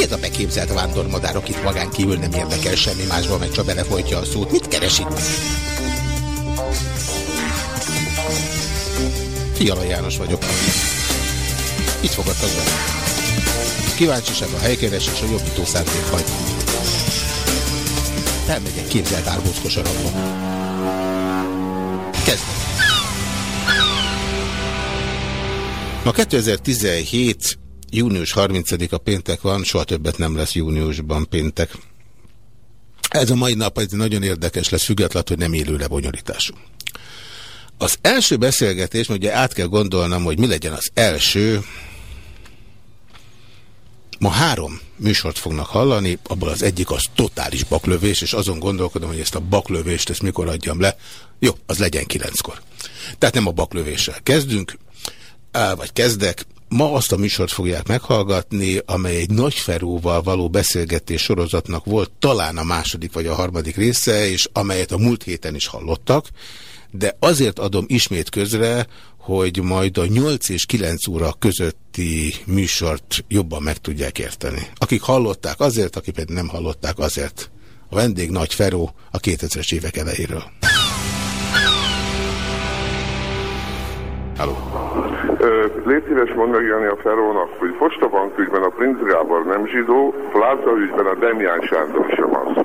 Ez a beképzelt vándormadár, akit magán kívül nem érdekel semmi másban, meg csak belefolytja a szót? Mit keres itt? Fiala János vagyok. Itt fogadtak be. Kíváncsiság a helykeresés a jobbító szándék hagy. Elmegyek képzelt árbózkos arabba. Kezdem. Ma 2017 június 30-a péntek van, soha többet nem lesz júniusban péntek. Ez a mai nap egy nagyon érdekes lesz, függetlenül, hogy nem élő lebonyolítású. Az első beszélgetés, ugye át kell gondolnom, hogy mi legyen az első. Ma három műsort fognak hallani, abból az egyik az totális baklövés, és azon gondolkodom, hogy ezt a baklövést, ezt mikor adjam le. Jó, az legyen kilenckor. Tehát nem a baklövéssel kezdünk, vagy kezdek, Ma azt a műsort fogják meghallgatni, amely egy nagyferóval való beszélgetés sorozatnak volt talán a második vagy a harmadik része, és amelyet a múlt héten is hallottak, de azért adom ismét közre, hogy majd a 8 és 9 óra közötti műsort jobban meg tudják érteni. Akik hallották azért, akik pedig nem hallották azért. A vendég Nagy Feró a 2000-es évek elejéről. Halló. Légy szíves mondani a Ferónak, hogy Fostabank ügyben a Prince Gábor nem zsidó, Pláza ügyben a Demián Sándor sem az.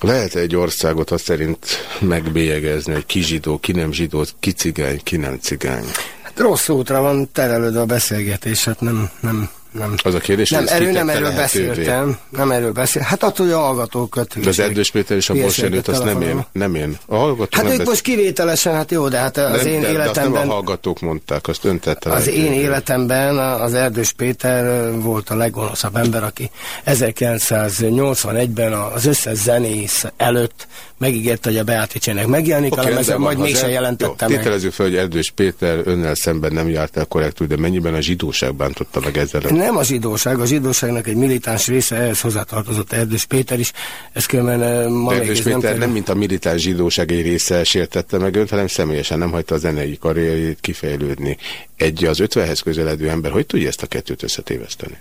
Lehet egy országot azt szerint megbélyegezni, hogy ki zsidó, ki nem zsidó, ki cigány, ki nem cigány. Hát rossz útra van terelődve a beszélgetés, hát nem, nem nem. Az a kérdés, nem, erő, nem erről beszéltem. Nem erről beszél. Hát attól, hogy a hallgatókat. De az Erdős Péter és a Borselőt, azt nem én. Nem én. A hallgatók hát ők besz... most kivételesen, hát jó, de hát az nem, én de, életemben... De nem a hallgatók mondták, azt öntette. Az én életemben az Erdős Péter volt a leggonoszabb ember, aki 1981-ben az összes zenész előtt megígérte, hogy a Beatrice-nek megjelenik, okay, lemezen, majd mégsem jelentettem meg. Tételezzük fel, hogy Erdős Péter önnel szemben nem járt el korrektül, de mennyiben a zsidóság bántotta meg ezzel? Nem a zsidóság, a zsidóságnak egy militáns része, ehhez hozzátartozott Erdős Péter is. Ez különben eh, ma Erdős Péter nem, nem, mint a militáns zsidóság egy része sértette meg önt, hanem személyesen nem hagyta a zenei karrierjét kifejlődni. Egy az ötvenhez közeledő ember, hogy tudja ezt a kettőt összetéveszteni?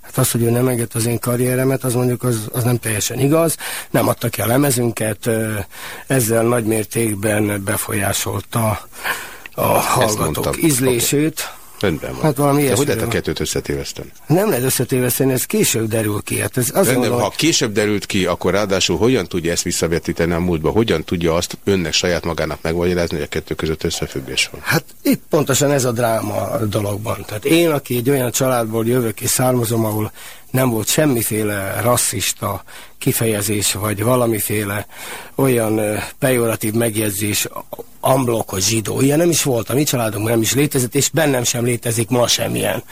Hát az, hogy ő nem engedte az én karrieremet, az mondjuk az, az nem teljesen igaz. Nem adta ki a lemezünket, ezzel nagymértékben befolyásolta a hallgatók ízlését. Rendben van. Hát valami De hogy lehet a kettőt összetéveszteni? Nem lehet összetéveszteni, ez később derül ki. Hát ez azért Rendben, mondom, ha később derült ki, akkor ráadásul hogyan tudja ezt visszavetíteni a múltba? Hogyan tudja azt önnek saját magának megmagyarázni, hogy a kettő között összefüggés van? Hát itt pontosan ez a dráma a dologban. Tehát én, aki egy olyan családból jövök és származom, ahol nem volt semmiféle rasszista kifejezés, vagy valamiféle olyan pejoratív megjegyzés, amblokos zsidó. Ilyen nem is volt, a mi családunkban nem is létezett, és bennem sem létezik ma semmilyen.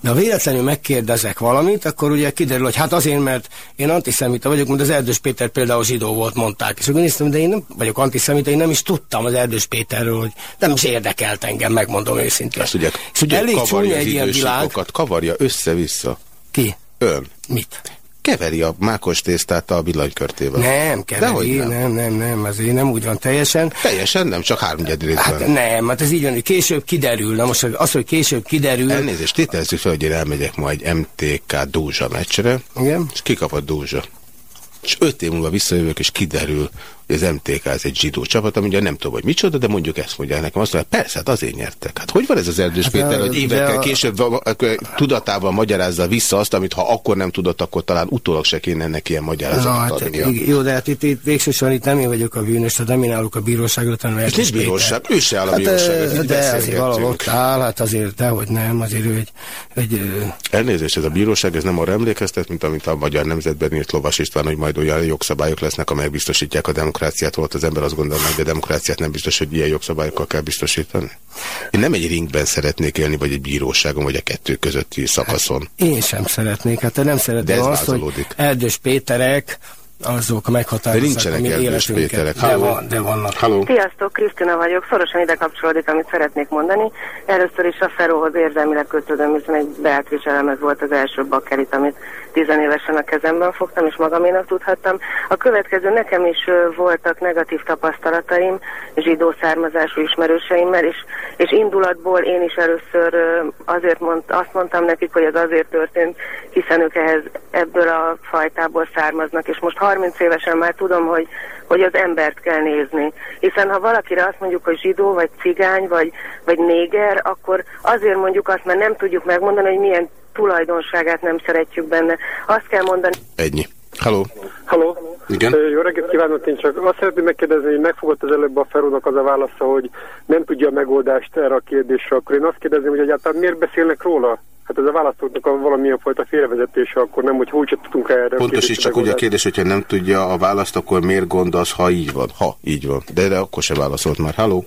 De ha véletlenül megkérdezek valamit, akkor ugye kiderül, hogy hát azért, mert én antiszemita vagyok, mint az Erdős Péter például zsidó volt, mondták. És akkor néztem, de én nem vagyok antiszemita, én nem is tudtam az Erdős Péterről, hogy nem is érdekelt engem, megmondom őszintén. Ezt ugye, és ugye elég kavarja egy ilyen világ. kavarja össze-vissza. Ki? Ön. Mit? Keveri a mákos tésztát a villanykörtével. Nem, keveri, nem. nem, nem, nem, azért nem úgy van teljesen. Teljesen nem, csak háromgyedrét hát van. Nem, hát ez így van, hogy később kiderül. Na most az, hogy később kiderül... Elnézést, tételezzük fel, hogy én elmegyek majd MTK Dózsa meccsre, Igen? és kikapott Dózsa. És öt év múlva visszajövök, és kiderül, hogy az MTK ez egy zsidó csapat, ami ugye nem tudom, hogy micsoda, de mondjuk ezt mondják nekem. Azt mondja, persze, hát azért nyertek. Hát hogy van ez az Erdős hát, Péter, hogy évekkel a... később tudatával magyarázza vissza azt, amit ha akkor nem tudott, akkor talán utólag se kéne ennek ilyen magyarázatot hát, adnia. Jó, de hát itt, itt végsősorban itt nem én vagyok a bűnös, tehát nem én állok a bíróságra, hanem Erdős nincs bíróság, ő se áll a hát, bíróságra. De azért valahol ott áll, hát azért, dehogy nem, azért ő egy, egy... Elnézést, ez a bíróság, ez nem arra emlékeztet, mint amit a Magyar Nemzetben írt Lovas István, hogy majd olyan jogszabályok lesznek, amelyek biztosítják a demokráciát, volt az ember azt gondolná, hogy a demokráciát nem biztos, hogy ilyen jogszabályokkal kell biztosítani? Én nem egy ringben szeretnék élni, vagy egy bíróságon, vagy a kettő közötti szakaszon. Hát én sem szeretnék. Hát nem szeretném azt, hogy Erdős Péterek azok a mi életünket. De, van, de vannak. Halló. Sziasztok, Krisztina vagyok. Szorosan ide kapcsolódik, amit szeretnék mondani. Először is a Feróhoz érzelmileg kötődöm, hiszen egy Beatrice elemez volt az első bakkerit, amit tizenévesen a kezemben fogtam, és magaménak tudhattam. A következő nekem is voltak negatív tapasztalataim zsidó származású ismerőseimmel, és, és indulatból én is először azért mond, azt mondtam nekik, hogy ez azért történt, hiszen ők ehhez ebből a fajtából származnak, és most 30 évesen már tudom, hogy, hogy az embert kell nézni. Hiszen ha valakire azt mondjuk, hogy zsidó, vagy cigány, vagy, vagy néger, akkor azért mondjuk azt, mert nem tudjuk megmondani, hogy milyen tulajdonságát nem szeretjük benne. Azt kell mondani... Ennyi. Halló. Halló. Igen. Jó reggelt kívánok, én csak azt szeretném megkérdezni, hogy megfogott az előbb a Ferónak az a válasza, hogy nem tudja a megoldást erre a kérdésre. Akkor én azt kérdezném, hogy egyáltalán miért beszélnek róla? Hát ez a választóknak a valamilyen fajta félrevezetése, akkor nem, hogy úgy tudunk erre. Pontosít csak ugye a kérdés, hogyha nem tudja a választ, akkor miért gondolsz, ha így van? Ha így van. De, de akkor se válaszolt már. Halló?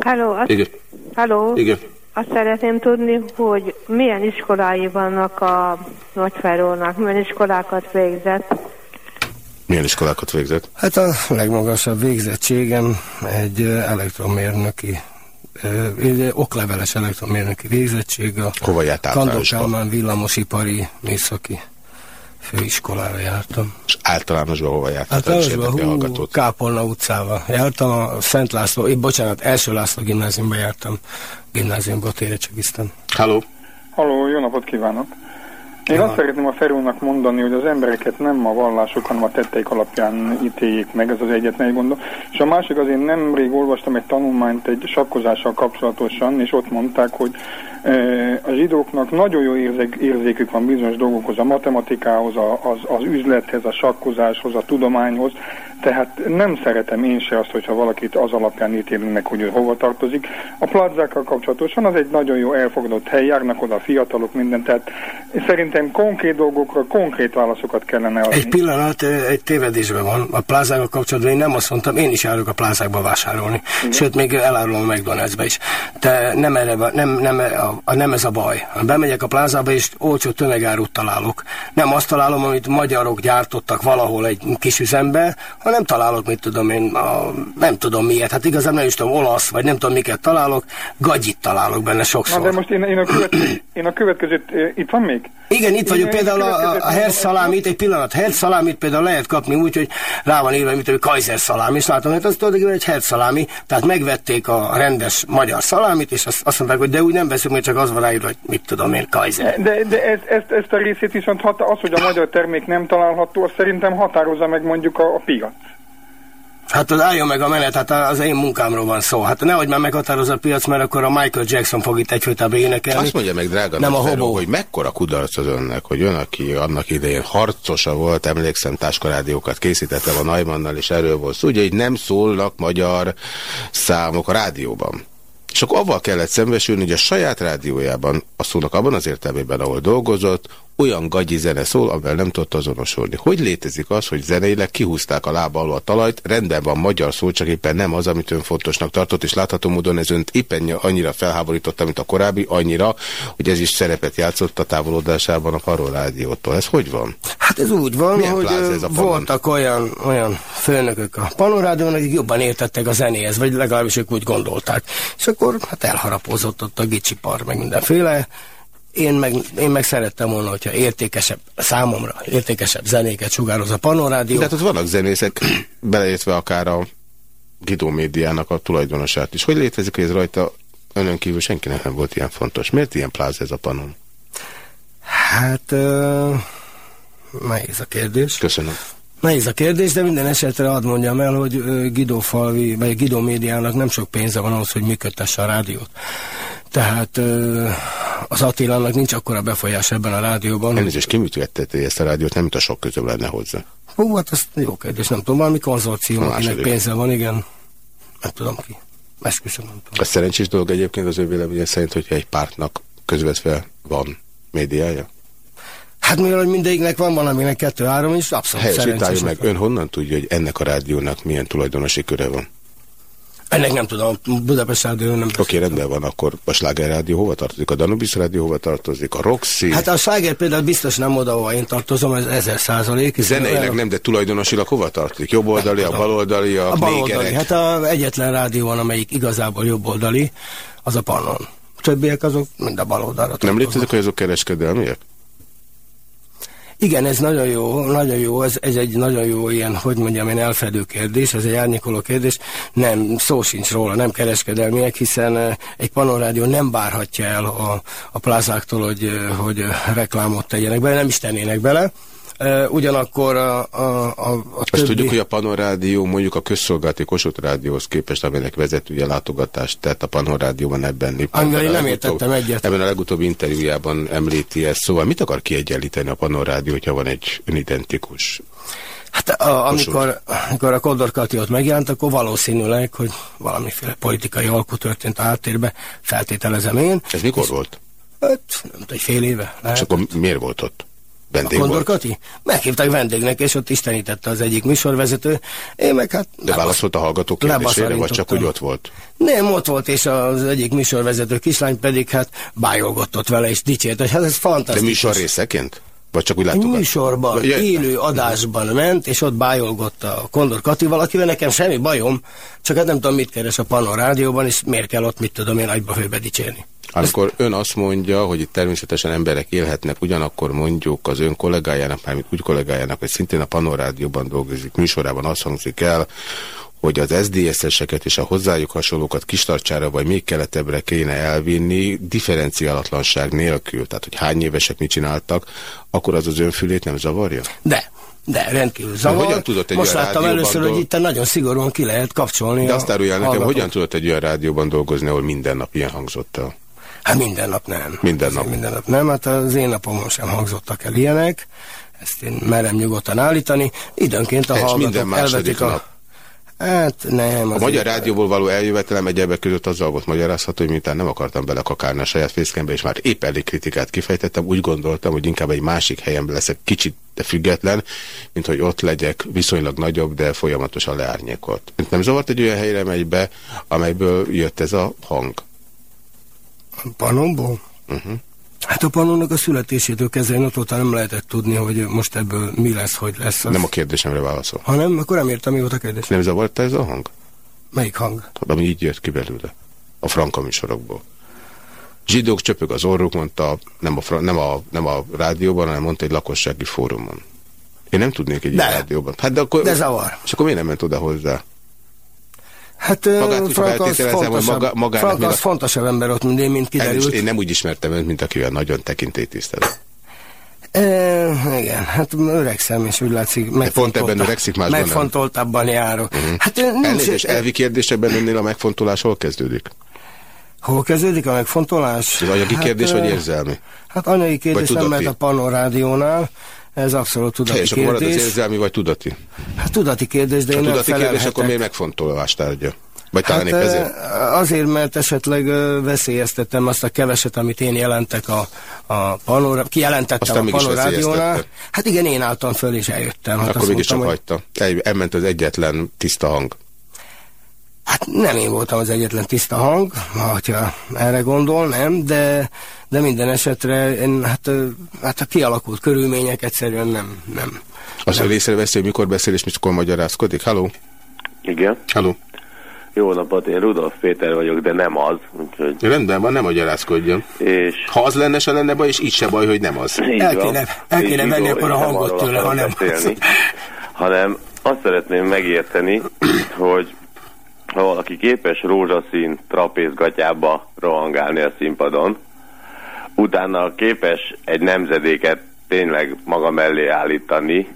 Halló? Igen. Halló? Igen. Azt szeretném tudni, hogy milyen iskolái vannak a Nagyferónak, milyen iskolákat végzett. Milyen iskolákat végzett? Hát a legmagasabb végzettségem egy elektromérnöki egy okleveles elektromérnöki végzettség a Hova járt Kandok villamosipari műszaki főiskolára jártam. És általánosban hova jártam? Általánosban hú, Kápolna utcával jártam, a Szent László, én bocsánat, első László gimnáziumba jártam, gimnáziumba térecsegiztem. Halló! Halló, jó napot kívánok! Én azt szeretném a Ferúnak mondani, hogy az embereket nem a vallások, hanem a tetteik alapján ítéljék meg, ez az egyetlen egy gondol. És a másik az, én nemrég olvastam egy tanulmányt egy sakkozással kapcsolatosan, és ott mondták, hogy a zsidóknak nagyon jó érzék, érzékük van bizonyos dolgokhoz, a matematikához, a, az, az üzlethez, a sakkozáshoz, a tudományhoz, tehát nem szeretem én se azt, hogyha valakit az alapján ítélünk meg, hogy ő hova tartozik. A plázákkal kapcsolatosan az egy nagyon jó elfogadott hely, járnak oda fiatalok, minden, tehát szerintem konkrét dolgokra konkrét válaszokat kellene adni. Egy pillanat, egy tévedésben van. A plázákkal kapcsolatban én nem azt mondtam, én is járok a plázákba vásárolni. Igen. Sőt, még elárulom a McDonald'sbe is. De nem, erre, nem, nem, a, nem ez a baj. Bemegyek a plázába, és olcsó tömegárut találok. Nem azt találom, amit magyarok gyártottak valahol egy kis üzembe, hanem találok, mit tudom én, a, nem tudom miért, hát igazán nem is tudom, olasz, vagy nem tudom miket találok, gagyit találok benne sokszor. Na de most én, én, a, én a következőt, itt van még? Igen, itt vagyok, például a, a herz szalámit, egy pillanat, herz szalámit például lehet kapni úgy, hogy rá van írva, mint hogy kaiser szalámi, és látom, hogy az tulajdonképpen egy herz szalámi, tehát megvették a rendes magyar szalámit, és azt, azt mondták, hogy de úgy nem veszünk, mert csak az van ráírva, hogy mit tudom én, kaiser. De, de ez, ezt, ezt a részét viszont hat, az, hogy a magyar termék nem található, az szerintem határozza meg mondjuk a, a piac. Hát az álljon meg a menet, hát az én munkámról van szó. Hát nehogy már meghatározza a piac, mert akkor a Michael Jackson fog itt egyfőtában énekelni. Azt mondja meg, drága nem a hobó. hogy mekkora kudarc az önnek, hogy ön, aki annak idején harcosa volt, emlékszem, táskarádiókat készítette a Naimannal, és erről volt szó, ugye, hogy nem szólnak magyar számok a rádióban. Akkor avval kellett szembesülni, hogy a saját rádiójában, a szónak abban az értelmében, ahol dolgozott, olyan gagyi zene szól, amivel nem tudott azonosulni. Hogy létezik az, hogy zeneileg kihúzták a lába alól a talajt, rendben van magyar szó, csak éppen nem az, amit ön fontosnak tartott, és látható módon ez önt éppen annyira felháborította, mint a korábbi, annyira, hogy ez is szerepet játszott a távolodásában a Karol Rádiótól. Ez hogy van? Hát ez úgy van, Milyen hogy ez a voltak olyan, olyan főnökök a Panorádón, akik jobban értettek a zenéhez, vagy legalábbis ők úgy gondolták. És akkor hát elharapózott ott a gicsipar, meg mindenféle én meg, én meg szerettem volna, hogyha értékesebb, számomra értékesebb zenéket sugároz a panorádió. Tehát ott vannak zenészek, beleértve akár a Gidó médiának a tulajdonosát is. Hogy létezik, hogy ez rajta önön kívül senkinek nem volt ilyen fontos? Miért ilyen pláz ez a panon? Hát, uh, nehéz a kérdés. Köszönöm. Nehéz a kérdés, de minden esetre ad mondjam el, hogy Gidó falvi, vagy Gidó médiának nem sok pénze van ahhoz, hogy működtesse a rádiót. Tehát az Attilának nincs akkora befolyás ebben a rádióban. Elnézést, ki működteti ezt a rádiót, nem mint a sok közül lenne hozzá. Hú, hát ez jó kérdés, nem tudom, valami konzorcium, akinek pénze van, igen. Nem tudom ki. Esküszöm, nem tudom. Ez szerencsés dolog egyébként az ő véleménye szerint, hogyha egy pártnak közvetve van médiája? Hát mivel hogy mindegyiknek van valaminek kettő-három is, abszolút szerencsés. meg, ön honnan tudja, hogy ennek a rádiónak milyen tulajdonosi köre van? Ennek nem tudom, Budapest Rádió nem Oké, okay, rendben van, akkor a Sláger Rádió hova tartozik, a Danubis Rádió hova tartozik, a Roxy? Hát a Sláger például biztos nem oda, ahol én tartozom, ez ezer százalék. Zeneileg nem, de tulajdonosilag hova tartozik? Jobboldali, a baloldali, a, a baloldali. Hát a egyetlen rádió van, amelyik igazából jobboldali, az a Pannon. Többiek azok mind a baloldalra Nem létezik, hogy azok kereskedelmiek? Igen, ez nagyon jó, nagyon jó, ez, ez egy nagyon jó ilyen, hogy mondjam én, elfedő kérdés, ez egy árnyékoló kérdés. Nem, szó sincs róla, nem kereskedelmiek, hiszen eh, egy panorádió nem várhatja el a, a plázáktól, hogy, eh, hogy reklámot tegyenek bele, nem is tennének bele. Ugyanakkor a, a, a, a Azt többi... tudjuk, hogy a Panorádió mondjuk a közszolgálati Kossuth Rádióhoz képest, aminek vezetője látogatást tett a Panorádióban ebben. Angol, nem értettem egyet. Ebben a legutóbbi interjújában említi ezt. Szóval mit akar kiegyenlíteni a Panorádió, hogyha van egy önidentikus Hát a, amikor, amikor a Kondor Kati ott megjelent, akkor valószínűleg, hogy valamiféle politikai alkot történt a háttérbe, feltételezem én. Ez mikor volt? Hát, nem tudom, egy fél éve. Lehet. És akkor miért volt ott? Vendég a Kondor Kati? Meghívták vendégnek, és ott istenítette az egyik műsorvezető. Én meg hát... De válaszolt a hallgató kérdésére, vagy csak úgy ott volt? Nem, ott volt, és az egyik műsorvezető kislány pedig hát bájolgott ott vele, és dicsért, hogy hát ez fantasztikus. De műsor részeként? Vagy csak úgy láttuk? Műsorban, ja, élő adásban ment, és ott bájolgott a Kondor Kati valakivel, nekem semmi bajom, csak hát nem tudom, mit keres a Panon rádióban, és miért kell ott, mit tudom én, nagyba hőbe dicsérni. Amikor ön azt mondja, hogy itt természetesen emberek élhetnek, ugyanakkor mondjuk az ön kollégájának, mármint úgy kollégájának, hogy szintén a Panorádióban dolgozik, műsorában azt hangzik el, hogy az SZDSZ-eseket és a hozzájuk hasonlókat kistartsára vagy még keletebbre kéne elvinni differenciálatlanság nélkül, tehát hogy hány évesek mit csináltak, akkor az az önfülét nem zavarja? De. De rendkívül zavar. hogyan tudott egy Most láttam először, hogy itt nagyon szigorúan ki lehet kapcsolni. De azt árulja nekem, hogyan tudott egy olyan rádióban dolgozni, ahol minden nap ilyen hangzott el? Hát minden nap nem. Minden nap? Minden nap nem, hát az én napomon sem hangzottak el ilyenek. Ezt én merem nyugodtan állítani. Időnként a És hallgatók elvetik a... Nap. Hát nem. A Magyar Rádióból való eljövetelem egyebek között azzal volt magyarázható, hogy miután nem akartam belekakárni a saját fészkembe, és már épp elég kritikát kifejtettem, úgy gondoltam, hogy inkább egy másik helyen leszek kicsit de független, mint hogy ott legyek viszonylag nagyobb, de folyamatosan leárnyékolt. Nem zavart egy olyan helyre megy be, amelyből jött ez a hang? Panonból? Uh -huh. Hát a panonnak a születésétől kezdve én ott nem lehetett tudni, hogy most ebből mi lesz, hogy lesz. Az. Nem a kérdésemre válaszol. Ha nem, akkor nem értem, mi volt a kérdés. Nem zavarta ez a hang? Melyik hang? Ami így jött ki belőle. A franka műsorokból. Zsidók csöpög az orruk, mondta, nem a, nem, a, nem a rádióban, hanem mondta egy lakossági fórumon. Én nem tudnék egy de, rádióban. Hát de akkor, de zavar. És akkor miért nem ment oda hozzá? Hát Magát Frank az fontosabb, maga, magának Frank az fontosabb ember ott, mint én, mint kiderült. Én nem úgy ismertem önt, mint akivel nagyon tekintélytisztelő. E, igen, hát öregszem, és úgy látszik, pont ebben öregszik másban Megfontoltabban járok. Uh mhm. -huh. hát, Elnézést, elvi kérdésebben önnél a megfontolás hol kezdődik? Hol kezdődik a megfontolás? Az anyagi hát, kérdés, vagy érzelmi? Hát anyagi kérdés nem, mert a Panorádiónál ez abszolút tudati kérdés. Helyes, akkor az érzelmi vagy tudati? Hát tudati kérdés, de ha én tudati nem kérdés, akkor miért megfontolást tárgya? Vagy talán hát, ezért? Azért, mert esetleg veszélyeztettem azt a keveset, amit én jelentek a, a panora, kijelentettem Aztán a panorádiónál. Hát igen, én álltam föl és eljöttem. Hát Akkor mégiscsak hogy... hagyta. El, elment az egyetlen tiszta hang. Hát nem én voltam az egyetlen tiszta hang, ha erre gondol, nem, de, de minden esetre én, hát, hát a kialakult körülmények egyszerűen nem. nem Azt nem. észreveszi, hogy mikor beszél és mikor magyarázkodik? Halló? Igen. Halló. Jó napot, én Rudolf Péter vagyok, de nem az. Úgyhogy... Rendben van, nem magyarázkodjon. És... Ha az lenne, se lenne baj, és így se baj, hogy nem az. Így el kéne, el kéne venni akkor a hangot tőle, ha nem beszélni, Hanem azt szeretném megérteni, hogy ha valaki képes rózsaszín trapézgatyába rohangálni a színpadon, utána képes egy nemzedéket tényleg maga mellé állítani,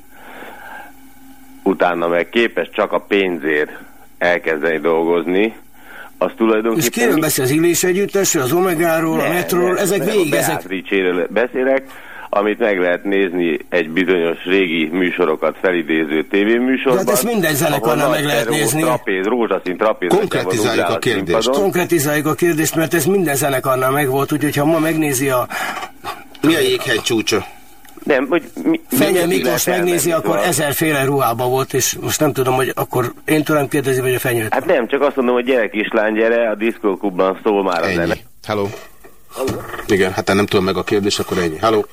utána meg képes csak a pénzért elkezdeni dolgozni, az tulajdonképpen... És kiről beszél? Az Illés Együttesről, az Omegáról, a Metróról, ezek végig, ezek... beszélek, amit meg lehet nézni egy bizonyos régi műsorokat felidéző tévéműsorban. Hát ezt minden zenekarnál meg lehet nézni. Trapéz, rózsaszín trapéz. Konkretizáljuk a kérdést. Konkretizáljuk a kérdést, mert ez minden zenekarnál megvolt, úgyhogy ha ma megnézi a... Mi a jéghegy csúcsa? Nem, hogy mi, Fenye Miklós megnézi, akkor ezerféle ruhába volt, és most nem tudom, hogy akkor én tőlem kérdezi, vagy a fenyőt. Hát nem, csak azt mondom, hogy gyere kislány, gyere, a diszkóklubban szól már a Ennyi. zene. Halló. Igen, hát nem tudom meg a kérdés, akkor ennyi. Halló.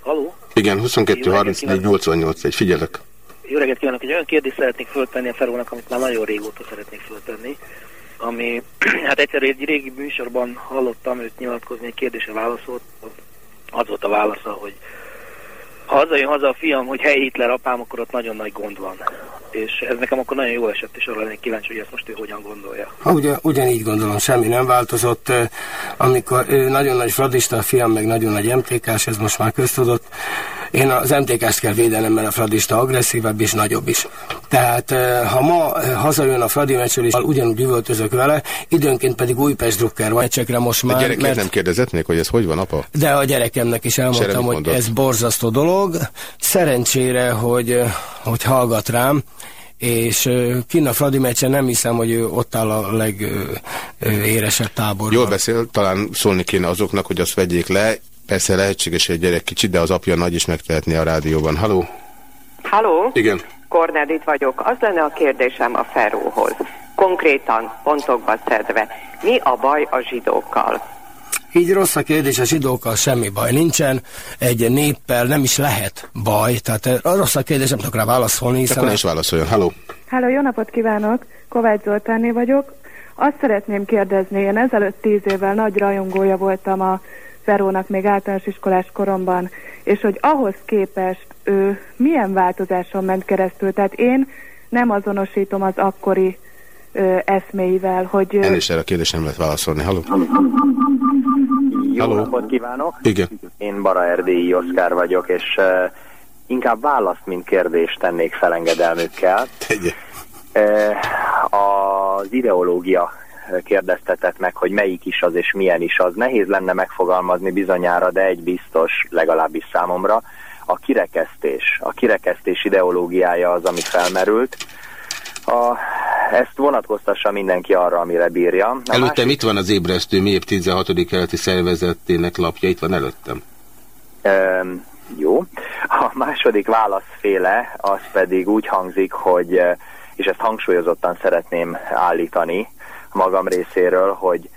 Halló? Igen, 22 34 88 egy figyelek. Jó reggelt kívánok! Egy olyan kérdést szeretnék föltenni a Ferónak, amit már nagyon régóta szeretnék föltenni, ami, hát egyszer egy régi műsorban hallottam őt nyilatkozni, egy kérdésre válaszolt, az volt a válasza, hogy ha hazajön haza a fiam, hogy hely Hitler apám, akkor ott nagyon nagy gond van. És ez nekem akkor nagyon jó esett, és arra lennék kíváncsi, hogy ezt most ő hogyan gondolja. Ha, ugye, ugyanígy gondolom, semmi nem változott. Amikor ő nagyon nagy fradista, a fiam meg nagyon nagy MTK-s, ez most már köztudott. Én az MTK-st kell védenem, mert a fradista agresszívebb és nagyobb is. Tehát eh, ha ma eh, hazajön a Fradi meccsről, és ugyanúgy üvöltözök vele, időnként pedig Újpest Drucker vagy csekre most A már. gyerekért mert- nem kérdezett még, hogy ez hogy van, apa? de a gyerekemnek is elmondtam, hogy mondott? ez borzasztó dolog. Szerencsére, hogy, hogy hallgat rám, és kinn a Fradi meccsen nem hiszem, hogy ő ott áll a legéresebb táborban. Jól beszél, talán szólni kéne azoknak, hogy azt vegyék le. Persze lehetséges, hogy egy gyerek kicsit, de az apja nagy is megtehetné a rádióban. Halló? Halló? Igen. Kornedit vagyok. Az lenne a kérdésem a Feróhoz. Konkrétan, pontokba szedve, mi a baj a zsidókkal? Így rossz a kérdés, a zsidókkal semmi baj nincsen, egy néppel nem is lehet baj, tehát eh, rossz a kérdés, nem tudok rá válaszolni, hiszen... Akkor ne is válaszoljon. Halló? Háló, jó napot kívánok! Kovács Zoltánné vagyok. Azt szeretném kérdezni, én ezelőtt tíz évvel nagy rajongója voltam a Ferónak még általános iskolás koromban, és hogy ahhoz képest ő milyen változáson ment keresztül. Tehát én nem azonosítom az akkori ö, eszméivel, hogy... ö, erre a kérdésre nem lehet válaszolni. Halló? Jó Halló. napot kívánok! Igen. Én Bara Erdélyi Oszkár vagyok, és uh, inkább választ, mint kérdést tennék felengedelmükkel. Tegye. Uh, az ideológia kérdeztetett meg, hogy melyik is az és milyen is az. Nehéz lenne megfogalmazni bizonyára, de egy biztos, legalábbis számomra, a kirekesztés. A kirekesztés ideológiája az, ami felmerült. A, ezt vonatkoztassa mindenki arra, amire bírja. A Előttem itt van az ébresztő mélyebb 16. keleti szervezetének lapja, itt van előttem. Öm, jó. A második válaszféle az pedig úgy hangzik, hogy, és ezt hangsúlyozottan szeretném állítani magam részéről, hogy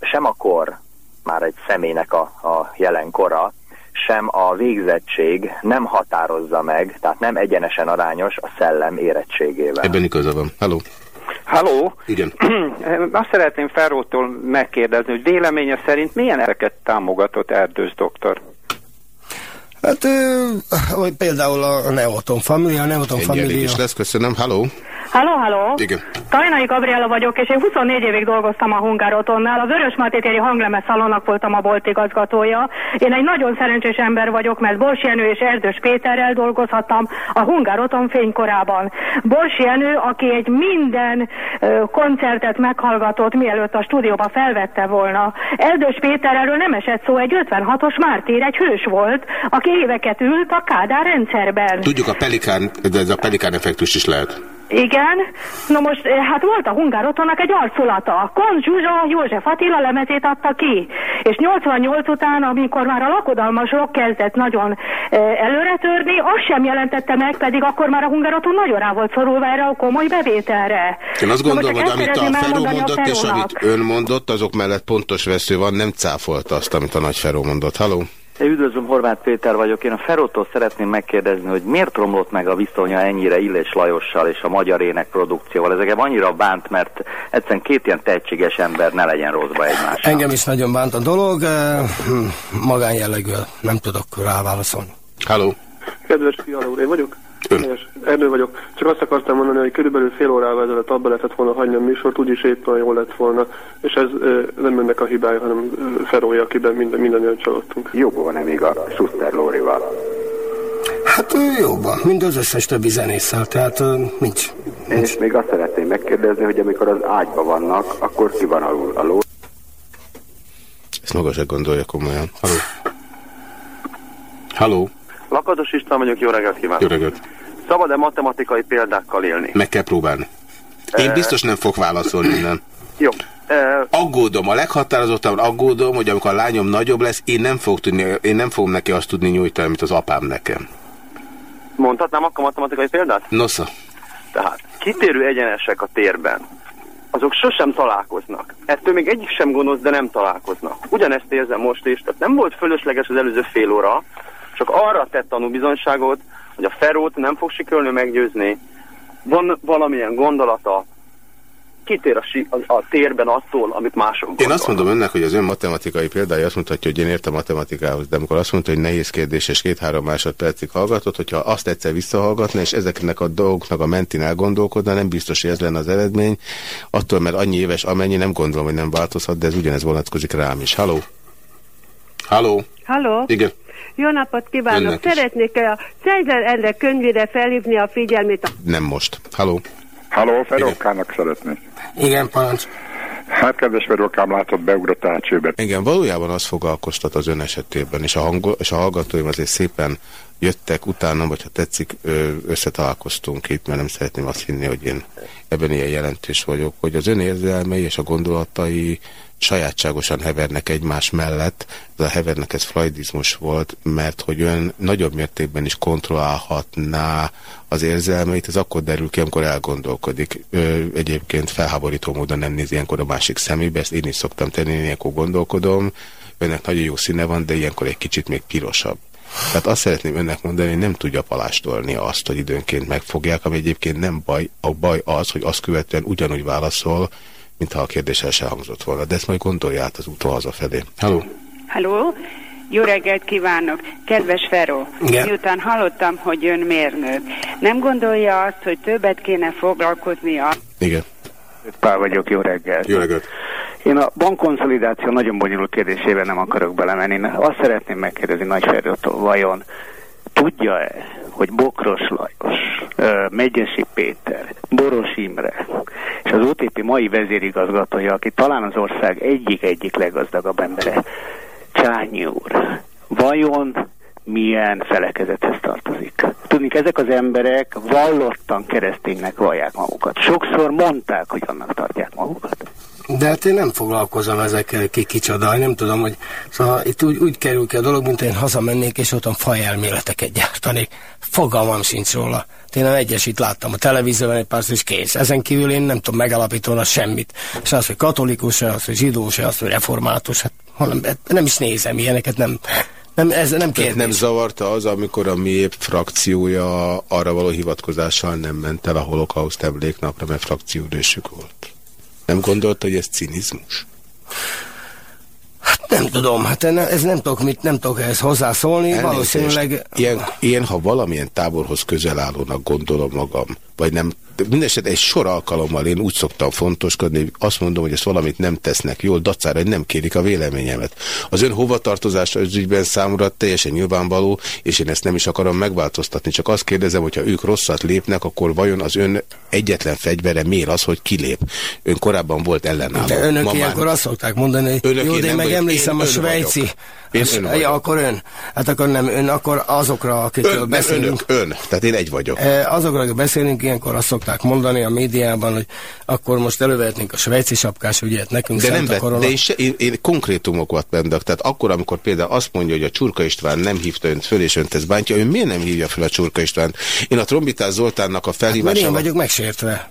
sem a kor, már egy személynek a, a jelen kora, sem a végzettség nem határozza meg, tehát nem egyenesen arányos a szellem érettségével. Ebben igaza van. Halló? Halló? Igen. Azt szeretném Ferrótól megkérdezni, hogy véleménye szerint milyen ereket támogatott Erdős doktor? Hát, hogy például a Neoton Família, a Neoton Família... is lesz, köszönöm. Halló? Halló, halló! Igen. Tajnai Gabriela vagyok, és én 24 évig dolgoztam a Hungarotonnál. A Vörös Martétéri hanglemez szalonnak voltam a boltigazgatója. Én egy nagyon szerencsés ember vagyok, mert Bors Jenő és Erdős Péterrel dolgozhattam a Hungaroton fénykorában. Bors Jenő, aki egy minden ö, koncertet meghallgatott, mielőtt a stúdióba felvette volna. Erdős Péter erről nem esett szó, egy 56-os mártír, egy hős volt, aki éveket ült a Kádár rendszerben. Tudjuk a pelikán, de ez a pelikán effektus is lehet. Igen. Na most, eh, hát volt a Hungárotonnak egy arculata. Kon Zsuzsa József Attila lemezét adta ki. És 88 után, amikor már a lakodalmas rock kezdett nagyon eh, előre törni, azt sem jelentette meg, pedig akkor már a Hungároton nagyon rá volt szorulva erre a komoly bevételre. Én azt gondolom, hogy amit a Feró mondott, és Ferónak. amit ön mondott, azok mellett pontos vesző van, nem cáfolta azt, amit a nagy Feró mondott. Halló? Üdvözlöm, Horváth Péter vagyok. Én a Ferótól szeretném megkérdezni, hogy miért romlott meg a viszonya ennyire Illés Lajossal és a magyar ének produkcióval. Ez engem annyira bánt, mert egyszerűen két ilyen tehetséges ember ne legyen rosszba egymással. Engem is nagyon bánt a dolog, eh, magánjellegű, nem tudok rá válaszolni. Halló? Kedves fiala úr, én vagyok? Helyes. Erdő vagyok. Csak azt akartam mondani, hogy körülbelül fél órával ezelőtt abba lehetett volna hagyni a műsort, úgyis éppen jól lett volna. És ez nem önnek a hibája, hanem Ferója, akiben minden, mindannyian csalódtunk. Van-e még a Schuster Lórival? Hát ö, jóban, mind az összes többi zenésszel, tehát ö, nincs. És még azt szeretném megkérdezni, hogy amikor az ágyban vannak, akkor ki van alul? A ló? Ezt maga se gondolja komolyan. Halló? Halló? Lakatos István vagyok, jó reggelt kívánok. Jó reggelt. Szabad-e matematikai példákkal élni? Meg kell próbálni. Én biztos nem fog válaszolni, nem. Jó. Aggódom, a leghatározottabban aggódom, hogy amikor a lányom nagyobb lesz, én nem, fog tudni, én nem fogom neki azt tudni nyújtani, amit az apám nekem. Mondhatnám akkor matematikai példát? Nosza. Tehát kitérő egyenesek a térben, azok sosem találkoznak. Ettől még egyik sem gonosz, de nem találkoznak. Ugyanezt érzem most is, tehát nem volt fölösleges az előző fél óra, csak arra tett tanúbizonyságot, hogy a Ferót nem fog sikerülni meggyőzni, van valamilyen gondolata, kitér a, a, a térben attól, amit mások gondolnak. Én azt mondom önnek, hogy az ön matematikai példája azt mutatja, hogy én értem matematikához, de amikor azt mondta, hogy nehéz kérdés és két-három másodpercig hallgatott, hogyha azt egyszer visszahallgatna, és ezeknek a dolgoknak a mentén elgondolkodna, nem biztos, hogy ez lenne az eredmény. Attól, mert annyi éves, amennyi, nem gondolom, hogy nem változhat, de ez ugyanez vonatkozik rám is. Halló? Halló? Halló? Igen. Jó napot kívánok! Önnek Szeretnék a Cezar Endre könyvére felhívni a figyelmét. Nem most. Halló? Halló, Ferókának szeretnék. Igen, parancs. Hát, kedves Ferókám, látott beugrott a csőbe. Igen, valójában az foglalkoztat az ön esetében, és a, hangol, és a hallgatóim azért szépen jöttek utána, vagy ha tetszik, összetalálkoztunk itt, mert nem szeretném azt hinni, hogy én ebben ilyen jelentős vagyok, hogy az ön érzelmei és a gondolatai sajátságosan hevernek egymás mellett. Ez a hevernek ez freudizmus volt, mert hogy ön nagyobb mértékben is kontrollálhatná az érzelmeit, ez akkor derül ki, amikor elgondolkodik. Ö, egyébként felháborító módon nem néz ilyenkor a másik szemébe, ezt én is szoktam tenni, én ilyenkor gondolkodom. Önnek nagyon jó színe van, de ilyenkor egy kicsit még pirosabb. Tehát azt szeretném önnek mondani, hogy nem tudja palástolni azt, hogy időnként megfogják, ami egyébként nem baj. A baj az, hogy azt követően ugyanúgy válaszol, mintha a kérdés el se hangzott volna. De ezt majd gondolja át az úton hazafelé. Halló! Halló! Jó reggelt kívánok! Kedves Feró, Igen. miután hallottam, hogy ön mérnök, nem gondolja azt, hogy többet kéne foglalkoznia? Igen. Pál vagyok, jó reggelt! Jó reggelt! Én a bankkonszolidáció nagyon bonyolult kérdésében nem akarok belemenni. Én azt szeretném megkérdezni Nagy Ferrótól, vajon tudja-e, hogy Bokros Lajos, Megyesi Péter, Boros Imre és az OTP mai vezérigazgatója, aki talán az ország egyik-egyik leggazdagabb embere, Csányi úr, vajon milyen felekezethez tartozik. Tudni, ezek az emberek vallottan kereszténynek vallják magukat. Sokszor mondták, hogy annak tartják magukat. De hát én nem foglalkozom ezekkel, ki kicsoda, nem tudom, hogy szóval itt úgy, úgy kerül ki a dolog, mint én hazamennék, és ottan fajelméleteket gyártanék. Fogalmam sincs róla. Én a itt láttam a televízióban egy pár és kész. Ezen kívül én nem tudom megalapítani semmit. Se az, hogy katolikus, se az, hogy zsidó, se az, hogy református. Hát, hanem, nem is nézem ilyeneket, nem, nem, ez nem kérdés. Nem zavarta az, amikor a mi frakciója arra való hivatkozással nem ment el a holokauszt emléknapra, mert frakciódősük volt? Nem gondolta, hogy ez cinizmus? Hát nem tudom, hát ez nem tudok, mit, nem tudok ehhez hozzászólni, Elnézést. valószínűleg... Ilyen, ilyen, ha valamilyen táborhoz közel állónak gondolom magam, vagy nem mindesetre egy sor alkalommal én úgy szoktam fontoskodni, azt mondom, hogy ezt valamit nem tesznek jól, dacára, hogy nem kérik a véleményemet. Az ön hovatartozása az ügyben számomra teljesen nyilvánvaló, és én ezt nem is akarom megváltoztatni, csak azt kérdezem, hogyha ők rosszat lépnek, akkor vajon az ön egyetlen fegyvere miért az, hogy kilép? Ön korábban volt ellenálló. De önök Ma ilyenkor azt szokták mondani, hogy önök jó, de meg emlékszem a svájci. Én ön ja, akkor ön. Hát akkor nem ön, akkor azokra, akikről beszélünk. Önök, ön. Tehát én egy vagyok. Azokra, akik beszélünk, ilyenkor azt szokták mondani a médiában, hogy akkor most elővehetnénk a svájci sapkás ügyet, nekünk de nem vet, de én, se, én, én konkrétumokat vendek. Tehát akkor, amikor például azt mondja, hogy a Csurka István nem hívta önt föl, és önt ez bántja, ő miért nem hívja fel a Csurka István? Én a Trombitás Zoltánnak a felhívásával... Hát, én vagyok megsértve.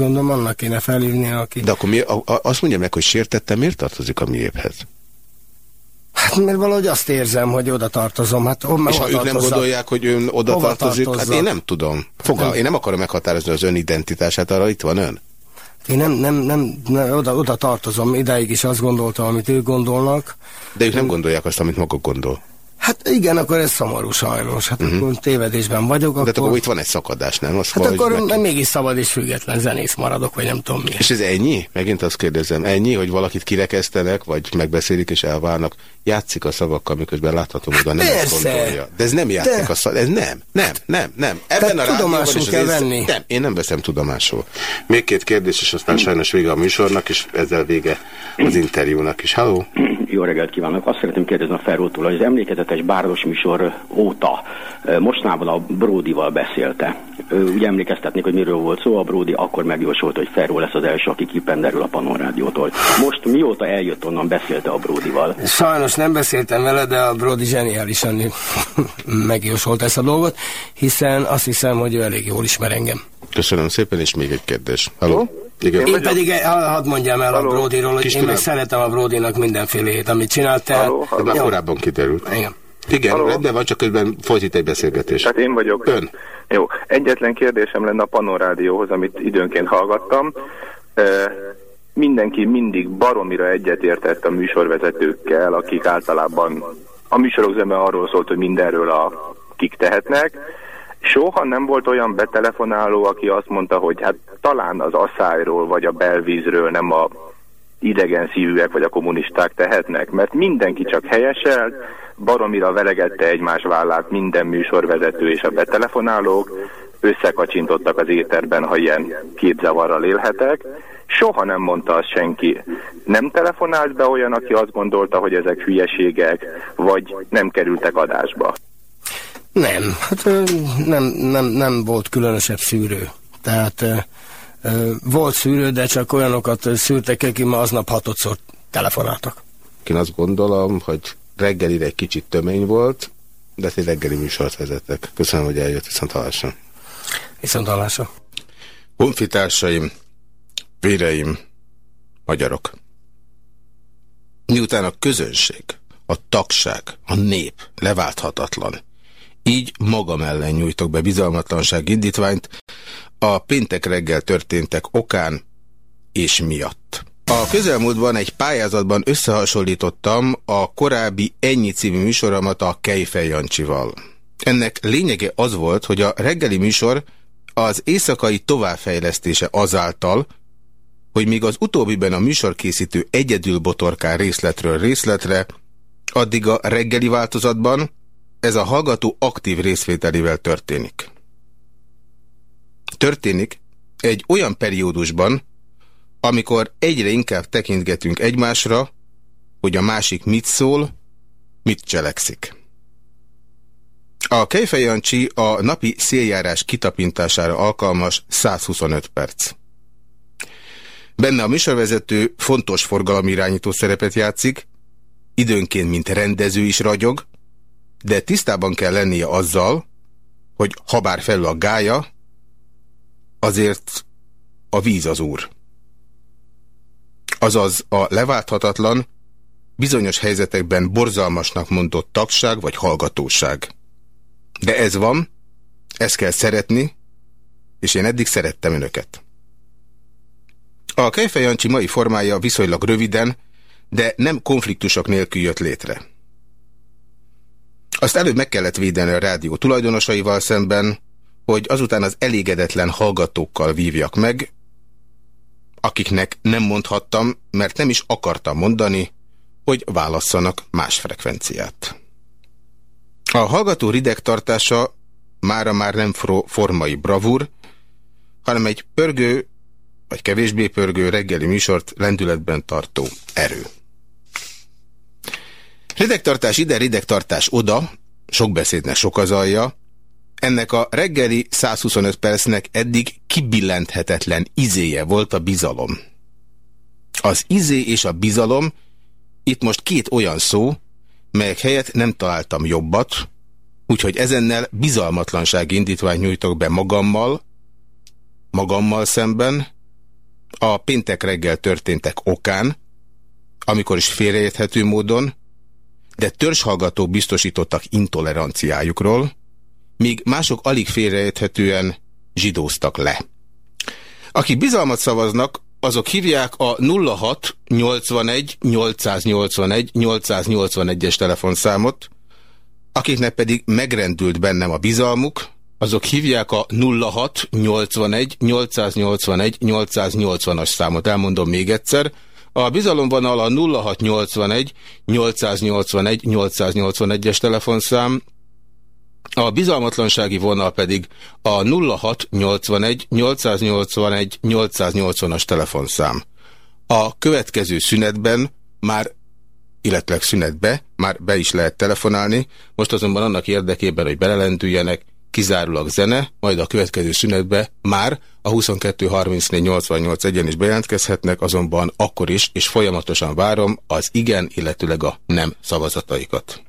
Gondolom annak kéne felhívni, aki... De akkor mi, a, a, azt mondja meg, hogy sértette, miért tartozik a miéphez? Hát mert valahogy azt érzem, hogy oda tartozom. Hát, és ha ők nem gondolják, hogy ön oda tartozik, tartozzak? hát én nem tudom. Fogal, nem. Én nem akarom meghatározni az ön identitását, arra itt van ön. Én nem, nem, nem, nem oda, oda tartozom, ideig is azt gondoltam, amit ők gondolnak. De ők nem gondolják azt, amit maga gondol. Hát igen, akkor ez szomorú sajnos. Hát uh mhm. -huh. akkor tévedésben vagyok. De akkor... akkor itt van egy szakadás, nem? Azt hát akkor meg... mégis szabad és független zenész maradok, vagy nem tudom mi. És ez ennyi? Megint azt kérdezem, ennyi, hogy valakit kirekesztenek, vagy megbeszélik és elválnak, játszik a szavakkal, miközben láthatom, hogy nem Persze. azt gondolja. De ez nem játszik De... a szavakkal, ez nem, nem, nem, nem. Ebben Tehát a tudomásul kell venni. Nem, én nem veszem tudomásul. Még két kérdés, és aztán sajnos vége a műsornak, és ezzel vége az interjúnak is. Halló? Jó reggelt kívánok! Azt szeretném kérdezni a Ferrótól, hogy az emlékezetes bárdos műsor óta mostanában a Bródival beszélte. Úgy emlékeztetnék, hogy miről volt szó, a Bródi akkor megjósolt, hogy Ferró lesz az első, aki kipenderül a Panon Rádiótól. Most mióta eljött onnan, beszélte a Bródival? Sajnos nem beszéltem vele, de a Brody zseniálisan megjósolt ezt a dolgot, hiszen azt hiszem, hogy ő elég jól ismer engem. Köszönöm szépen, és még egy kérdés. Halló? Igen. Én, én pedig hadd mondjam el Halló. a Brodyról, hogy Kis én meg szeretem a Brodynak mindenfélét, amit csinált. Halló, halló. Már korábban kiderült. Igen. Igen, Halló. rendben van, csak közben folyt egy beszélgetés. Hát én vagyok. Ön. Jó, egyetlen kérdésem lenne a Panorádióhoz, amit időnként hallgattam. E, mindenki mindig baromira egyetértett a műsorvezetőkkel, akik általában a műsorok zöme arról szólt, hogy mindenről a kik tehetnek. Soha nem volt olyan betelefonáló, aki azt mondta, hogy hát talán az asszályról vagy a belvízről nem a idegen szívűek vagy a kommunisták tehetnek, mert mindenki csak helyeselt, baromira velegette egymás vállát minden műsorvezető és a betelefonálók, összekacsintottak az éterben, ha ilyen képzavarral élhetek. Soha nem mondta azt senki. Nem telefonált be olyan, aki azt gondolta, hogy ezek hülyeségek, vagy nem kerültek adásba. Nem, hát nem, nem, nem volt különösebb szűrő. Tehát volt szűrő, de csak olyanokat szűrtek, akik ma aznap hatodszor telefonáltak. Én azt gondolom, hogy reggelire egy kicsit tömény volt, de egy reggeli műsort vezettek. Köszönöm, hogy eljött, viszont hallásra. Viszont hallásra. Honfitársaim, véreim, magyarok. Miután a közönség, a tagság, a nép leválthatatlan, így magam ellen nyújtok be bizalmatlanság indítványt a péntek reggel történtek okán és miatt. A közelmúltban egy pályázatban összehasonlítottam a korábbi Ennyi című műsoromat a Kejfej Jancsival. Ennek lényege az volt, hogy a reggeli műsor az éjszakai továbbfejlesztése azáltal, hogy míg az utóbbiben a műsorkészítő egyedül botorkál részletről részletre, addig a reggeli változatban ez a hallgató aktív részvételével történik. Történik egy olyan periódusban, amikor egyre inkább tekintgetünk egymásra, hogy a másik mit szól, mit cselekszik. A Kejfej Jancsi a napi széljárás kitapintására alkalmas 125 perc. Benne a műsorvezető fontos forgalomirányító szerepet játszik, időnként mint rendező is ragyog, de tisztában kell lennie azzal, hogy habár felül a gája, azért a víz az úr. Azaz a leválthatatlan, bizonyos helyzetekben borzalmasnak mondott tagság vagy hallgatóság. De ez van, ezt kell szeretni, és én eddig szerettem önöket. A Kejfej Jancsi mai formája viszonylag röviden, de nem konfliktusok nélkül jött létre. Azt előbb meg kellett védeni a rádió tulajdonosaival szemben, hogy azután az elégedetlen hallgatókkal vívjak meg, akiknek nem mondhattam, mert nem is akartam mondani, hogy válasszanak más frekvenciát. A hallgató ridegtartása mára már nem formai bravúr, hanem egy pörgő, vagy kevésbé pörgő reggeli műsort lendületben tartó erő. Ridegtartás ide, ridegtartás oda, sok beszédnek sok az alja, ennek a reggeli 125 percnek eddig kibillenthetetlen izéje volt a bizalom. Az izé és a bizalom itt most két olyan szó, melyek helyett nem találtam jobbat, úgyhogy ezennel bizalmatlanság indítványt nyújtok be magammal, magammal szemben, a péntek reggel történtek okán, amikor is félreérthető módon, de törzshallgatók biztosítottak intoleranciájukról, míg mások alig félreérthetően zsidóztak le. Akik bizalmat szavaznak, azok hívják a 06 81 881 881-es telefonszámot, akiknek pedig megrendült bennem a bizalmuk, azok hívják a 06 81 881 880-as számot. Elmondom még egyszer, a bizalomvonal a 0681 881 881-es telefonszám, a bizalmatlansági vonal pedig a 0681 881 880-as telefonszám. A következő szünetben már illetve szünetbe, már be is lehet telefonálni, most azonban annak érdekében, hogy belelendüljenek, kizárólag zene, majd a következő szünetbe már a 22.34.88 egyen is bejelentkezhetnek, azonban akkor is, és folyamatosan várom az igen, illetőleg a nem szavazataikat.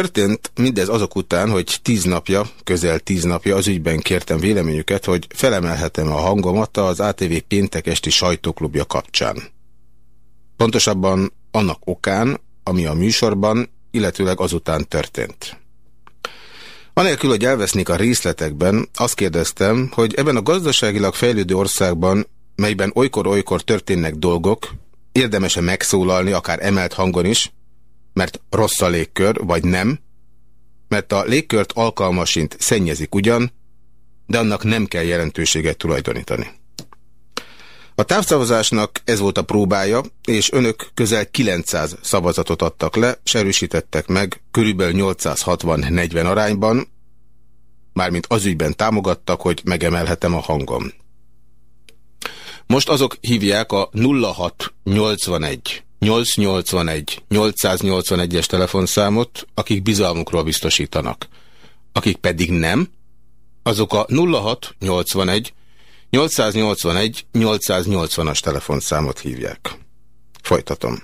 Történt mindez azok után, hogy tíz napja, közel tíz napja az ügyben kértem véleményüket, hogy felemelhetem a hangomat az ATV péntek esti sajtóklubja kapcsán. Pontosabban annak okán, ami a műsorban, illetőleg azután történt. Anélkül, hogy elvesznék a részletekben, azt kérdeztem, hogy ebben a gazdaságilag fejlődő országban, melyben olykor-olykor történnek dolgok, érdemese megszólalni, akár emelt hangon is, mert rossz a légkör, vagy nem, mert a légkört alkalmasint szennyezik ugyan, de annak nem kell jelentőséget tulajdonítani. A távszavazásnak ez volt a próbája, és önök közel 900 szavazatot adtak le, s erősítettek meg körülbelül 860-40 arányban, mármint az ügyben támogattak, hogy megemelhetem a hangom. Most azok hívják a 0681 881 881-es telefonszámot, akik bizalmukról biztosítanak. Akik pedig nem, azok a 0681 881 880-as telefonszámot hívják. Folytatom.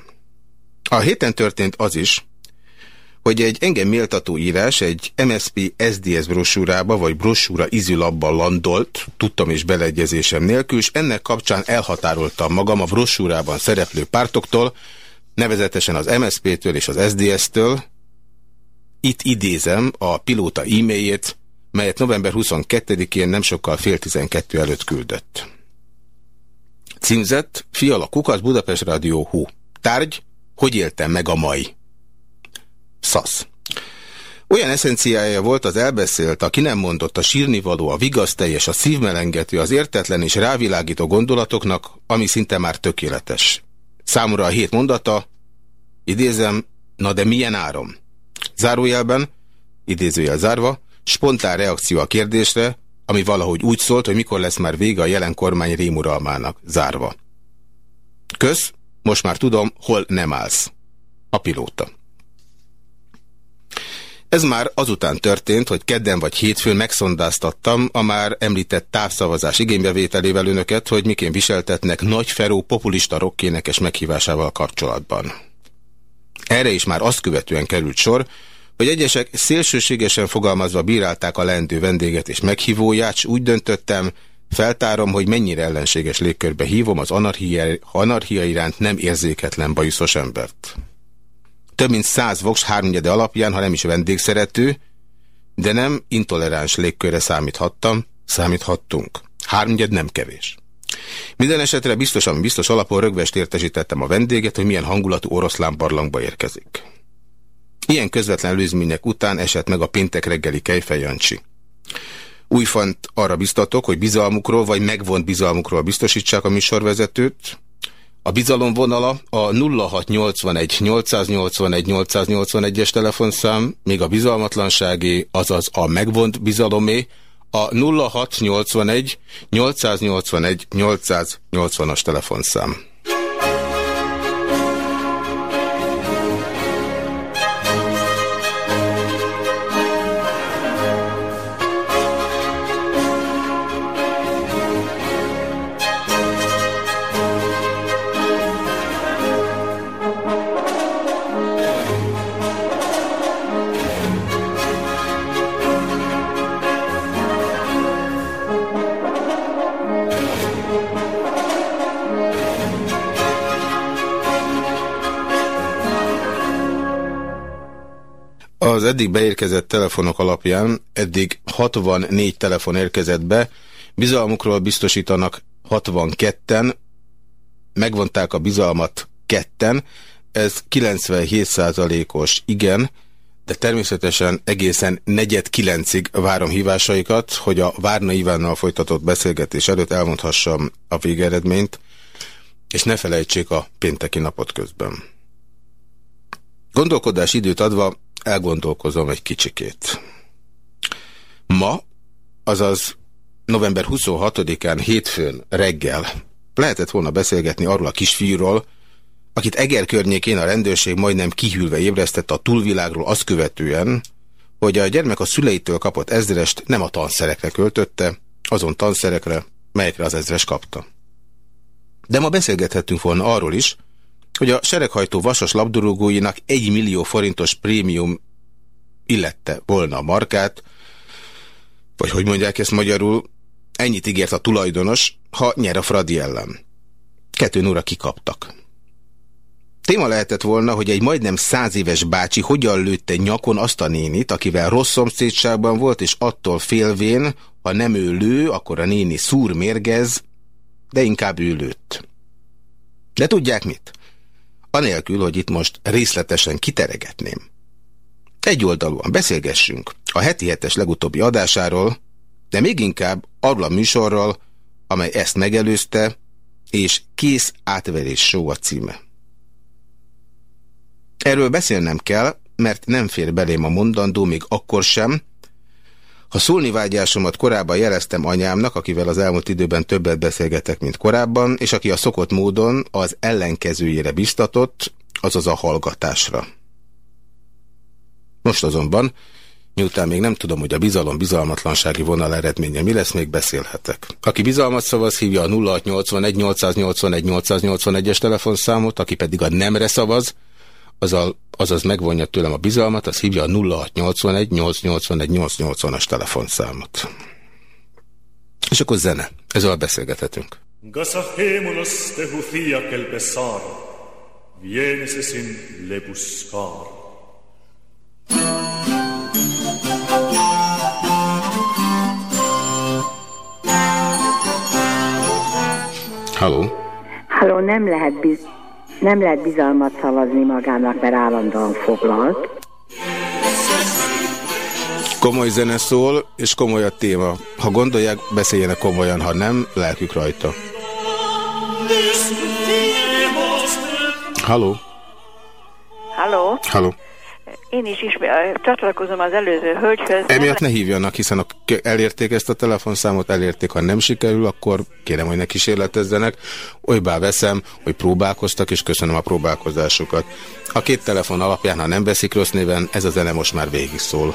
A héten történt az is, hogy egy engem méltató írás egy MSP SDS brosúrába vagy brosúra izülabban landolt, tudtam és beleegyezésem nélkül, és ennek kapcsán elhatároltam magam a brosúrában szereplő pártoktól, nevezetesen az MSP-től és az SDS-től. Itt idézem a pilóta e-mailjét, melyet november 22-én nem sokkal fél 12 előtt küldött. Címzett, Fiala Kukac, Budapest Rádió Hú. Tárgy, hogy éltem meg a mai? Szasz. Olyan eszenciája volt az elbeszélt, a ki nem mondott, a sírnivaló, a vigaszteljes, a szívmelengető, az értetlen és rávilágító gondolatoknak, ami szinte már tökéletes. Számomra a hét mondata, idézem, na de milyen áron? Zárójelben, idézőjel zárva, spontán reakció a kérdésre, ami valahogy úgy szólt, hogy mikor lesz már vége a jelen kormány rémuralmának, zárva. Kösz, most már tudom, hol nem állsz. A pilóta. Ez már azután történt, hogy kedden vagy hétfőn megszondáztattam a már említett távszavazás igénybevételével önöket, hogy miként viseltetnek Nagy Feró populista rockénekes meghívásával kapcsolatban. Erre is már azt követően került sor, hogy egyesek szélsőségesen fogalmazva bírálták a lendő vendéget és meghívóját, és úgy döntöttem, feltárom, hogy mennyire ellenséges légkörbe hívom az anarchia, anarchia iránt nem érzéketlen bajuszos embert több mint száz voks háromnyede alapján, ha nem is vendégszerető, de nem intoleráns légkörre számíthattam, számíthattunk. Háromnyed nem kevés. Minden esetre biztosan biztos alapon rögvest értesítettem a vendéget, hogy milyen hangulatú oroszlán barlangba érkezik. Ilyen közvetlen előzmények után esett meg a péntek reggeli Kejfej Jancsi. Újfont arra biztatok, hogy bizalmukról vagy megvont bizalmukról biztosítsák a műsorvezetőt, a bizalom vonala a 0681 881 881-es telefonszám, még a bizalmatlansági, azaz a megvont bizalomé, a 0681 881 880-as telefonszám. Eddig beérkezett telefonok alapján eddig 64 telefon érkezett be, bizalmukról biztosítanak 62-en, megvonták a bizalmat ketten, ez 97%-os igen, de természetesen egészen negyed kilencig várom hívásaikat, hogy a Várna Ivánnal folytatott beszélgetés előtt elmondhassam a végeredményt, és ne felejtsék a pénteki napot közben. Gondolkodás időt adva elgondolkozom egy kicsikét. Ma, azaz november 26-án hétfőn reggel lehetett volna beszélgetni arról a kisfiúról, akit Eger környékén a rendőrség majdnem kihűlve ébresztett a túlvilágról azt követően, hogy a gyermek a szüleitől kapott ezrest nem a tanszerekre költötte, azon tanszerekre, melyekre az ezres kapta. De ma beszélgethettünk volna arról is, hogy a sereghajtó vasas labdarúgóinak egy millió forintos prémium illette volna a markát, vagy hogy mondják ezt magyarul, ennyit ígért a tulajdonos, ha nyer a Fradi ellen. Kettő óra kikaptak. Téma lehetett volna, hogy egy majdnem száz éves bácsi hogyan lőtte nyakon azt a nénit, akivel rossz szomszédságban volt, és attól félvén, ha nem ő lő, akkor a néni szúr mérgez, de inkább ő lőtt. De tudják mit? Anélkül, hogy itt most részletesen kiteregetném. Egy oldalúan beszélgessünk a heti hetes legutóbbi adásáról, de még inkább arról a műsorról, amely ezt megelőzte, és Kész átverés show a címe. Erről beszélnem kell, mert nem fér belém a mondandó még akkor sem, ha szólni vágyásomat korábban jeleztem anyámnak, akivel az elmúlt időben többet beszélgetek, mint korábban, és aki a szokott módon az ellenkezőjére biztatott, azaz a hallgatásra. Most azonban, miután még nem tudom, hogy a bizalom-bizalmatlansági vonal eredménye mi lesz, még beszélhetek. Aki bizalmat szavaz, hívja a 0681 881 881-es telefonszámot, aki pedig a nemre szavaz, azaz, azaz megvonja tőlem a bizalmat, az hívja a 0681 881 880-as telefonszámot. És akkor zene. Ezzel beszélgethetünk. Gasajémonos te Jufía que el pesar vienes sin le buscar. Halló? Halló, nem lehet biz nem lehet bizalmat szavazni magának, mert állandóan foglalt. Komoly zene szól, és komoly a téma. Ha gondolják, beszéljenek komolyan, ha nem, lelkük rajta. Halló? Halló? Halló? Én is ismer, csatlakozom az előző hölgyhöz. Emiatt ne hívjanak, hiszen a, elérték ezt a telefonszámot, elérték, ha nem sikerül, akkor kérem, hogy ne kísérletezzenek. Olybá veszem, hogy próbálkoztak, és köszönöm a próbálkozásukat. A két telefon alapján, ha nem veszik rossz néven, ez a zene most már végig szól.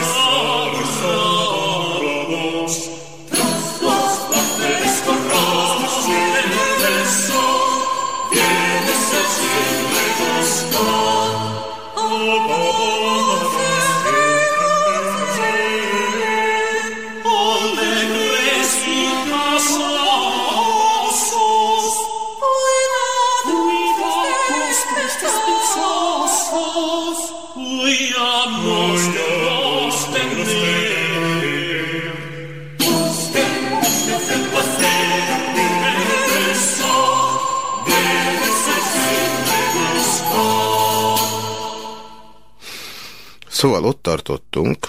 Szóval ott tartottunk,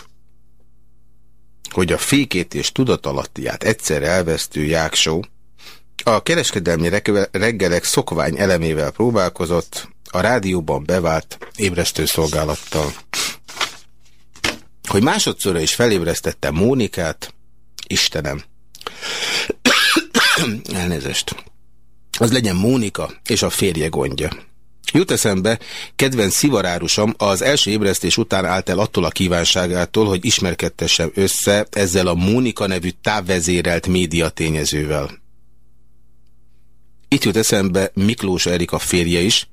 hogy a fékét és tudatalattiát egyszer elvesztő Jáksó a kereskedelmi reggelek szokvány elemével próbálkozott, a rádióban bevált ébresztőszolgálattal. Hogy másodszorra is felébresztette Mónikát, Istenem. Elnézést. Az legyen Mónika és a férje gondja. Jut eszembe, kedvenc szivarárusom az első ébresztés után állt el attól a kívánságától, hogy ismerkedtessem össze ezzel a Mónika nevű távvezérelt médiatényezővel. Itt jut eszembe Miklós Erika férje is,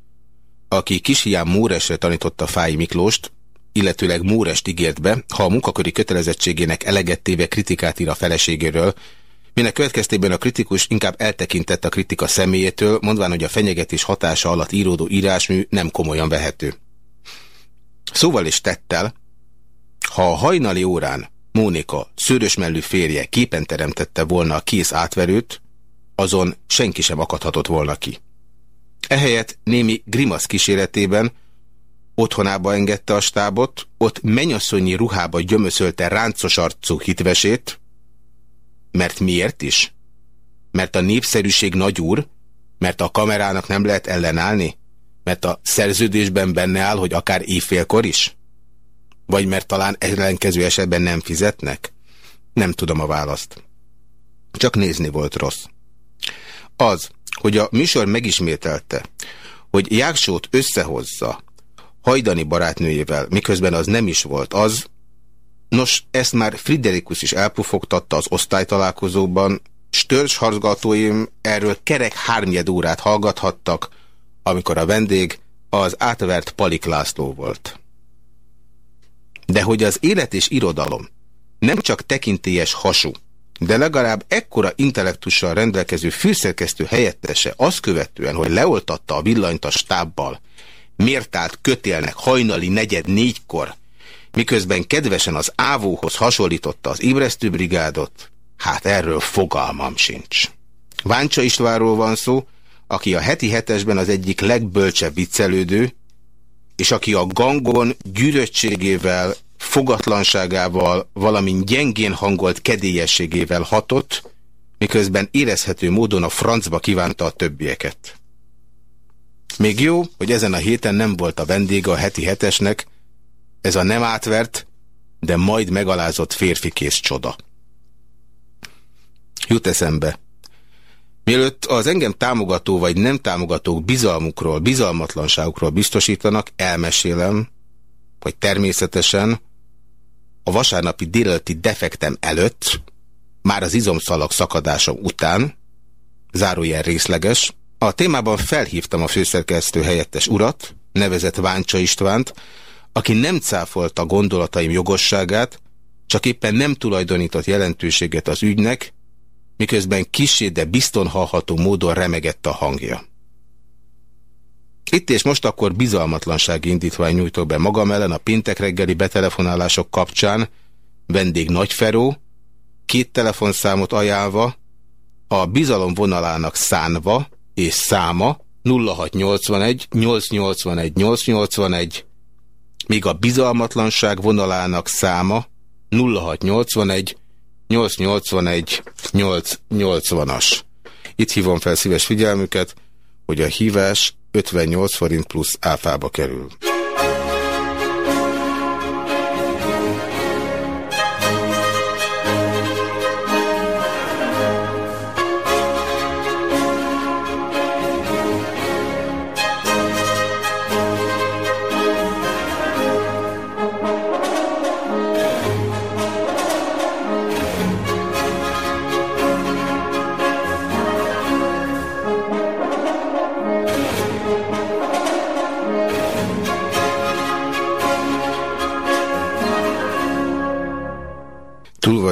aki kishián Móresre tanította Fáj Miklóst, illetőleg Mórest ígért be, ha a munkaköri kötelezettségének elegettéve kritikát ír a feleségéről, minek következtében a kritikus inkább eltekintett a kritika személyétől, mondván, hogy a fenyegetés hatása alatt íródó írásmű nem komolyan vehető. Szóval is tettel, ha a hajnali órán Mónika szőrösmellű férje képen teremtette volna a kész átverőt, azon senki sem akadhatott volna ki. Ehelyett némi grimasz kíséretében otthonába engedte a stábot, ott menyasszonyi ruhába gyömöszölte ráncos arcú hitvesét, mert miért is? Mert a népszerűség nagy úr? Mert a kamerának nem lehet ellenállni? Mert a szerződésben benne áll, hogy akár éjfélkor is? Vagy mert talán ellenkező esetben nem fizetnek? Nem tudom a választ. Csak nézni volt rossz. Az, hogy a műsor megismételte, hogy Jáksót összehozza hajdani barátnőjével, miközben az nem is volt az, nos, ezt már Friderikus is elpufogtatta az osztálytalálkozóban, störs harcgatóim erről kerek hárnyed órát hallgathattak, amikor a vendég az átvert Palik László volt. De hogy az élet és irodalom nem csak tekintélyes hasú, de legalább ekkora intellektussal rendelkező főszerkesztő helyettese azt követően, hogy leoltatta a villanyt a stábbal, mértált kötélnek hajnali negyed négykor, miközben kedvesen az ávóhoz hasonlította az ébresztőbrigádot, hát erről fogalmam sincs. Váncsa Istvánról van szó, aki a heti hetesben az egyik legbölcsebb viccelődő, és aki a gangon gyűröttségével, fogatlanságával, valamint gyengén hangolt kedélyességével hatott, miközben érezhető módon a francba kívánta a többieket. Még jó, hogy ezen a héten nem volt a vendége a heti hetesnek, ez a nem átvert, de majd megalázott férfikész csoda. Jut eszembe. Mielőtt az engem támogató vagy nem támogatók bizalmukról, bizalmatlanságukról biztosítanak, elmesélem, hogy természetesen a vasárnapi délelőtti defektem előtt, már az izomszalag szakadása után, zárójel részleges, a témában felhívtam a főszerkesztő helyettes urat, nevezett Váncsa Istvánt, aki nem cáfolta gondolataim jogosságát, csak éppen nem tulajdonított jelentőséget az ügynek, miközben kisé, de bizton hallható módon remegett a hangja. Itt és most akkor bizalmatlansági indítvány nyújtok be magam ellen a péntek reggeli betelefonálások kapcsán, vendég Nagyferó, két telefonszámot ajánlva, a bizalom vonalának szánva és száma 0681 881 881, míg a bizalmatlanság vonalának száma 0681 881 880-as. Itt hívom fel szíves figyelmüket, hogy a hívás 58 forint plusz áfába kerül.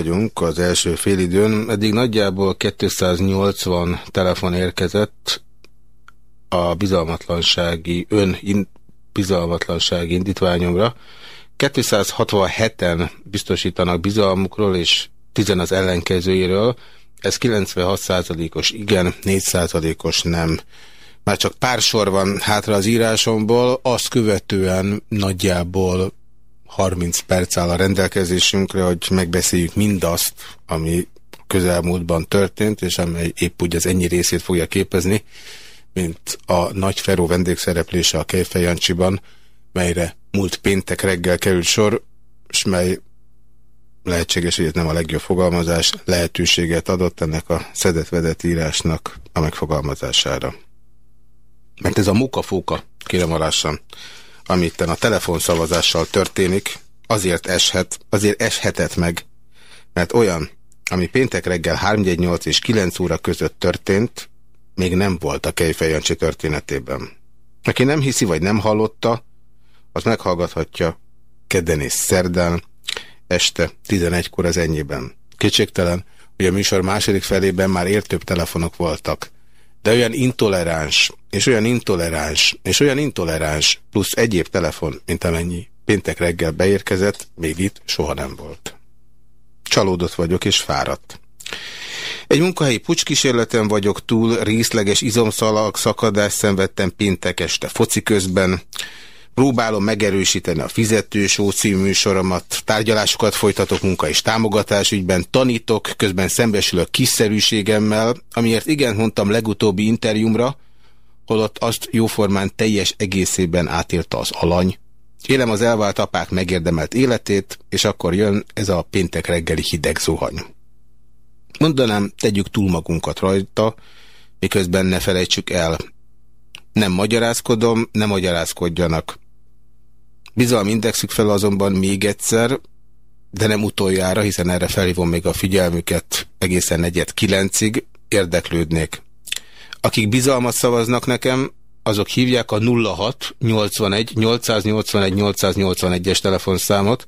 Vagyunk az első félidőn, eddig nagyjából 280 telefon érkezett a bizalmatlansági, ön bizalmatlansági indítványomra. 267-en biztosítanak bizalmukról, és 10 az ellenkezőjéről. Ez 96%-os igen, 4%-os nem. Már csak pár sor van hátra az írásomból, azt követően nagyjából 30 perc áll a rendelkezésünkre, hogy megbeszéljük mindazt, ami közelmúltban történt, és amely épp úgy az ennyi részét fogja képezni, mint a Nagy Feró vendégszereplése a Kejfej Jancsiban, melyre múlt péntek reggel került sor, és mely lehetséges, hogy ez nem a legjobb fogalmazás, lehetőséget adott ennek a szedett-vedett írásnak a megfogalmazására. Mert ez a mukafóka, kérem alásan, amit a telefonszavazással történik, azért eshet, azért eshetett meg, mert olyan, ami péntek reggel 318 és 9 óra között történt, még nem volt a Kejfej Jancsi történetében. Aki nem hiszi, vagy nem hallotta, az meghallgathatja kedden és szerdán, este 11-kor az ennyiben. Kétségtelen, hogy a műsor második felében már értőbb telefonok voltak, de olyan intoleráns, és olyan intoleráns, és olyan intoleráns, plusz egyéb telefon, mint amennyi péntek reggel beérkezett, még itt soha nem volt. Csalódott vagyok és fáradt. Egy munkahelyi pucskísérleten vagyok túl, részleges izomszalag szakadást szenvedtem péntek este foci közben, Próbálom megerősíteni a fizetős című műsoromat, tárgyalásokat folytatok munka és támogatás ügyben, tanítok, közben szembesülök kiszerűségemmel, amiért igen mondtam legutóbbi interjúmra, holott azt jóformán teljes egészében átírta az alany. Élem az elvált apák megérdemelt életét, és akkor jön ez a péntek reggeli hideg zuhany. Mondanám, tegyük túl magunkat rajta, miközben ne felejtsük el. Nem magyarázkodom, ne magyarázkodjanak. Bizalmi indexük fel azonban még egyszer, de nem utoljára, hiszen erre felhívom még a figyelmüket egészen negyed kilencig, érdeklődnék. Akik bizalmat szavaznak nekem, azok hívják a 06 81 881 881-es telefonszámot,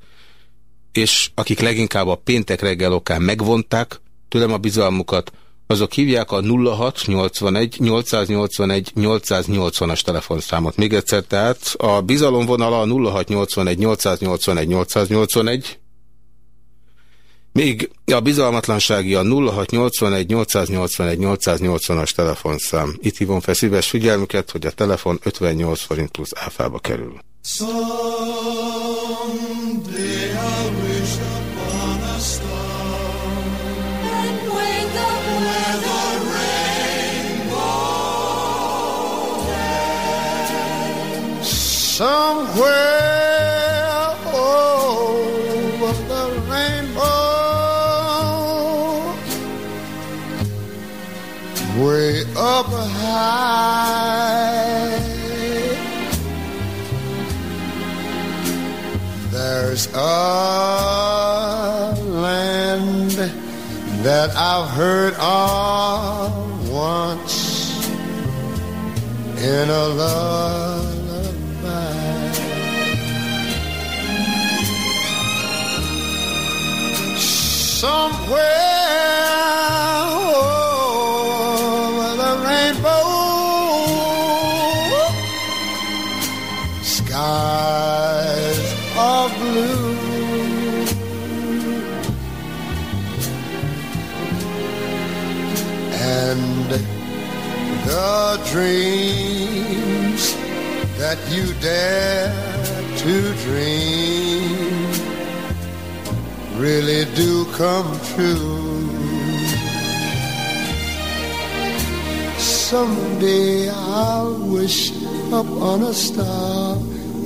és akik leginkább a péntek reggel okán megvonták tőlem a bizalmukat, azok hívják a 0681 881 880-as telefonszámot. Még egyszer, tehát a bizalom vonala a 0681 881 881, még a bizalmatlansági a 0681 881 880-as telefonszám. Itt hívom fel szíves figyelmüket, hogy a telefon 58 forint plusz áfába kerül. Someday somewhere over the rainbow, way up high. There's a land that I've heard of once in a love Oh, dreams that you dare to dream really do come true. Someday I'll wish upon a star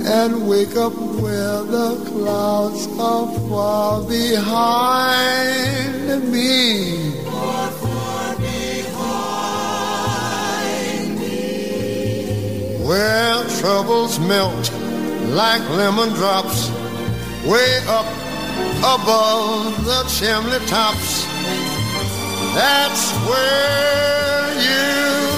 and wake up where the clouds are far behind me. Far behind me. Where troubles melt like lemon drops way up above the chimney tops. That's where you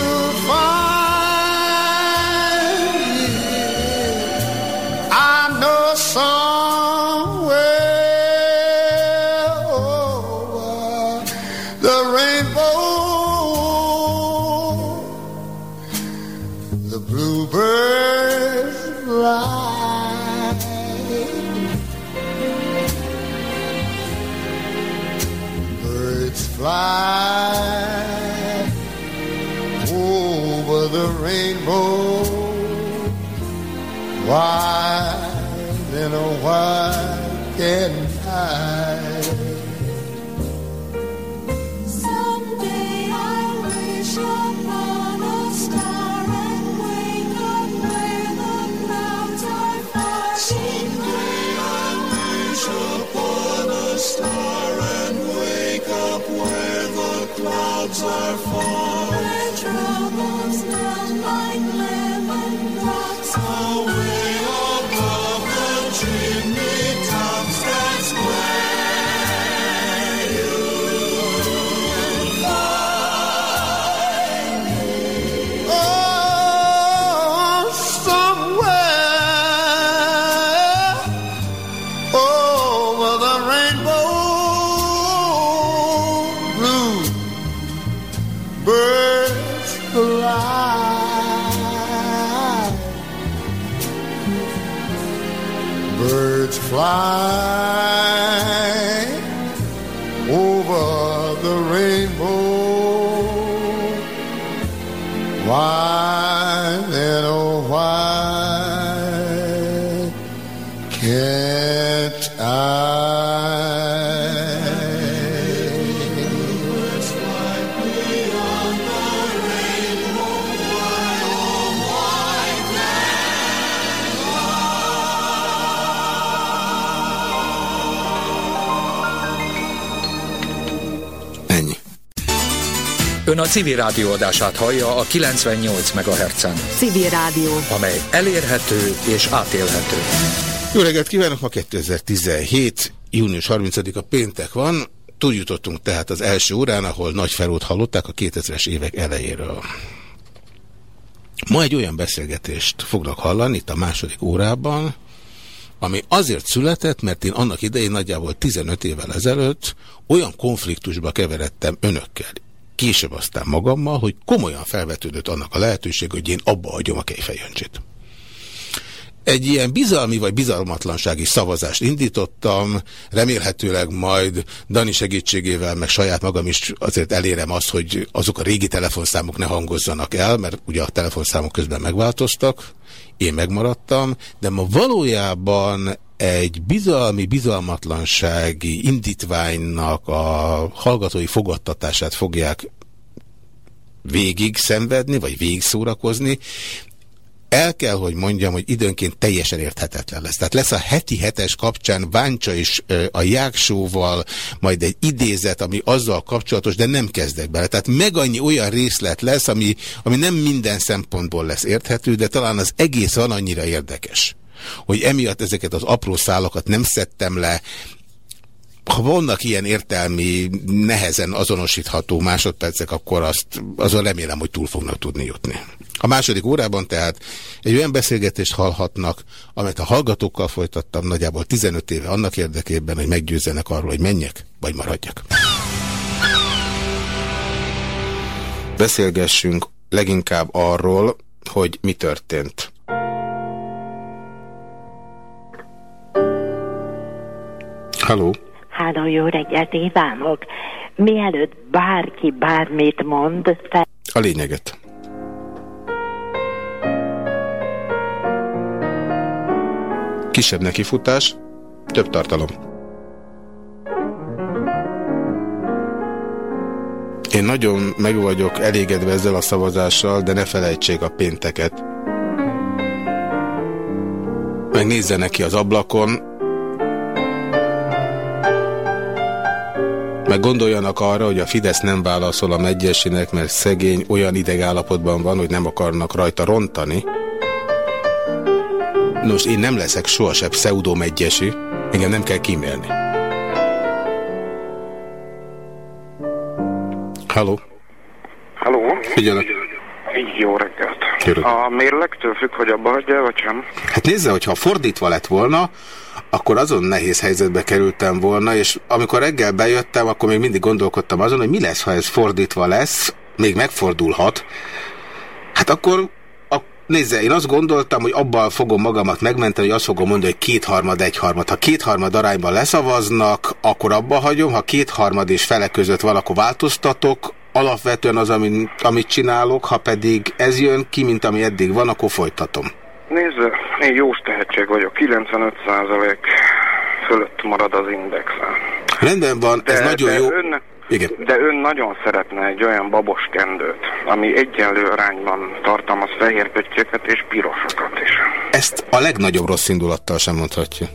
civil rádió adását hallja a 98 MHz-en. Civil rádió. Amely elérhető és átélhető. Jó reggelt kívánok! Ma 2017. június 30-a péntek van. Túljutottunk tehát az első órán, ahol Nagy Ferót hallották a 2000-es évek elejéről. Ma egy olyan beszélgetést fognak hallani itt a második órában, ami azért született, mert én annak idején nagyjából 15 évvel ezelőtt olyan konfliktusba keveredtem önökkel később aztán magammal, hogy komolyan felvetődött annak a lehetőség, hogy én abba hagyom a kejfejöncsét. Egy ilyen bizalmi vagy bizalmatlansági szavazást indítottam, remélhetőleg majd Dani segítségével, meg saját magam is azért elérem azt, hogy azok a régi telefonszámok ne hangozzanak el, mert ugye a telefonszámok közben megváltoztak, én megmaradtam, de ma valójában egy bizalmi, bizalmatlansági indítványnak a hallgatói fogadtatását fogják végig szenvedni, vagy végig szórakozni, el kell, hogy mondjam, hogy időnként teljesen érthetetlen lesz. Tehát lesz a heti hetes kapcsán Váncsa is a Jáksóval, majd egy idézet, ami azzal kapcsolatos, de nem kezdek bele. Tehát meg annyi olyan részlet lesz, ami, ami nem minden szempontból lesz érthető, de talán az egész van annyira érdekes hogy emiatt ezeket az apró szálakat nem szedtem le, ha vannak ilyen értelmi, nehezen azonosítható másodpercek, akkor azt azon remélem, hogy túl fognak tudni jutni. A második órában tehát egy olyan beszélgetést hallhatnak, amit a hallgatókkal folytattam nagyjából 15 éve annak érdekében, hogy meggyőzzenek arról, hogy menjek, vagy maradjak. Beszélgessünk leginkább arról, hogy mi történt. Halló! Háló, jó reggelt kívánok! Mielőtt bárki bármit mond... Fel... A lényeget. Kisebb nekifutás, több tartalom. Én nagyon meg vagyok elégedve ezzel a szavazással, de ne felejtsék a pénteket. Megnézzenek ki az ablakon, Meg gondoljanak arra, hogy a Fidesz nem válaszol a megyesinek, mert szegény olyan idegállapotban van, hogy nem akarnak rajta rontani. Nos, én nem leszek sohasem pseudo megyesi, engem nem kell kímélni. Halló? Halló? Figyelek. Jó reggelt. Kérlek. A mérlektől függ, hogy abba hagyja, vagy sem? Hát nézze, hogyha fordítva lett volna, akkor azon nehéz helyzetbe kerültem volna, és amikor reggel bejöttem, akkor még mindig gondolkodtam azon, hogy mi lesz, ha ez fordítva lesz, még megfordulhat. Hát akkor nézze, én azt gondoltam, hogy abban fogom magamat megmenteni, hogy azt fogom mondani, hogy kétharmad, egyharmad. Ha kétharmad arányban leszavaznak, akkor abba hagyom, ha kétharmad és fele között valakor változtatok, alapvetően az, amit, amit csinálok, ha pedig ez jön ki, mint ami eddig van, akkor folytatom. Nézd, én jó tehetség vagyok, 95% fölött marad az indexen. Rendben van, ez de, nagyon de jó. Ön, Igen. De ön nagyon szeretne egy olyan babos kendőt, ami egyenlő arányban tartalmaz fehér pöttyöket és pirosokat is. Ezt a legnagyobb rossz indulattal sem mondhatja.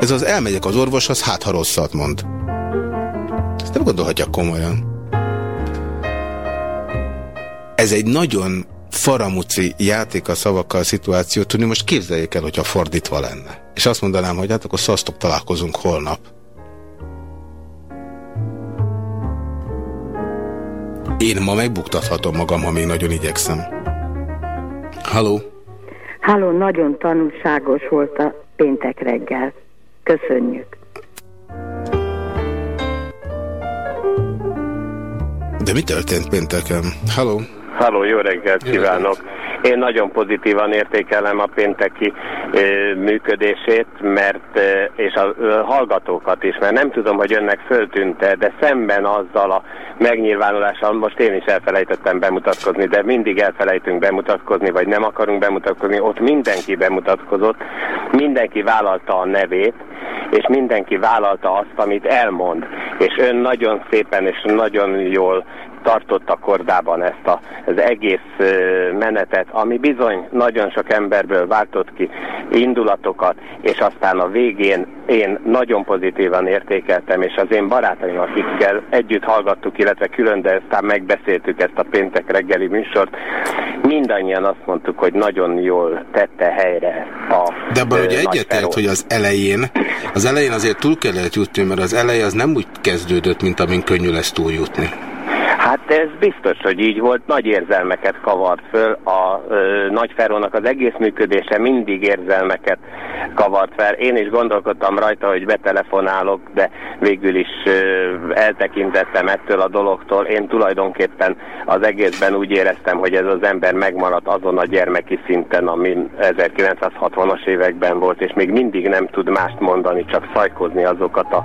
Ez az elmegyek az orvoshoz, hát ha rosszat mond. Nem gondolhatja komolyan. Ez egy nagyon faramuci játék a szavakkal a szituációt tudni, most képzeljék el, hogyha fordítva lenne. És azt mondanám, hogy hát akkor szasztok találkozunk holnap. Én ma megbuktathatom magam, ha még nagyon igyekszem. Halló? Halló, nagyon tanulságos volt a péntek reggel. Köszönjük. De mi történt pénteken? Halló? Halló, jó reggelt kívánok! Én nagyon pozitívan értékelem a pénteki ö, működését, mert ö, és a ö, hallgatókat is, mert nem tudom, hogy önnek föltűnte, de szemben azzal a megnyilvánulással, most én is elfelejtettem bemutatkozni, de mindig elfelejtünk bemutatkozni, vagy nem akarunk bemutatkozni, ott mindenki bemutatkozott, mindenki vállalta a nevét, és mindenki vállalta azt, amit elmond. És ön nagyon szépen és nagyon jól tartotta kordában ezt a, az egész menetet, ami bizony nagyon sok emberből váltott ki indulatokat, és aztán a végén én nagyon pozitívan értékeltem, és az én barátaim, akikkel együtt hallgattuk, illetve külön, de aztán megbeszéltük ezt a péntek reggeli műsort, mindannyian azt mondtuk, hogy nagyon jól tette helyre a De abban ugye egyetért, hogy az elején, az elején azért túl kellett jutni, mert az eleje az nem úgy kezdődött, mint amin könnyű lesz túljutni. Hát ez biztos, hogy így volt. Nagy érzelmeket kavart föl. A ö, Nagy Ferónak az egész működése mindig érzelmeket kavart fel. Én is gondolkodtam rajta, hogy betelefonálok, de végül is eltekintettem ettől a dologtól. Én tulajdonképpen az egészben úgy éreztem, hogy ez az ember megmaradt azon a gyermeki szinten, amin 1960-as években volt, és még mindig nem tud mást mondani, csak szajkozni azokat a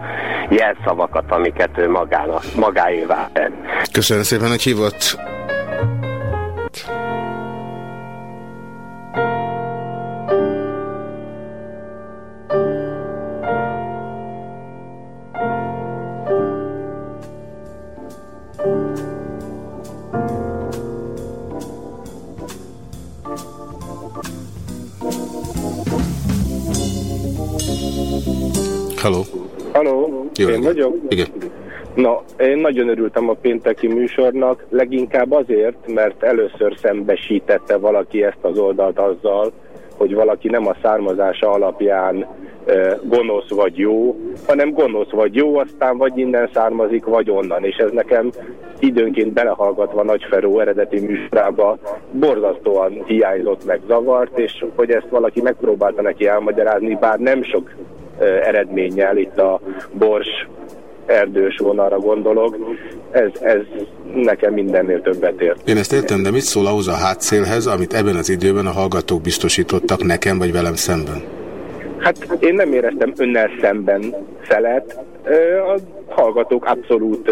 jelszavakat, amiket ő magának, magáévá tett. Köszönöm szépen, hogy hívott. Halló. Halló, Jó, én vagyok? Igen. Na, én nagyon örültem a pénteki műsornak, leginkább azért, mert először szembesítette valaki ezt az oldalt azzal, hogy valaki nem a származása alapján e, gonosz vagy jó, hanem gonosz vagy jó, aztán vagy innen származik, vagy onnan. És ez nekem időnként belehallgatva Nagyferó eredeti műsorába borzasztóan hiányzott meg zavart, és hogy ezt valaki megpróbálta neki elmagyarázni, bár nem sok eredménnyel itt a Bors erdős vonalra gondolok, ez, ez nekem mindennél többet ért. Én ezt értem, de mit szól ahhoz a hátszélhez, amit ebben az időben a hallgatók biztosítottak nekem vagy velem szemben? Hát én nem éreztem önnel szemben szelet. A hallgatók abszolút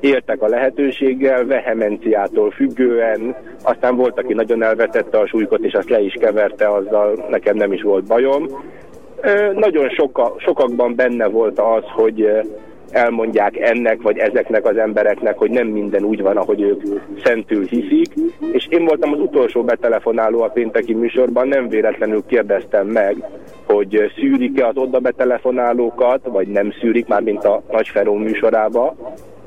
éltek a lehetőséggel, vehemenciától függően, aztán volt, aki nagyon elvetette a súlykot, és azt le is keverte, azzal nekem nem is volt bajom. Nagyon soka, sokakban benne volt az, hogy elmondják ennek vagy ezeknek az embereknek, hogy nem minden úgy van, ahogy ők szentül hiszik, és én voltam az utolsó betelefonáló a pénteki műsorban, nem véletlenül kérdeztem meg, hogy szűrik-e az oda betelefonálókat, vagy nem szűrik, már mint a Nagy Feró műsorába,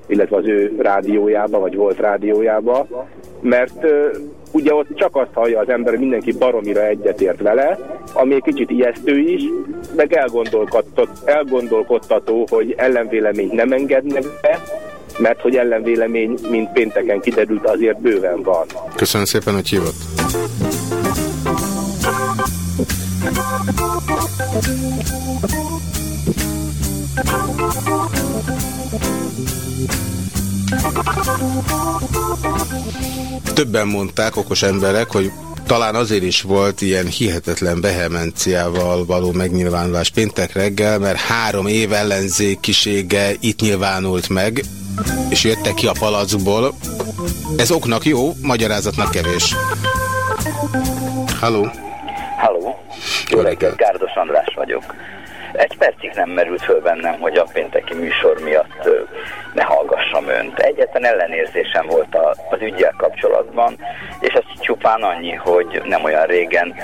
illetve az ő rádiójába, vagy volt rádiójába, mert ugye ott csak azt hallja az ember, hogy mindenki baromira egyetért vele, ami egy kicsit ijesztő is, meg elgondolkodtató, hogy ellenvéleményt nem engednek be, mert hogy ellenvélemény, mint pénteken kiderült, azért bőven van. Köszönöm szépen, hogy hívott. Többen mondták, okos emberek, hogy talán azért is volt ilyen hihetetlen vehemenciával való megnyilvánulás péntek reggel, mert három év ellenzékisége itt nyilvánult meg, és jöttek ki a palackból. Ez oknak jó, magyarázatnak kevés. Halló! Halló! Jó reggelt, Gárdos András vagyok. Egy percig nem merült föl bennem, hogy a pénteki műsor miatt ne hallgassam önt. Egyetlen ellenérzésem volt a, az ügyel kapcsolatban, és ez csupán annyi, hogy nem olyan régen,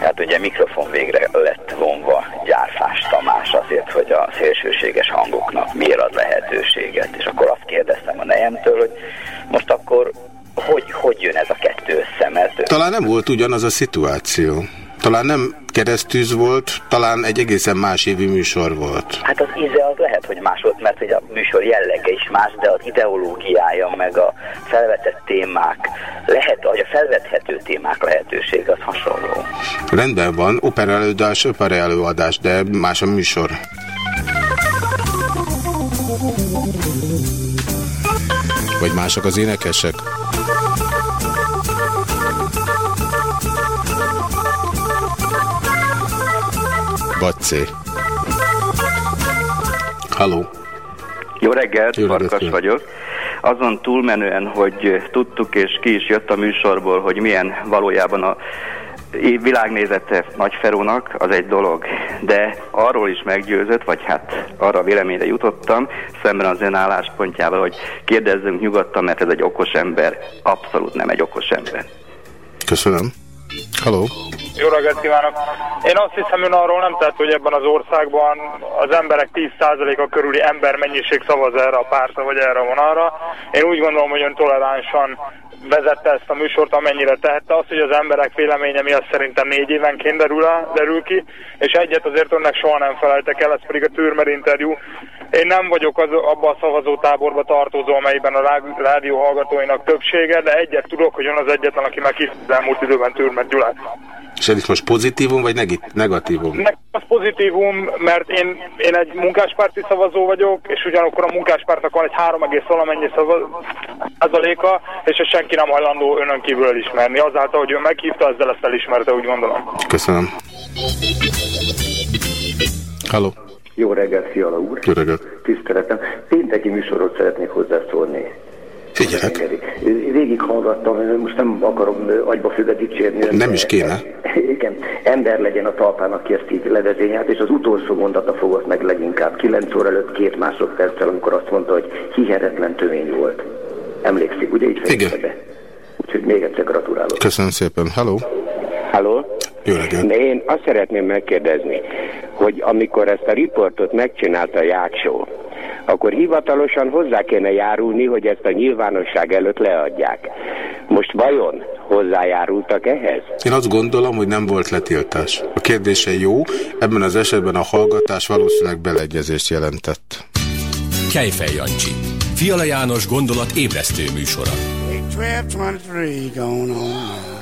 hát ugye mikrofon végre lett vonva Gyárfás Tamás. azért, hogy a szélsőséges hangoknak miért ad lehetőséget. És akkor azt kérdeztem a nejemtől, hogy most akkor hogy, hogy jön ez a kettő össze? Mert Talán nem volt ugyanaz a szituáció. Talán nem keresztűz volt, talán egy egészen más évi műsor volt. Hát az íze az lehet, hogy más volt, mert hogy a műsor jellege is más, de az ideológiája, meg a felvetett témák, lehet, hogy a felvethető témák lehetőség az hasonló. Rendben van, opera előadás, opera előadás, de más a műsor. Vagy mások az énekesek? Bacé. Halló. Jó reggelt, Jó reggelt Farkas vagyok. Azon túlmenően, hogy tudtuk és ki is jött a műsorból, hogy milyen valójában a világnézete Nagy Ferónak, az egy dolog, de arról is meggyőzött, vagy hát arra véleményre jutottam, szemben az ön álláspontjával, hogy kérdezzünk nyugodtan, mert ez egy okos ember, abszolút nem egy okos ember. Köszönöm. Halló. Jó reggelt kívánok! Én azt hiszem, ön arról nem tett, hogy ebben az országban az emberek 10%-a körüli ember mennyiség szavaz erre a pártra, vagy erre a vonalra. Én úgy gondolom, hogy ön toleránsan vezette ezt a műsort, amennyire tehette. Az, hogy az emberek véleménye miatt szerintem négy évenként derül, a, derül ki, és egyet azért önnek soha nem feleltek el, ez pedig a Türmer interjú. Én nem vagyok az, abba a szavazótáborba tartozó, amelyben a rádió hallgatóinak többsége, de egyet tudok, hogy ön az egyetlen, aki meghívta az elmúlt időben Türmer Gyulát. És ez most pozitívum vagy negatívum? Nekem az pozitívum, mert én, én egy munkáspárti szavazó vagyok, és ugyanakkor a munkáspártnak van egy 3, valamennyi százaléka, és ezt senki nem hajlandó önön kívül elismerni. Azáltal, hogy ön meghívta, ezzel ezt elismerte, úgy gondolom. Köszönöm. Halló. Jó reggelt, Fiala úr. Jó reggelt. Tiszteletem. Pénteki műsorot szeretnék hozzászólni. Figyelek. Végig hallgattam, most nem akarom agyba függő dicsérni. Nem is kéne. Igen, ember legyen a talpán, aki ezt így levezényelt, és az utolsó mondata fogott meg leginkább. 9 óra előtt két másodperccel, amikor azt mondta, hogy hihetetlen tömény volt. Emlékszik, ugye így Igen. be? Úgyhogy még egyszer gratulálok. Köszönöm szépen. Hello. Hello. Jó reggelt. Én azt szeretném megkérdezni, hogy amikor ezt a riportot megcsinálta a Jáksó, akkor hivatalosan hozzá kéne járulni, hogy ezt a nyilvánosság előtt leadják. Most vajon hozzájárultak ehhez? Én azt gondolom, hogy nem volt letiltás. A kérdése jó, ebben az esetben a hallgatás valószínűleg beleegyezést jelentett. Kejfej Jancsi. Fiala János gondolat ébresztő műsora. 12, going on,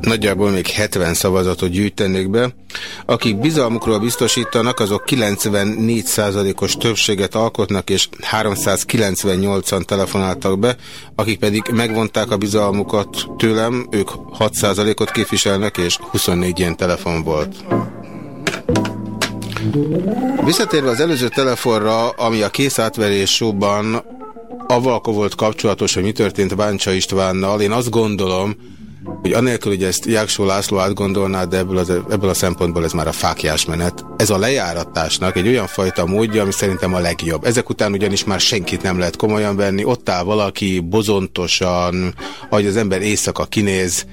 nagyjából még 70 szavazatot gyűjtenék be. Akik bizalmukról biztosítanak, azok 94%-os többséget alkotnak, és 398-an telefonáltak be, akik pedig megvonták a bizalmukat tőlem, ők 6%-ot képviselnek, és 24 ilyen telefon volt. Visszatérve az előző telefonra, ami a készátverés showban avval volt kapcsolatos, hogy mi történt Báncsa Istvánnal, én azt gondolom, hogy anélkül, hogy ezt Jáksó László átgondolná, de ebből, az, ebből a szempontból ez már a fákjás menet. Ez a lejáratásnak egy olyan fajta módja, ami szerintem a legjobb. Ezek után ugyanis már senkit nem lehet komolyan venni, ott áll valaki bozontosan, ahogy az ember éjszaka kinéz,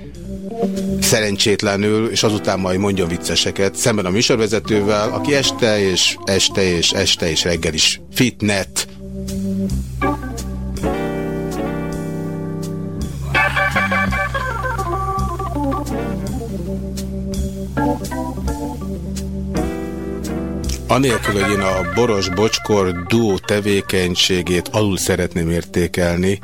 szerencsétlenül, és azután majd mondjon vicceseket, szemben a műsorvezetővel, aki este és este és este és reggel is fitnet, Anélkül, hogy én a Boros-Bocskor duó tevékenységét alul szeretném értékelni,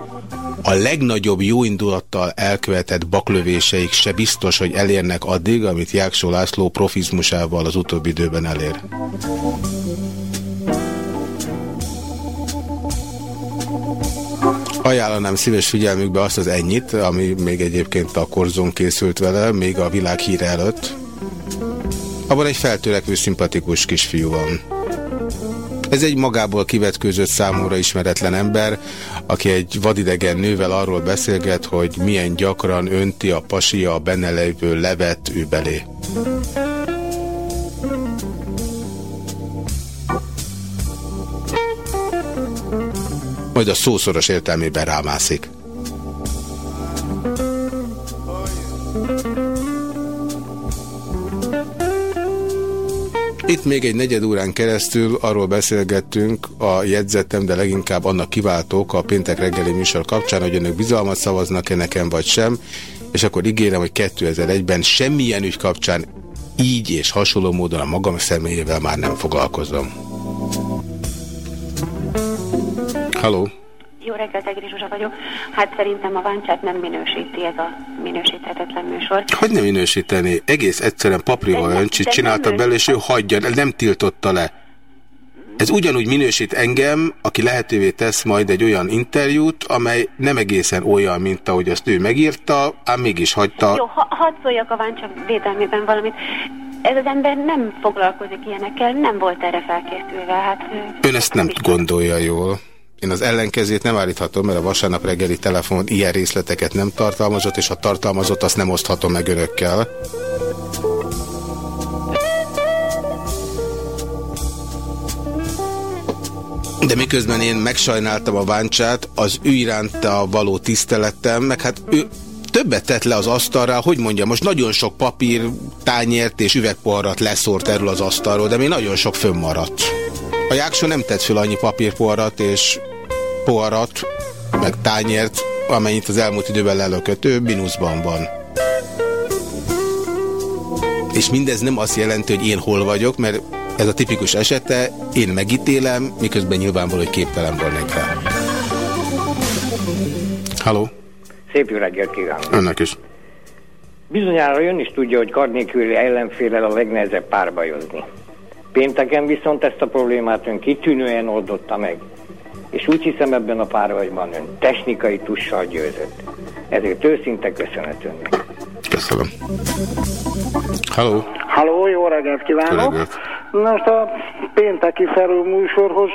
a legnagyobb jóindulattal elkövetett baklövéseik se biztos, hogy elérnek addig, amit Jáksó László profizmusával az utóbbi időben elér. Ajánlanám szíves figyelmükbe azt az ennyit, ami még egyébként a korzon készült vele, még a világ híre előtt. Abban egy feltörekvő, szimpatikus kisfiú van. Ez egy magából kivetkőzött számúra ismeretlen ember, aki egy vadidegen nővel arról beszélget, hogy milyen gyakran önti a pasia a benne levő levet ő belé. Majd a szószoros értelmében rámászik. Itt még egy negyed órán keresztül arról beszélgettünk a jegyzetem, de leginkább annak kiváltók a péntek reggeli műsor kapcsán, hogy önök bizalmat szavaznak-e nekem vagy sem, és akkor ígérem, hogy 2001-ben semmilyen ügy kapcsán így és hasonló módon a magam személyével már nem foglalkozom. Halló! Jó reggelt, Egri Zsuzsa vagyok. Hát szerintem a Váncsát nem minősíti ez a minősíthetetlen műsor. Hogy nem minősíteni? Egész egyszerűen paprival öncsit csinálta belőle, és ő hagyja, nem tiltotta le. Ez ugyanúgy minősít engem, aki lehetővé tesz majd egy olyan interjút, amely nem egészen olyan, mint ahogy azt ő megírta, ám mégis hagyta. Jó, ha, hadd szóljak a Váncsa védelmében valamit. Ez az ember nem foglalkozik ilyenekkel, nem volt erre felkészülve. Hát, Ön ezt nem gondolja jól. Én az ellenkezét nem állíthatom, mert a vasárnap reggeli telefon ilyen részleteket nem tartalmazott, és ha tartalmazott, azt nem oszthatom meg önökkel. De miközben én megsajnáltam a váncsát, az ő iránta való tiszteletem, meg hát ő többet tett le az asztalra, hogy mondja, most nagyon sok papír, tányért és üvegpoharat leszórt erről az asztalról, de még nagyon sok fönnmaradt. A Jáksó nem tett föl annyi papírpoharat és poharat, meg tányért, amennyit az elmúlt időben lelökött, ő mínuszban van. És mindez nem azt jelenti, hogy én hol vagyok, mert ez a tipikus esete, én megítélem, miközben nyilvánvaló, hogy képtelen volnék rá. Halló? Szép jó reggelt kívánok! Önnek is. Bizonyára ön is tudja, hogy kard nélküli ellenfélel a legnehezebb párbajozni. Pénteken viszont ezt a problémát ön kitűnően oldotta meg és úgy hiszem ebben a párbajban ön technikai tussal győzött. Ezért őszinte köszönet önnek. Köszönöm. Halló. Halló, jó reggelt kívánok. Most a pénteki felülműsorhoz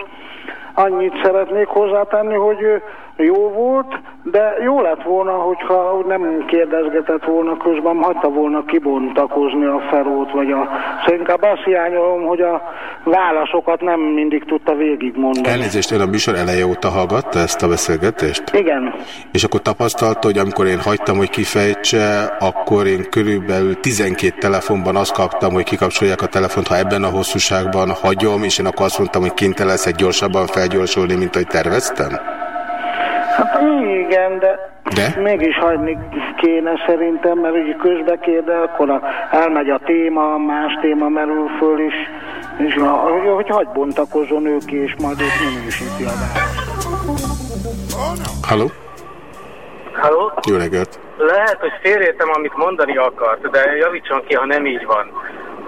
annyit szeretnék hozzátenni, hogy jó volt, de jó lett volna, hogyha nem kérdezgetett volna közben, hagyta volna kibontakozni a ferót, vagy a... Szóval inkább azt hiányolom, hogy a válaszokat nem mindig tudta végigmondani. Elnézést, ön a műsor eleje óta hallgatta ezt a beszélgetést? Igen. És akkor tapasztalta, hogy amikor én hagytam, hogy kifejtse, akkor én körülbelül 12 telefonban azt kaptam, hogy kikapcsolják a telefont, ha ebben a hosszúságban hagyom, és én akkor azt mondtam, hogy kénytelen leszek gyorsabban felgyorsulni, mint ahogy terveztem? Hát igen, de, de? mégis hagyni kéne szerintem, mert ugye közbe kérde, akkor a, elmegy a téma, más téma merül föl is, és hogy, hogy hagy bontakozzon ő ki, és majd őt minősíti a Halló? Halló? Jó reggelt! Lehet, hogy félértem, amit mondani akart, de javítson ki, ha nem így van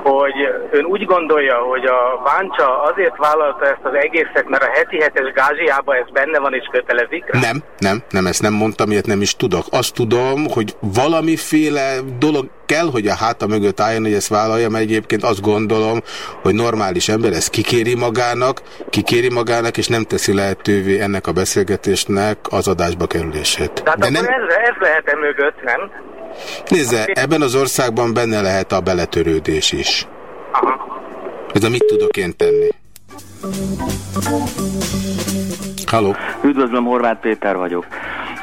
hogy ön úgy gondolja, hogy a Váncsa azért vállalta ezt az egészet, mert a heti hetes gázsiában ez benne van és kötelezik? Nem, nem, nem, ezt nem mondtam, ilyet nem is tudok. Azt tudom, hogy valamiféle dolog kell, hogy a háta mögött álljon, hogy ezt vállalja, mert egyébként azt gondolom, hogy normális ember ezt kikéri magának, kikéri magának, és nem teszi lehetővé ennek a beszélgetésnek az adásba kerülését. Tehát De nem... ez, ez lehet-e mögött, nem? Nézze, ebben az országban benne lehet a beletörődés is. Ez a mit tudok én tenni? Halló. Üdvözlöm, Horváth Péter vagyok.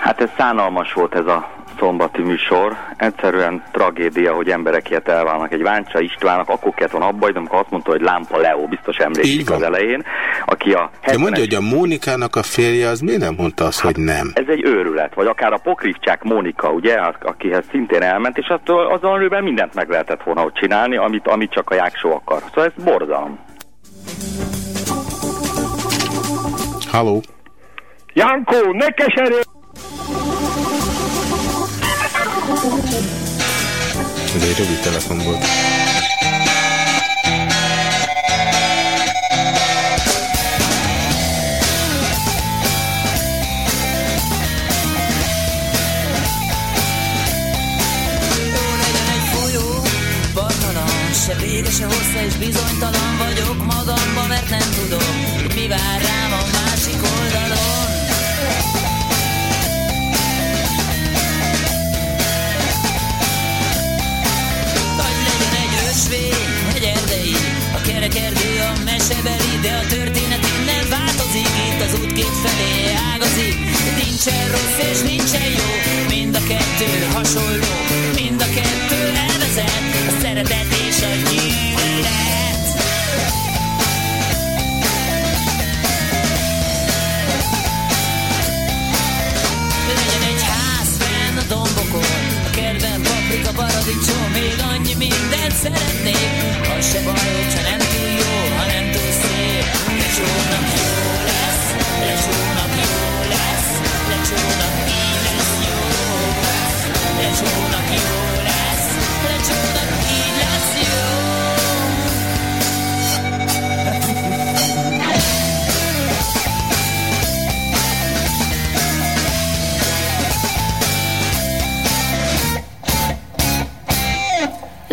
Hát ez szánalmas volt ez a szombati műsor. Egyszerűen tragédia, hogy emberek ilyet elválnak. Egy Váncsa Istvánnak akkor kellett volna abba, amikor azt mondta, hogy Lámpa Leo, biztos emlékszik az elején, aki a... De mondja, hogy a Mónikának a férje az miért nem mondta azt, hogy nem? Ez egy őrület. Vagy akár a Pokrivcsák Mónika, ugye, akihez szintén elment, és attól, azon őben mindent meg lehetett volna ott csinálni, amit, amit csak a jáksó akar. Szóval ez borzalom. Halló. Jankó, ne keserő! Ez egy rövid telefon volt. se vége, se hossza, és bizonytalan vagyok magamban, mert nem tudom, mi vár rá. sebeli, de a történet innen változik, itt az út két felé ágazik. Nincsen rossz és nincsen jó, mind a kettő hasonló, mind a kettő elvezet, a szeretet és a gyűlölet. Legyen egy ház fenn dombokon, a paprika paradicsom, még annyi mindent szeretnék, az se baj, hogyha nem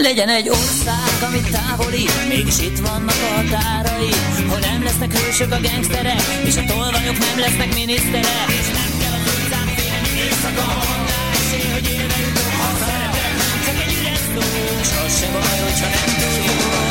Legyen egy ország, amit távoli, mégis itt vannak a határai, hol nem lesznek hősök a gengszterek, és a tolvajok nem lesznek miniszterek. És nem kell az utcán félni éjszaka, esély, hogy élve jutok haza. Csak egy üres szó, sose baj, hogyha nem túl.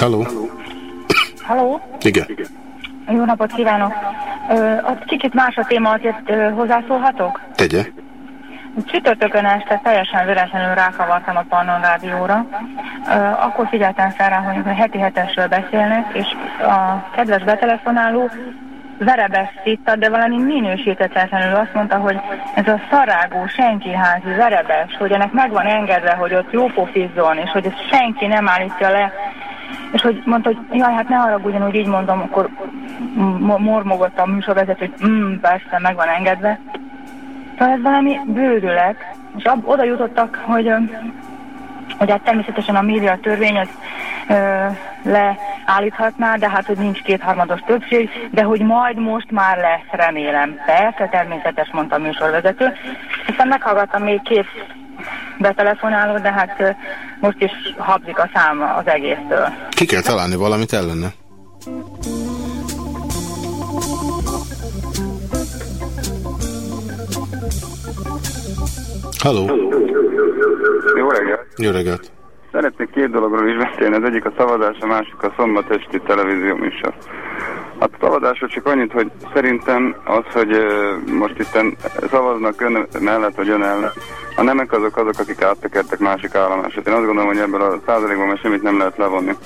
Halló? Halló? Igen. Jó napot kívánok! Ö, az kicsit más a téma, azért ö, hozzászólhatok? Tegye. Csütörtökön este teljesen véletlenül rákavartam a Pannon Rádióra. Ö, akkor figyeltem fel rá, hogy a heti hetesről beszélnek, és a kedves betelefonáló verebes szitta, de valami minősítetlenül azt mondta, hogy ez a szarágó, senkiházi verebes, hogy ennek meg van engedve, hogy ott jópofizzon, és hogy ezt senki nem állítja le, és hogy mondta, hogy jaj, hát ne haragudjon, hogy így mondom, akkor mormogott a műsorvezető, hogy mm, persze, meg van engedve. Szóval ez valami bődület, és ab, oda jutottak, hogy, hogy hát természetesen a média törvény az ö, leállíthatná, de hát, hogy nincs kétharmados többség, de hogy majd most már lesz, remélem. Persze, természetes, mondta a műsorvezető. Aztán meghallgattam még két betelefonáló, de hát most is habzik a szám az egésztől. Ki kell találni valamit ellene. Halló. Jó reggelt! Jó reggelt. Szeretnék két dologról is beszélni. Az egyik a szavazás, a másik a szombat esti televízió műsor. Hát a szavazásról csak annyit, hogy szerintem az, hogy most itt szavaznak ön mellett vagy ön ellen, a nemek azok azok, akik áttekertek másik állomásot. Én azt gondolom, hogy ebből a százalékban már semmit nem lehet levonni.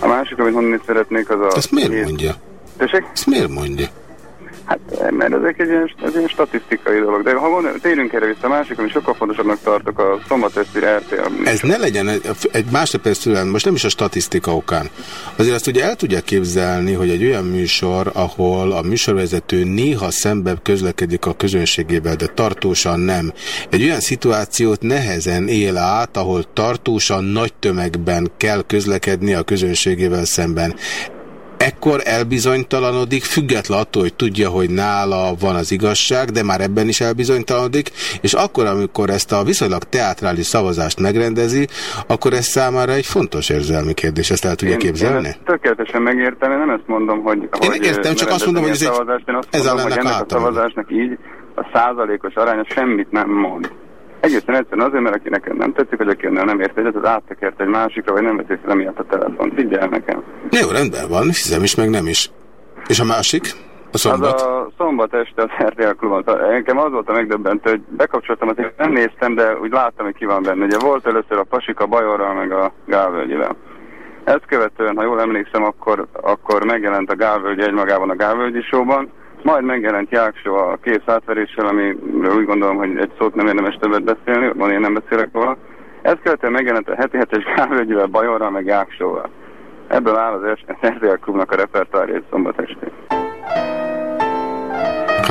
A másik, amit mondani szeretnék, az a... Ezt miért mondja? Tessék? Ezt miért mondja? Hát, mert ezek egy ilyen, ez egy statisztikai dolog. De ha gondolom, térjünk erre vissza, másik, ami sokkal fontosabbnak tartok, a szombatesti RTL. Ez ne legyen egy, egy másodperc türelem, most nem is a statisztika okán. Azért azt ugye el tudja képzelni, hogy egy olyan műsor, ahol a műsorvezető néha szembe közlekedik a közönségével, de tartósan nem. Egy olyan szituációt nehezen él át, ahol tartósan nagy tömegben kell közlekedni a közönségével szemben ekkor elbizonytalanodik, független attól, hogy tudja, hogy nála van az igazság, de már ebben is elbizonytalanodik, és akkor, amikor ezt a viszonylag teátrális szavazást megrendezi, akkor ez számára egy fontos érzelmi kérdés. Ezt el tudja én, képzelni? Én tökéletesen megértem, én nem ezt mondom, hogy... Én hogy értem, csak azt mondom, hogy ez, egy, ez mondom, hogy ennek a szavazásnak így a százalékos aránya semmit nem mond. Egészen egyszerűen azért, mert aki nekem nem tetszik, hogy aki nem ért egyet, az áttekert egy másikra, vagy nem veszik fel emiatt a telefon. Figyelj nekem. Jó, rendben van, hiszem is, meg nem is. És a másik? A szombat? Az a szombat este az RTL klubon. Nekem az volt a megdöbbentő, hogy bekapcsoltam, azért nem néztem, de úgy láttam, hogy ki van benne. Ugye volt először a Pasika Bajorral, meg a Gálvölgyivel. Ezt követően, ha jól emlékszem, akkor, akkor megjelent a Gálvölgyi egymagában a Gálvölgyi showban, majd megjelent Jáksó a kész átveréssel, ami úgy gondolom, hogy egy szót nem érdemes többet beszélni, van én nem beszélek róla. Ez követően megjelent a heti hetes Gálvölgyivel, Bajorral, meg Jáksóval. Ebből áll az RTL klubnak a repertoárja egy szombat estén.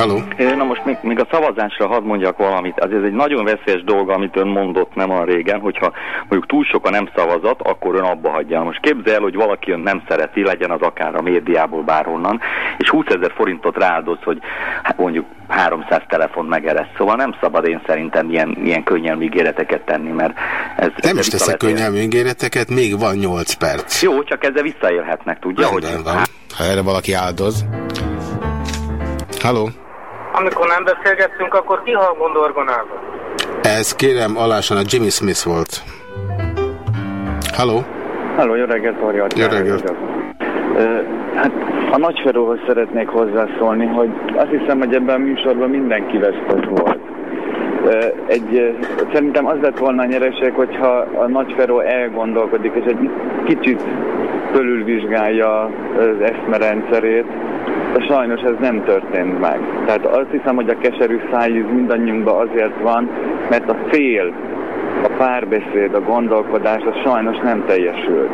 Halló. Na most még, még a szavazásra hadd mondjak valamit. Az ez egy nagyon veszélyes dolog, amit ön mondott nem a régen, hogyha mondjuk túl sok a nem szavazat, akkor ön abba hagyja. Most képzel, hogy valaki ön nem szereti, legyen az akár a médiából bárhonnan, és 20 ezer forintot rááldoz, hogy hát mondjuk 300 telefon megeresz. Szóval nem szabad én szerintem ilyen, ilyen könnyelmű ígéreteket tenni, mert ez... Nem is teszek könnyelmű ígéreteket, még van 8 perc. Jó, csak ezzel visszaélhetnek, tudja? Rendben hogy... van. Ha erre valaki áldoz. Halló? Amikor nem beszélgettünk, akkor ki hangon dorgonálva? Ez kérem alásan a Jimmy Smith volt. Halló? Halló, jó reggelt, Varja. Jó reggelt. Hát a Nagyferóhoz szeretnék hozzászólni, hogy azt hiszem, hogy ebben a műsorban mindenki vesztes volt. Egy, szerintem az lett volna a nyereség, hogyha a Nagyferó elgondolkodik, és egy kicsit fölülvizsgálja az eszmerendszerét, de sajnos ez nem történt meg. Tehát azt hiszem, hogy a keserű szájűz mindannyiunkban azért van, mert a fél, a párbeszéd, a gondolkodás, az sajnos nem teljesült.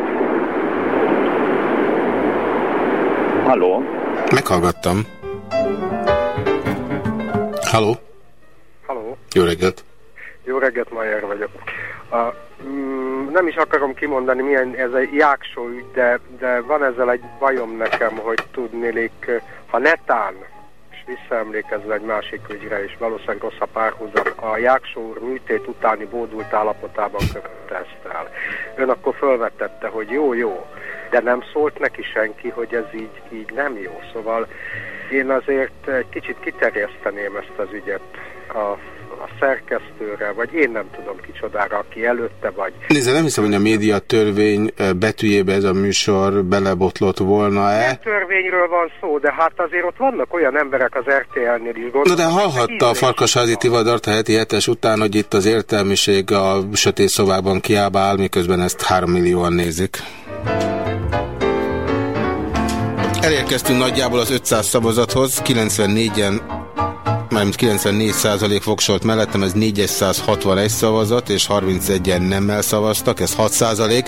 Haló? Meghallgattam. Haló? Haló? Jó reggelt! Jó reggelt, Majer vagyok. A, nem is akarom kimondani, milyen ez a jáksó ügy, de, de van ezzel egy bajom nekem, hogy tudnélik, ha netán, és visszaemlékezve egy másik ügyre, és valószínűleg rossz a párhuzam, a jáksó úr műtét utáni bódult állapotában követte ezt el. Ön akkor felvetette, hogy jó, jó, de nem szólt neki senki, hogy ez így, így nem jó. Szóval én azért egy kicsit kiterjeszteném ezt az ügyet a a szerkesztőre, vagy én nem tudom kicsodára, aki előtte vagy. Nézze, nem hiszem, hogy a média törvény betűjébe ez a műsor belebotlott volna-e. Nem törvényről van szó, de hát azért ott vannak olyan emberek az RTL-nél is. Gondolom, Na de hallhatta a Farkasházi Tivadart a heti hetes után, hogy itt az értelmiség a sötét szobában kiábál, miközben ezt három millióan nézik. Elérkeztünk nagyjából az 500 szavazathoz, 94-en mármint 94% voksolt mellettem, ez 461 szavazat, és 31-en nemmel szavaztak, ez 6%.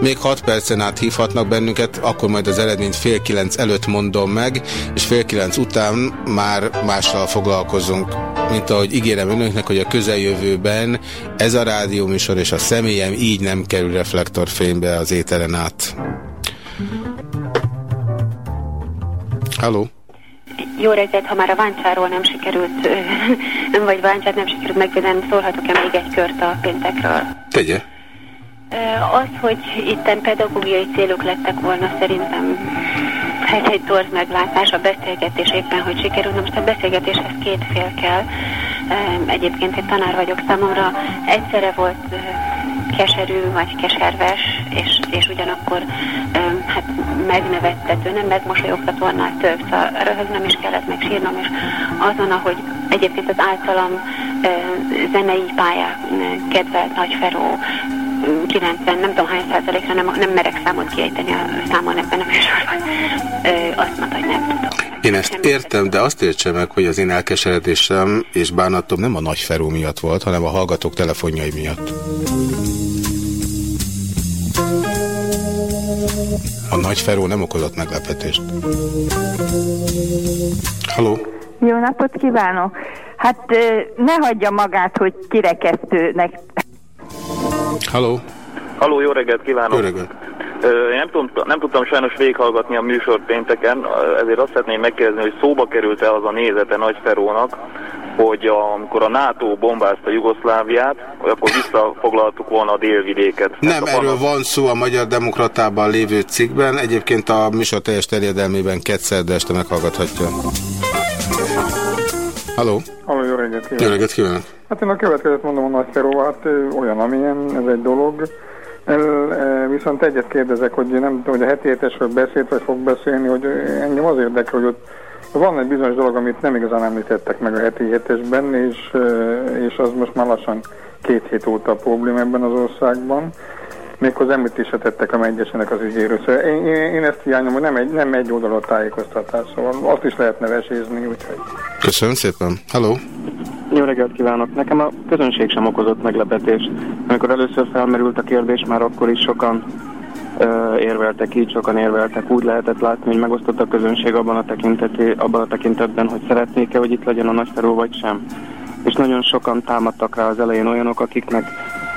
Még 6 percen át hívhatnak bennünket, akkor majd az eredményt fél 9 előtt mondom meg, és fél 9 után már mással foglalkozunk. Mint ahogy ígérem önöknek, hogy a közeljövőben ez a rádióműsor és a személyem így nem kerül reflektorfénybe az ételen át. Halló? Jó reggelt, ha már a váncsáról nem sikerült, vagy váncsát nem sikerült megvédeni, szólhatok-e még egy kört a péntekről? Tegye. Az, hogy itten pedagógiai célok lettek volna szerintem hát egy torz meglátás, a beszélgetés éppen, hogy sikerül. Na most a beszélgetéshez két fél kell. Egyébként egy tanár vagyok számomra. Egyszerre volt keserű vagy keserves, és, és ugyanakkor hát megnevettető, nem megmosolyogtató annál több, szóval röhögnem is kellett, meg sírnom, és azon, ahogy egyébként az általam zenei pályák kedvelt Nagy Feró 90, nem tudom hány százalékra, nem, nem merek számot kiejteni a számon ebben a műsorban. Azt mondta, hogy nem tudom. Én ezt értem, de azt értse meg, hogy az én elkeseredésem és bánatom nem a nagy Feró miatt volt, hanem a hallgatók telefonjai miatt. A nagy Feró nem okozott meglepetést. Haló? Jó napot kívánok! Hát ne hagyja magát, hogy kirekesztőnek. Haló? Haló, jó reggelt kívánok! Jó reggelt! Én nem, tudom, nem tudtam sajnos végighallgatni a műsor pénteken, ezért azt szeretném megkérdezni, hogy szóba került-e az a nézete Nagy Ferónak, hogy amikor a NATO bombázta Jugoszláviát, akkor visszafoglaltuk volna a délvidéket. Nem, erről van szó a Magyar Demokratában lévő cikkben, egyébként a műsor teljes terjedelmében kétszer, de este meghallgathatja. Halló? Halló, jó reggelt kívánok! Jó reggelt kívánok! Hát én a következőt mondom a Nagy Feróval, hát olyan, amilyen, ez egy dolog. Viszont egyet kérdezek, hogy nem tudom, hogy a heti hétesről beszélt, vagy fog beszélni, hogy engem az érdekel, hogy ott van egy bizonyos dolog, amit nem igazán említettek meg a heti hétesben, és, és az most már lassan két hét óta a probléma ebben az országban. Méghozzá említésre tettek a megyesenek az ügyéről. Szóval én, én, én ezt hiányom, hogy nem egy, nem egy oldalú tájékoztatás, szóval azt is lehetne vesézni, úgyhogy... Köszönöm szépen. Hello! Jó reggelt kívánok! Nekem a közönség sem okozott meglepetést. Amikor először felmerült a kérdés, már akkor is sokan ö, érveltek így, sokan érveltek. Úgy lehetett látni, hogy megosztott a közönség abban a, abban a tekintetben, hogy szeretnék-e, hogy itt legyen a nagyferó, vagy sem. És nagyon sokan támadtak rá az elején olyanok, akiknek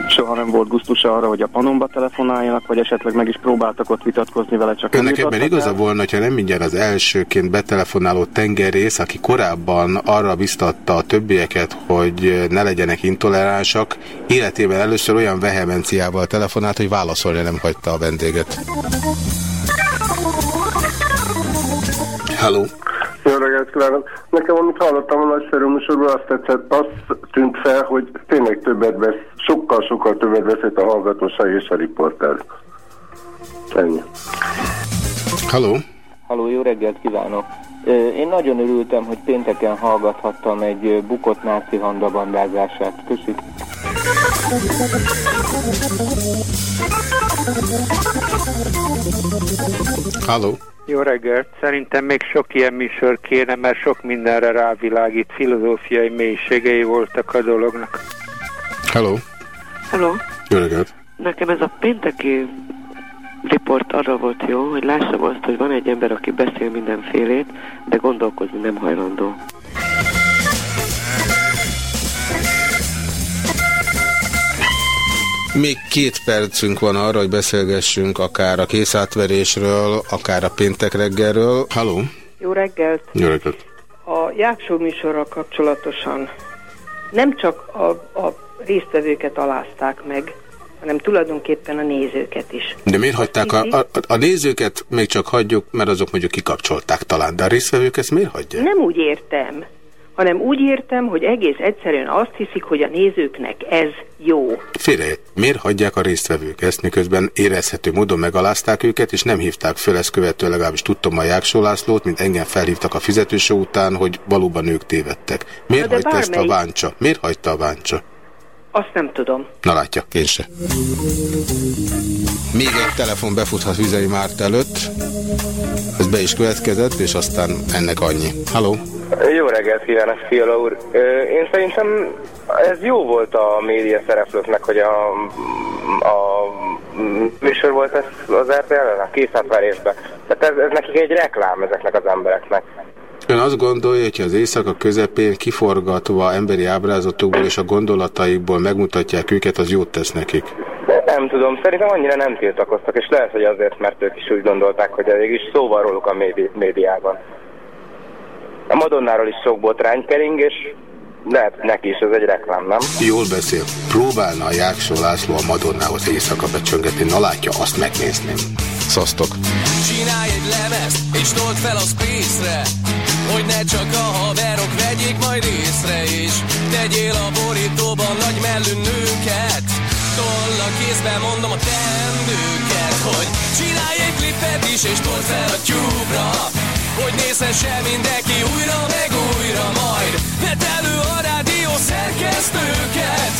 soha nem volt gusztusa arra, hogy a panomba telefonáljanak, vagy esetleg meg is próbáltak ott vitatkozni vele, csak Önnek ebben igaza volna, hogyha nem mindjárt az elsőként betelefonáló tengerész, aki korábban arra biztatta a többieket, hogy ne legyenek intoleránsak, életében először olyan vehemenciával telefonált, hogy válaszolni nem hagyta a vendéget. Hello. Jó reggelt kívánok! Nekem, amit hallottam a nagyszerű műsorban, azt tetszett, azt tűnt fel, hogy tényleg többet vesz, sokkal-sokkal többet veszett a hallgatóság és a riporter. Ennyi. Halló! Halló, jó reggelt kívánok! Én nagyon örültem, hogy pénteken hallgathattam egy bukott náci handabandázását. Köszönöm. Halló! Jó reggelt! Szerintem még sok ilyen műsor kéne, mert sok mindenre rávilágít, filozófiai mélységei voltak a dolognak. Hello! Hello! Jó reggelt! Nekem ez a pénteki riport arra volt jó, hogy lássam azt, hogy van egy ember, aki beszél mindenfélét, de gondolkozni nem hajlandó. Még két percünk van arra, hogy beszélgessünk akár a készátverésről, akár a péntek reggelről. Halló? Jó reggelt! Jó reggelt! A Jáksó műsorral kapcsolatosan nem csak a, a résztvevőket alázták meg, hanem tulajdonképpen a nézőket is. De miért hagyták a, a, a nézőket, még csak hagyjuk, mert azok mondjuk kikapcsolták talán, de a résztvevők ezt miért hagyják? Nem úgy értem hanem úgy értem, hogy egész egyszerűen azt hiszik, hogy a nézőknek ez jó. Félre, miért hagyják a résztvevők ezt, miközben érezhető módon megalázták őket, és nem hívták föl ezt követően legalábbis tudtam a Jáksó Lászlót, mint engem felhívtak a fizetősó után, hogy valóban ők tévedtek. Miért hagyta ezt a váncsa? Miért hagyta a váncsa? Azt nem tudom. Na látja, én se. Még egy telefon befuthat Vizei Márt előtt. Ez be is következett, és aztán ennek annyi. Halló? Jó reggelt kívánok, Fiala úr. Én szerintem ez jó volt a média szereplőknek, hogy a, a műsor volt ez az RTL-en, a készátverésben. Tehát ez, ez nekik egy reklám ezeknek az embereknek. Ön azt gondolja, hogy az éjszaka közepén kiforgatva emberi ábrázatokból és a gondolataikból megmutatják őket, az jót tesz nekik? Nem tudom, szerintem annyira nem tiltakoztak, és lehet, hogy azért, mert ők is úgy gondolták, hogy elég is szóval róluk a médi médiában. A Madonnáról is sok botrány kering, és lehet neki is ez egy reklám, nem? Jól beszél. Próbálna a Jáksó László a Madonnához éjszaka becsöngetni, na látja, azt megnézném. Szasztok! Csinálj egy lemezt, és told fel a space hogy ne csak a haverok vegyék majd észre is. Tegyél a borítóban nagy mellű nőket, toll a kézbe mondom a teendőket, hogy csinálj egy klipet is, és told fel a tyúbra, hogy nézhesse mindenki újra meg újra majd. Vedd elő a rádió szerkesztőket,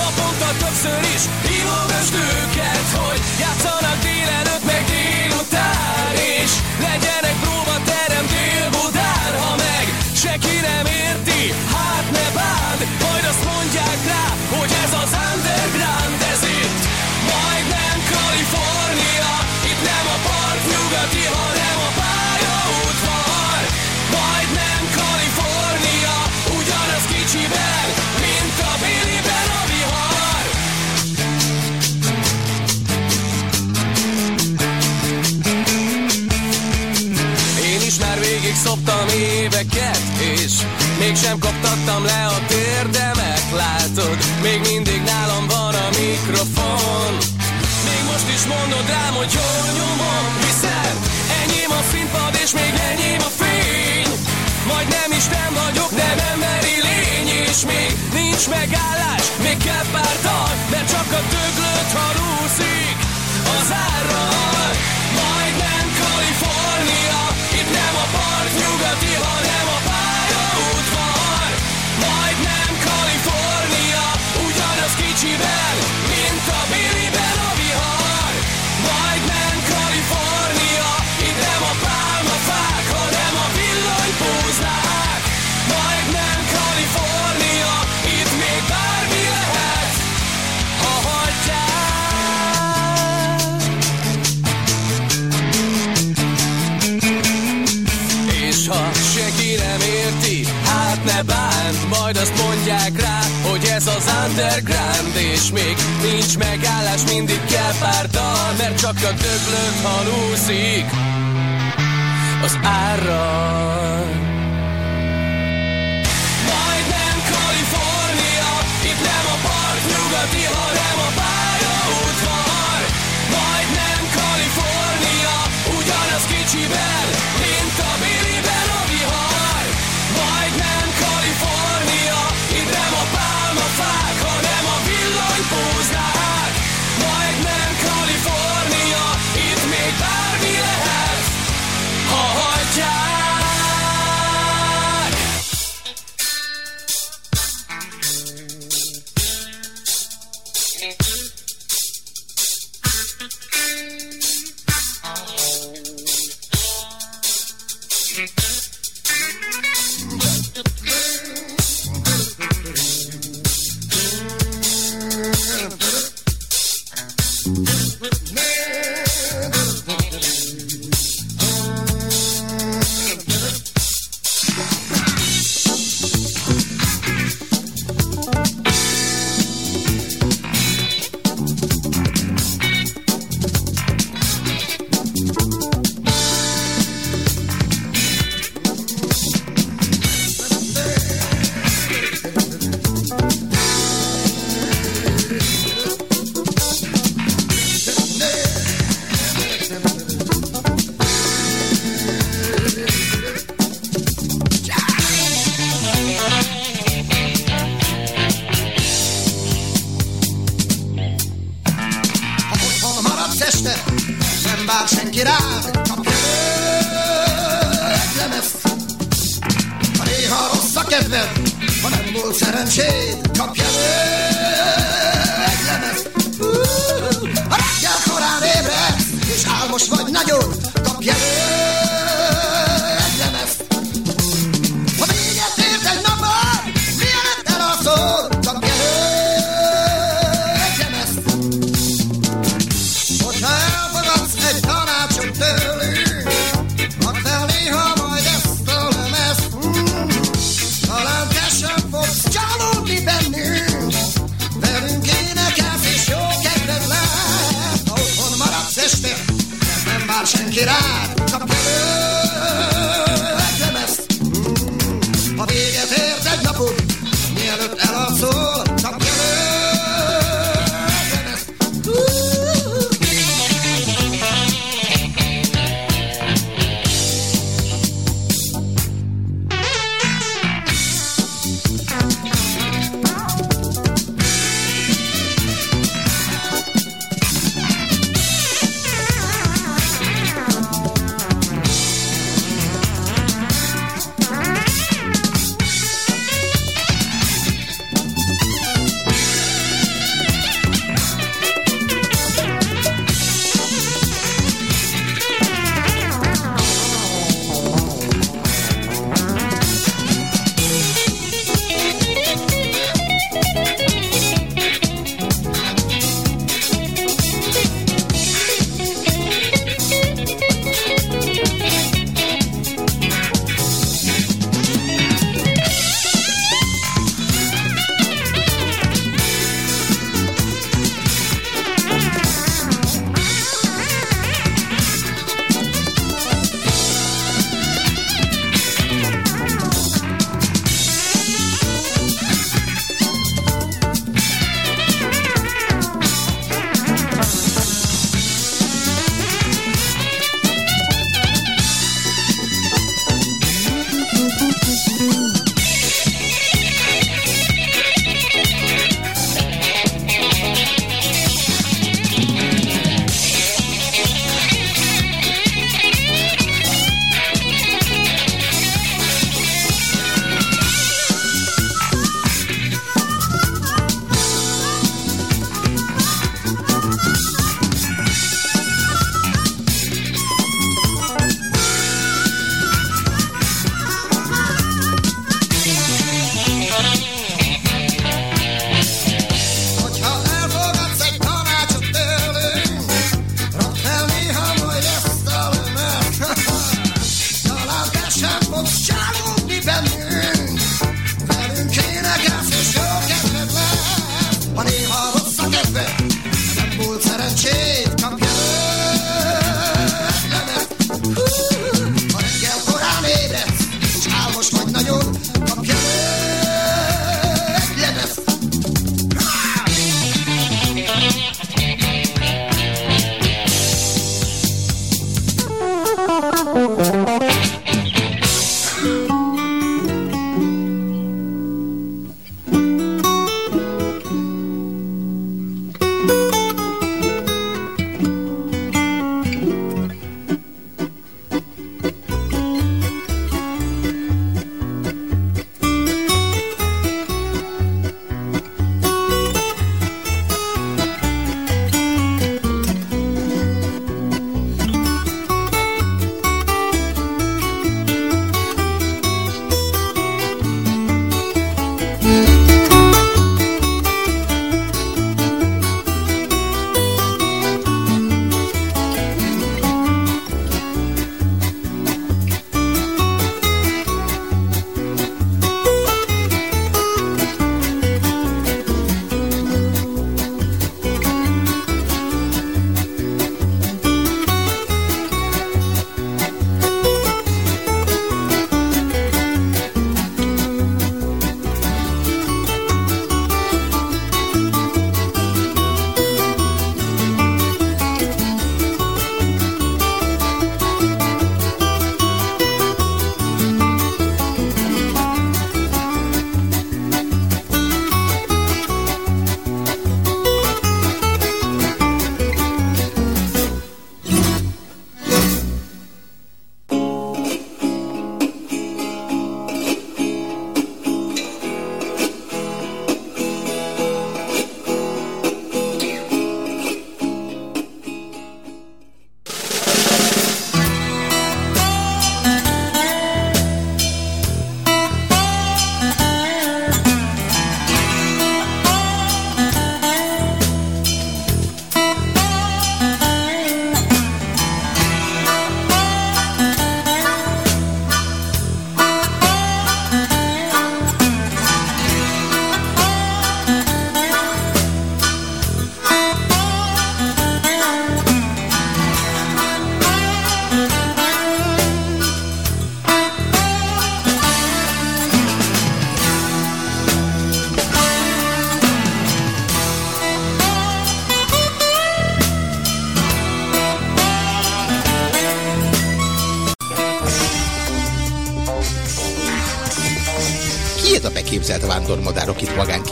naponta többször is hívom őket, hogy játszanak délelőtt meg délelőtt gyerek próba terem Dél-Budán, ha meg senki nem éveket És mégsem kaptattam le a térdemet Látod, még mindig nálam van a mikrofon. Még most is mondod rám, hogy jól nyomom Hiszen enyém a színpad és még enyém a fény. Majd nem is Isten vagyok, nem emberi lény És még nincs megállás, még kell pár Mert csak a döglött halom ez az underground És még nincs megállás, mindig kell pár dal Mert csak a döglött halúzik az árral.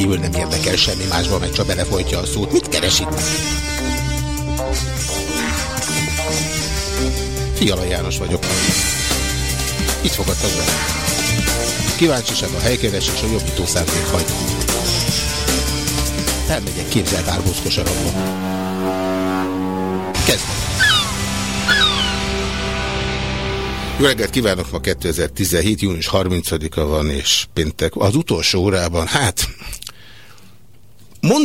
Kívül nem érdekel semmi másba, meg csak belefolytja a szót? Mit keres itt? Fiala János vagyok. Itt fogadtak be. Kíváncsiság a helykeres és a jobbító szándék hagy. Elmegyek képzelt árbóz kosarabba. Kezdve. Jó reggelt kívánok, ma 2017. június 30-a van, és péntek. Az utolsó órában, hát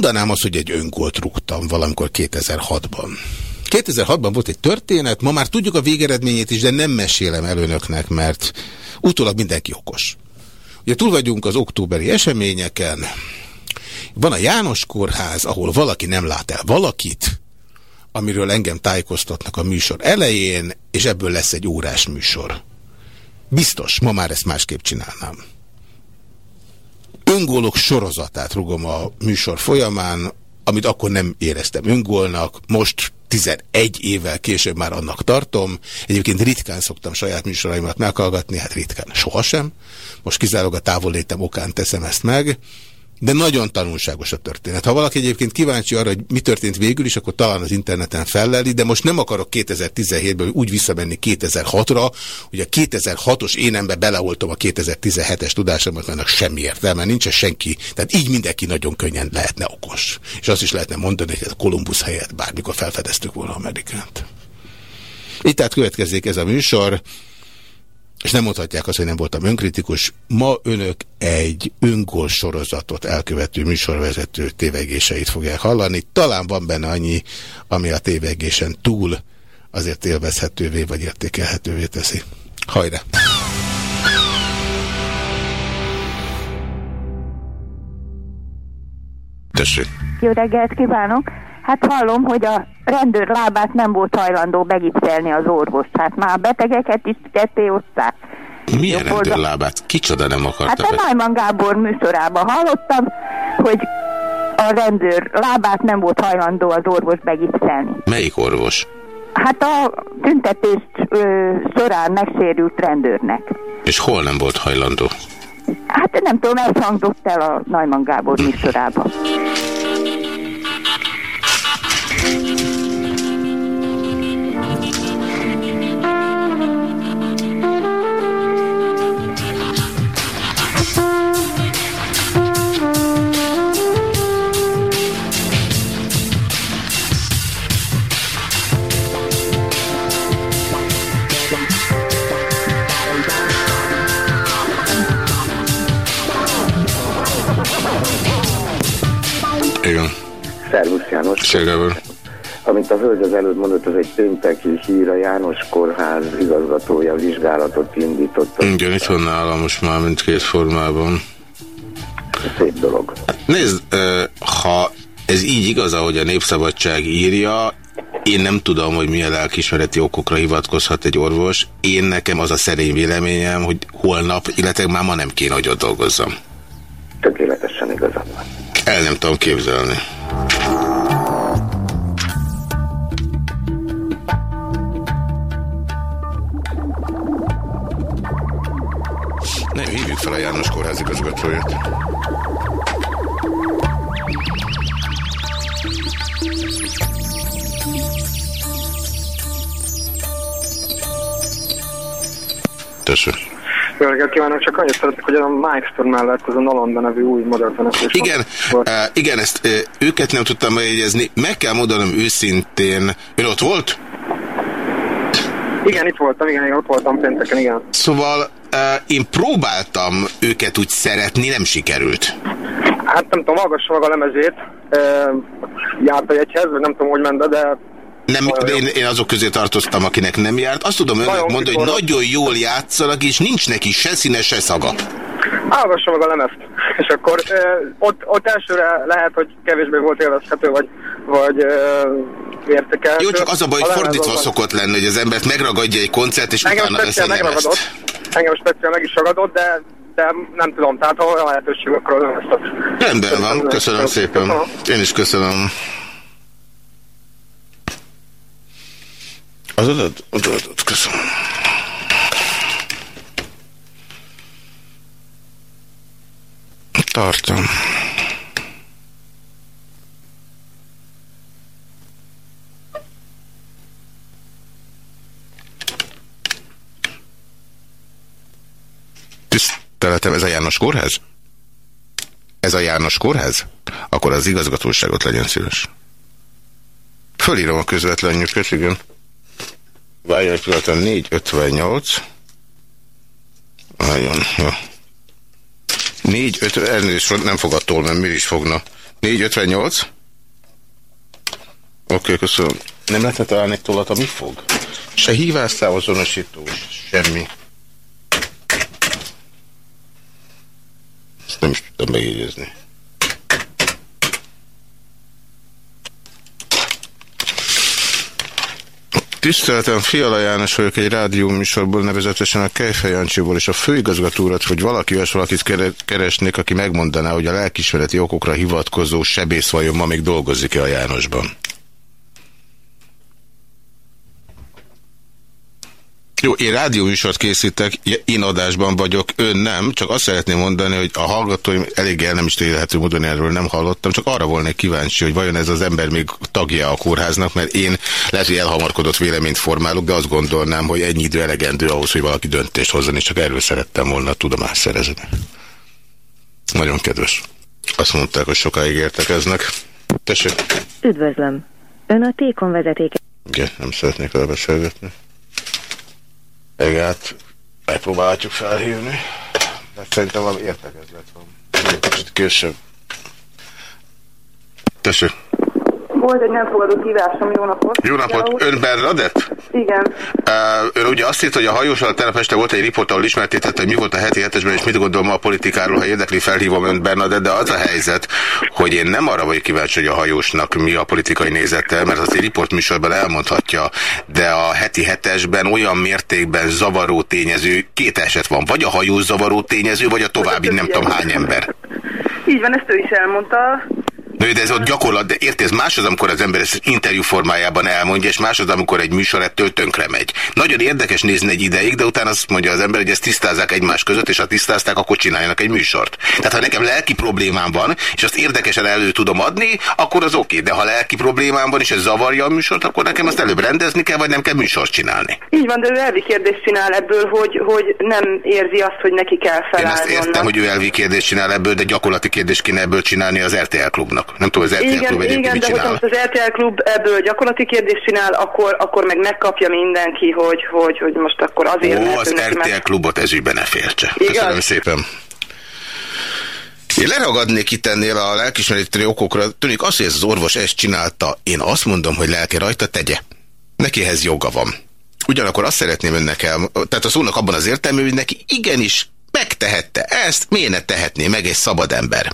mondanám azt, hogy egy öngolt rúgtam valamikor 2006-ban. 2006-ban volt egy történet, ma már tudjuk a végeredményét is, de nem mesélem el önöknek, mert utólag mindenki okos. Ugye túl vagyunk az októberi eseményeken, van a János Kórház, ahol valaki nem lát el valakit, amiről engem tájékoztatnak a műsor elején, és ebből lesz egy órás műsor. Biztos, ma már ezt másképp csinálnám. Öngólok sorozatát rugom a műsor folyamán, amit akkor nem éreztem öngólnak, most 11 évvel később már annak tartom. Egyébként ritkán szoktam saját műsoraimat meghallgatni, hát ritkán, sohasem. Most kizárólag a távollétem okán teszem ezt meg. De nagyon tanulságos a történet. Ha valaki egyébként kíváncsi arra, hogy mi történt végül is, akkor talán az interneten felleli, de most nem akarok 2017-ből úgy visszamenni 2006-ra, hogy a 2006-os énembe beleoltom a 2017-es tudásomat, mert semmi értelme, nincs senki. Tehát így mindenki nagyon könnyen lehetne okos. És azt is lehetne mondani, hogy a Kolumbusz helyett bármikor felfedeztük volna Amerikát. Itt tehát következik ez a műsor és nem mondhatják azt, hogy nem voltam önkritikus. Ma önök egy öngól sorozatot elkövető műsorvezető tévegéseit fogják hallani. Talán van benne annyi, ami a tévegésen túl azért élvezhetővé vagy értékelhetővé teszi. Hajrá! Tessék! Jó reggelt kívánok! Hát hallom, hogy a rendőr lábát nem volt hajlandó begipszelni az orvos. Hát már a betegeket is ketté oszták. Milyen rendőrlábát? Kicsoda nem akarta? Hát a Najman Gábor műsorában hallottam, hogy a rendőr lábát nem volt hajlandó az orvos begipszelni. Melyik orvos? Hát a tüntetés ö, során megsérült rendőrnek. És hol nem volt hajlandó? Hát nem tudom, ez hangzott el a Najman Gábor műsorában. Igen. Szervusz János. Szégábor. Amit a hölgy az előbb mondott, az egy pénteki hír, a János Kórház igazgatója vizsgálatot indított. Igen, itt van nálam most már mindkét formában. Szép dolog. Nézd, ö, ha ez így igaz, ahogy a Népszabadság írja, én nem tudom, hogy milyen lelkismereti okokra hivatkozhat egy orvos. Én nekem az a szerény véleményem, hogy holnap, illetve már ma nem kéne, hogy ott dolgozzam. Tökéletesen igazad van. El nem tudom képzelni. Nem, hívjuk fel a János Kórház igazgatóját. Tessék. Jó reggelt kívánok, csak annyit szeretnék, hogy a Mike Store mellett az a Nalanda nevű új magyar zeneszés. Igen, uh, igen, ezt uh, őket nem tudtam megjegyezni. Meg kell mondanom őszintén, ön ott volt? Igen, itt voltam, igen, igen, ott voltam pénteken, igen. Szóval én próbáltam őket úgy szeretni, nem sikerült. Hát nem tudom, hallgassa meg a lemezét, járt a jegyhez, vagy nem tudom, hogy ment, de Nem, én, én azok közé tartoztam, akinek nem járt. Azt tudom önnek mondani, hogy nagyon jól játszanak, és nincs neki se színe, se szaga. hallgassa meg a lemezt. És akkor e, ott, ott elsőre lehet, hogy kevésbé volt élvezhető, vagy, vagy értékelhető. Jó, csak az a baj, hogy fordítva az- szokott lenni, hogy az embert megragadja egy koncert, és Engem utána veszi megragadott. Engem speciál meg is ragadott, de, de nem tudom, tehát ha olyan lehetőség, akkor nem ezt az. Rendben van, köszönöm szépen. Én is köszönöm. Az adat, adat, köszönöm. Tartom. Tiszteletem, ez a János Kórház? Ez a János Kórház? Akkor az igazgatóságot legyen szíves. Fölírom a közvetlen nyugköt, igen. Várjon egy pillanatra, 458. Várjon, jó. 450, elnézést, nem fog attól, mert mi is fogna. 458? Oké, okay, köszönöm. Nem lehetne találni tollat, ami fog? Se hívásszál azonosító, semmi. Ezt nem is tudtam megjegyezni. Tiszteltem, Fiala János vagyok egy rádió műsorból, nevezetesen a Kejfej Jancsiból, és a főigazgatórat, hogy valaki olyas valakit kere- keresnék, aki megmondaná, hogy a lelkismereti okokra hivatkozó sebész vajon ma még dolgozik-e a Jánosban. Jó, én rádióműsort készítek, én adásban vagyok, ön nem, csak azt szeretném mondani, hogy a hallgatóim elég el nem is ténylehető módon erről nem hallottam, csak arra volnék kíváncsi, hogy vajon ez az ember még tagja a kórháznak, mert én lehet, hogy elhamarkodott véleményt formálok, de azt gondolnám, hogy ennyi idő elegendő ahhoz, hogy valaki döntést hozzon, és csak erről szerettem volna tudomást szerezni. Nagyon kedves. Azt mondták, hogy sokáig értekeznek. Tessék. Üdvözlöm. Ön a Tékon vezetéke. Igen, nem szeretnék vele Egát megpróbálhatjuk felhívni. De szerintem valami értekezlet van. Később. Tessék. Volt egy nem fogadott hívásom, jó napot. Jó napot, ön Bernadett? Igen. Ön ugye azt írt, hogy a hajósal tegnap este volt egy riport, ahol ismertetett, hogy mi volt a heti hetesben, és mit gondol ma a politikáról, ha érdekli, felhívom önt Bernadett, de az a helyzet, hogy én nem arra vagyok kíváncsi, hogy a hajósnak mi a politikai nézete, mert az egy riport műsorban elmondhatja, de a heti hetesben olyan mértékben zavaró tényező, két eset van, vagy a hajós zavaró tényező, vagy a további nem tudom hány ember. Így van, ezt ő is elmondta. Na, de ez ott gyakorlat, de érted, más az, amikor az ember ezt interjú formájában elmondja, és más az, amikor egy műsor ettől tönkre megy. Nagyon érdekes nézni egy ideig, de utána azt mondja az ember, hogy ezt tisztázzák egymás között, és ha tisztázták, akkor csináljanak egy műsort. Tehát ha nekem lelki problémám van, és azt érdekesen elő tudom adni, akkor az oké, de ha lelki problémám van, és ez zavarja a műsort, akkor nekem azt előbb rendezni kell, vagy nem kell műsort csinálni. Így van, de ő elvi kérdést csinál ebből, hogy, hogy nem érzi azt, hogy neki kell Én azt értem, hogy ő elvi kérdést csinál ebből, de gyakorlati kérdést kéne ebből csinálni az RTL klubnak. Nem tudom, az RTL igen, klub egyébként igen, mit de hogyha az RTL klub ebből gyakorlati kérdést csinál, akkor, akkor meg megkapja mindenki, hogy, hogy, hogy most akkor azért Ó, az RTL már- klubot ezügyben ne féltse. Köszönöm szépen. Én leragadnék itt ennél a lelkismereti okokra. Tűnik azt, hogy ez az orvos ezt csinálta. Én azt mondom, hogy lelke rajta tegye. Nekihez joga van. Ugyanakkor azt szeretném önnek el, tehát a szónak abban az értelmű, hogy neki igenis megtehette ezt, miért ne tehetné meg egy szabad ember.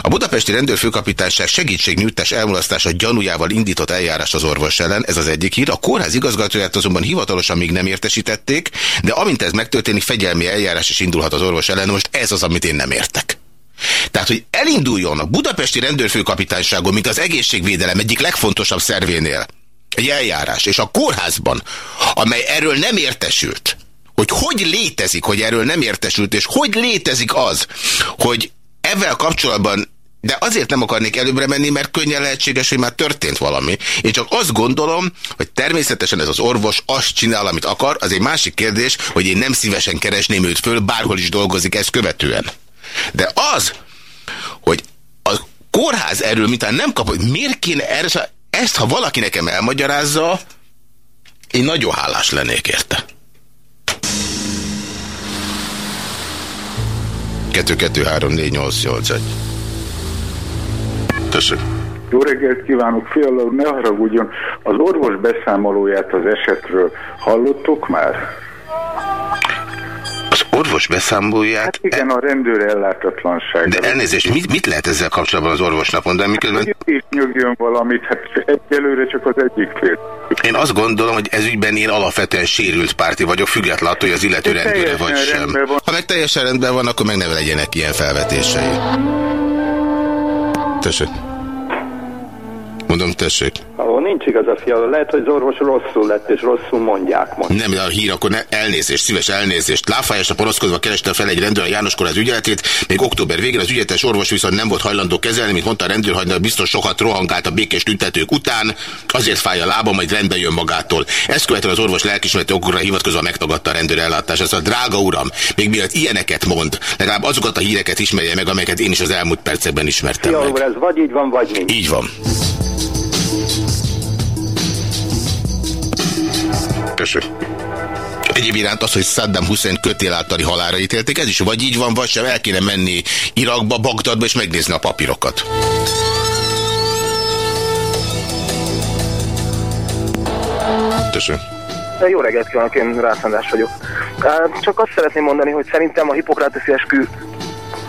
A budapesti rendőrfőkapitányság segítségnyújtás elmulasztása gyanújával indított eljárás az orvos ellen, ez az egyik hír. A kórház igazgatóját azonban hivatalosan még nem értesítették, de amint ez megtörténik, fegyelmi eljárás is indulhat az orvos ellen. Most ez az, amit én nem értek. Tehát, hogy elinduljon a budapesti rendőrfőkapitányságon, mint az egészségvédelem egyik legfontosabb szervénél, egy eljárás, és a kórházban, amely erről nem értesült, hogy hogy létezik, hogy erről nem értesült, és hogy létezik az, hogy ezzel kapcsolatban de azért nem akarnék előbbre menni, mert könnyen lehetséges, hogy már történt valami. Én csak azt gondolom, hogy természetesen ez az orvos azt csinál, amit akar. Az egy másik kérdés, hogy én nem szívesen keresném őt föl, bárhol is dolgozik ezt követően. De az, hogy a kórház erről mintán nem kap, hogy miért kéne erre, ezt ha valaki nekem elmagyarázza, én nagyon hálás lennék érte. 2 2 3 4 8 8 1 Tessék. Jó reggelt kívánok, Fiala úr, ne haragudjon. Az orvos beszámolóját az esetről hallottok már? Orvos beszámolóját... Hát igen, a rendőr ellátatlanság. De elnézést, mit, mit lehet ezzel kapcsolatban az orvosnak mondani? Miközben... És nyögjön valamit, hát egyelőre csak az egyik fél. Én azt gondolom, hogy ez ügyben én alapvetően sérült párti vagyok, függetlenül attól, hogy az illető De rendőre vagy sem. van. Ha meg teljesen rendben van, akkor meg ne legyenek ilyen felvetései. Tessék. Mondom, tessék. Ahol nincs igaz a fiala, lehet, hogy az orvos rosszul lett, és rosszul mondják most. Nem, de a hír, akkor ne, elnézést, szíves elnézést. Láfájásra poroszkodva kereste fel egy rendőr a János Kórház ügyeletét, még október végén az ügyeletes orvos viszont nem volt hajlandó kezelni, mint mondta a rendőr, hogy biztos sokat rohangált a békés tüntetők után, azért fáj a lába, majd rendbe jön magától. Ezt követően az orvos lelkismereti okokra hivatkozva megtagadta a rendőr ellátását. Szóval, drága uram, még mielőtt ilyeneket mond, legalább azokat a híreket ismerje meg, amelyeket én is az elmúlt percekben ismertem Fiala meg. ez vagy így van, vagy nincs. Így van. Köszönöm. Egyéb iránt az, hogy Saddam Hussein kötél általi halára ítélték, ez is vagy így van, vagy sem, el kéne menni Irakba, Bagdadba és megnézni a papírokat. Köszönöm. Jó reggelt kívánok, én Rászandás vagyok. Csak azt szeretném mondani, hogy szerintem a hipokráteszi eskü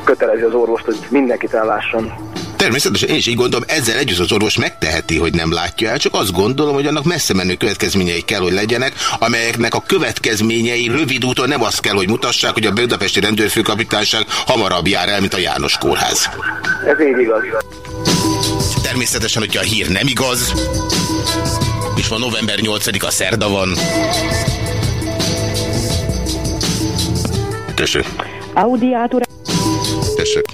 kötelezi az orvost, hogy mindenkit ellásson. Természetesen én is így gondolom, ezzel együtt az orvos megteheti, hogy nem látja el, csak azt gondolom, hogy annak messze menő következményei kell, hogy legyenek, amelyeknek a következményei rövid úton nem azt kell, hogy mutassák, hogy a Budapesti Rendőrfőkapitányság hamarabb jár el, mint a János Kórház. Ez így igaz. Természetesen, hogyha a hír nem igaz, és ma november 8-a szerda van. Tessék. Audi. Tessék.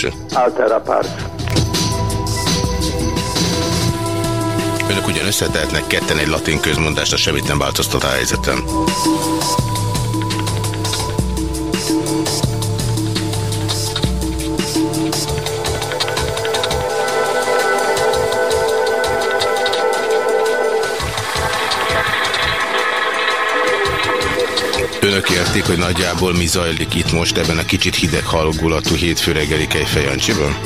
Tessék. Altera párt. Önök ugyan összetehetnek ketten egy latin közmondást, a semmit nem változtat a helyzetem. Értik, hogy nagyjából mi zajlik itt most ebben a kicsit hideg halogulatú hétfő reggeli Kejfejancsiban?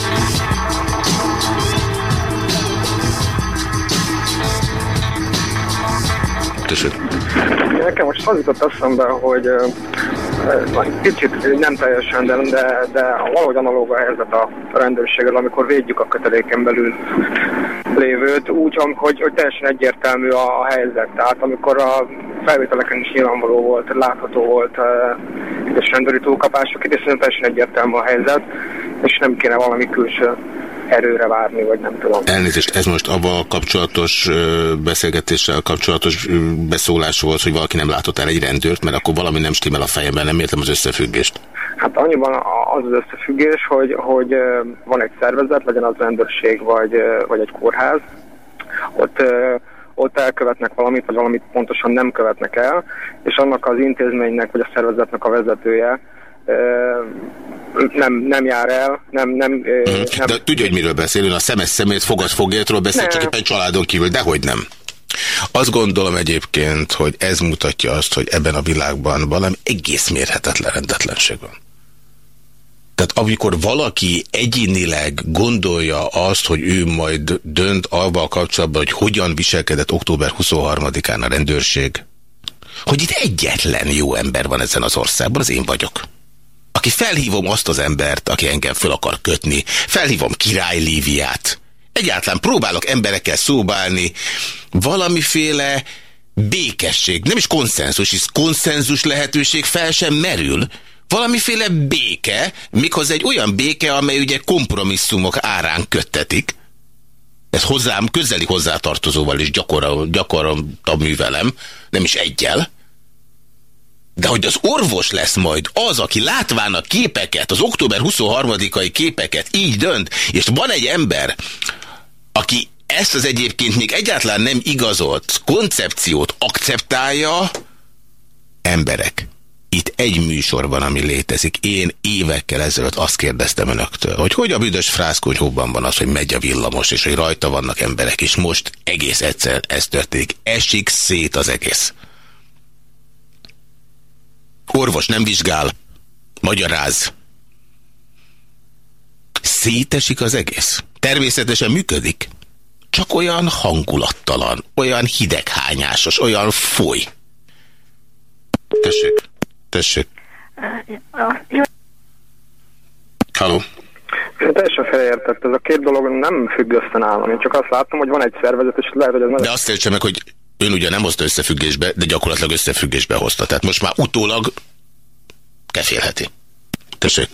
Tessék. Nekem most az jutott eszembe, hogy kicsit nem teljesen, de, de, de valahogy analóg a helyzet a rendőrséggel, amikor védjük a köteléken belül lévőt, úgy, hogy, hogy teljesen egyértelmű a, a helyzet. Tehát amikor a felvételeken is nyilvánvaló volt, látható volt és rendőri túlkapások, itt is teljesen egyértelmű a helyzet, és nem kéne valami külső erőre várni, vagy nem tudom. Elnézést, ez most abban kapcsolatos beszélgetéssel kapcsolatos beszólás volt, hogy valaki nem látott el egy rendőrt, mert akkor valami nem stimmel a fejemben, nem értem az összefüggést. Hát annyiban az az összefüggés, hogy, hogy van egy szervezet, legyen az rendőrség, vagy, vagy egy kórház, ott ott elkövetnek valamit, vagy valamit pontosan nem követnek el, és annak az intézménynek, vagy a szervezetnek a vezetője nem, nem jár el, nem... nem, hmm. nem De tudja, hogy miről beszélünk, a szemes szemét fogad fogétról beszél, csak éppen családon kívül, dehogy nem. Azt gondolom egyébként, hogy ez mutatja azt, hogy ebben a világban valami egész mérhetetlen rendetlenség van. Tehát amikor valaki egyénileg gondolja azt, hogy ő majd dönt avval kapcsolatban, hogy hogyan viselkedett október 23-án a rendőrség, hogy itt egyetlen jó ember van ezen az országban, az én vagyok aki felhívom azt az embert, aki engem föl akar kötni, felhívom Király Líviát, egyáltalán próbálok emberekkel szóbálni, valamiféle békesség, nem is konszenzus, hisz konszenzus lehetőség fel sem merül, valamiféle béke, méghozzá egy olyan béke, amely ugye kompromisszumok árán köttetik, ez hozzám, közeli hozzátartozóval is gyakoroltam művelem, nem is egyel, de hogy az orvos lesz majd az, aki látván a képeket, az október 23-ai képeket így dönt, és van egy ember, aki ezt az egyébként még egyáltalán nem igazolt koncepciót akceptálja, emberek. Itt egy műsor van, ami létezik. Én évekkel ezelőtt azt kérdeztem önöktől, hogy hogy a büdös frászkonyhóban van az, hogy megy a villamos, és hogy rajta vannak emberek, és most egész egyszer ez történik. Esik szét az egész. Orvos nem vizsgál, magyaráz. Szétesik az egész. Természetesen működik. Csak olyan hangulattalan, olyan hideghányásos, olyan foly. Tessék, tessék. Halló. Teljesen félreértett. Ez a két dolog nem függ össze nálam. Én csak azt látom, hogy van egy szervezet, és lehet, hogy ez... De azt értse meg, hogy Ön ugye nem hozta összefüggésbe, de gyakorlatilag összefüggésbe hozta. Tehát most már utólag kefélheti. Tessék.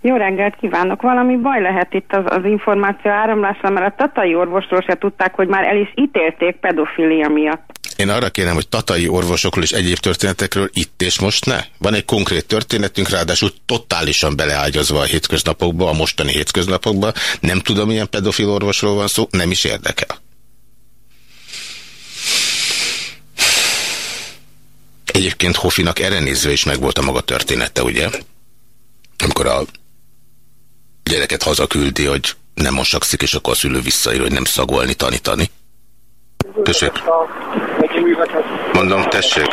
Jó reggelt kívánok! Valami baj lehet itt az, az információ áramlásra, mert a tatai orvosról se tudták, hogy már el is ítélték pedofilia miatt. Én arra kérem, hogy tatai orvosokról és egyéb történetekről itt és most ne. Van egy konkrét történetünk, ráadásul totálisan beleágyazva a hétköznapokba, a mostani hétköznapokba. Nem tudom, milyen pedofil orvosról van szó, nem is érdekel. Egyébként Hofinak erre nézve is megvolt a maga története, ugye? Amikor a gyereket hazaküldi, hogy nem mosakszik, és akkor a szülő visszaír, hogy nem szagolni, tanítani. Tessék. Mondom, tessék.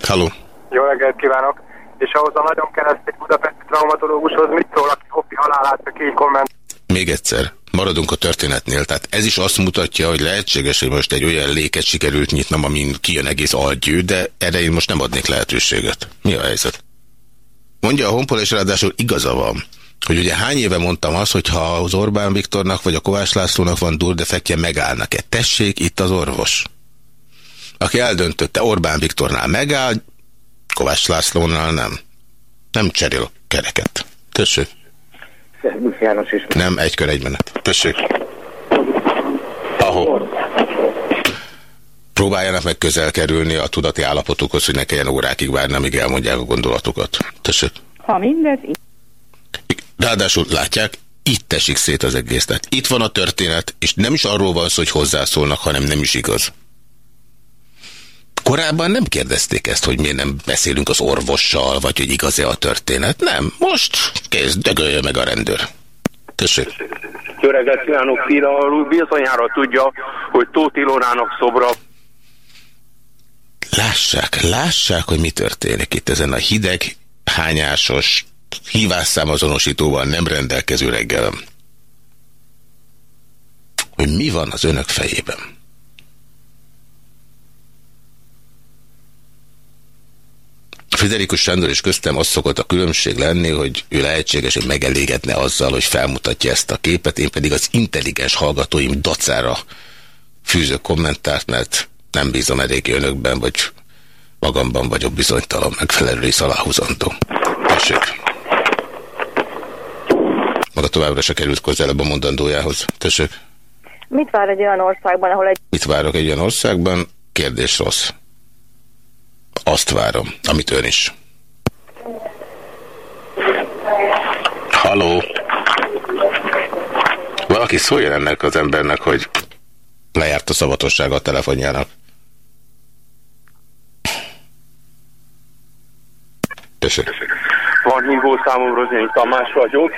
Halló. Jó reggelt kívánok. És ahhoz a nagyon keresztény budapesti traumatológushoz mit szól, aki Hofi halálát csak így komment? Még egyszer maradunk a történetnél. Tehát ez is azt mutatja, hogy lehetséges, hogy most egy olyan léket sikerült nyitnom, amin kijön egész algyű, de erre én most nem adnék lehetőséget. Mi a helyzet? Mondja a honpol, és ráadásul igaza van, hogy ugye hány éve mondtam azt, hogy ha az Orbán Viktornak vagy a Kovács Lászlónak van durdefektje, megállnak-e? Tessék, itt az orvos. Aki eldöntötte, Orbán Viktornál megáll, Kovács Lászlónál nem. Nem cserél kereket. Tessék. Szerbusz János is. Nem, egy kör, egy menet. Tessék. Ahol. Próbáljanak meg közel kerülni a tudati állapotukhoz, hogy ne kelljen órákig várni, amíg elmondják a gondolatokat. Tessék. Ha mindez... Ráadásul látják, itt esik szét az egész. Tehát itt van a történet, és nem is arról van szó, hogy hozzászólnak, hanem nem is igaz. Korábban nem kérdezték ezt, hogy miért nem beszélünk az orvossal, vagy hogy igaz-e a történet. Nem, most kész, dögölje meg a rendőr. Tessék. Jó reggelt kívánok, Fila bizonyára tudja, hogy Tóth Ilonának szobra Lássák, lássák, hogy mi történik itt ezen a hideg, hányásos, hívásszámazonosítóval nem rendelkező reggelem. Hogy mi van az önök fejében? Friderikus Sándor és köztem az szokott a különbség lenni, hogy ő lehetséges, hogy megelégedne azzal, hogy felmutatja ezt a képet, én pedig az intelligens hallgatóim dacára fűzök kommentárt, mert nem bízom eléggé önökben, vagy magamban vagyok bizonytalan megfelelő rész aláhúzandó. Tessék! Maga továbbra se került közelebb a mondandójához. Tessék! Mit vár egy olyan országban, ahol egy... Mit várok egy olyan országban? Kérdés rossz. Azt várom, amit ön is. Haló? Valaki szóljon ennek az embernek, hogy lejárt a szavatossága a telefonjának. Tessék. Van hívó számomra, az én Tamás vagyok.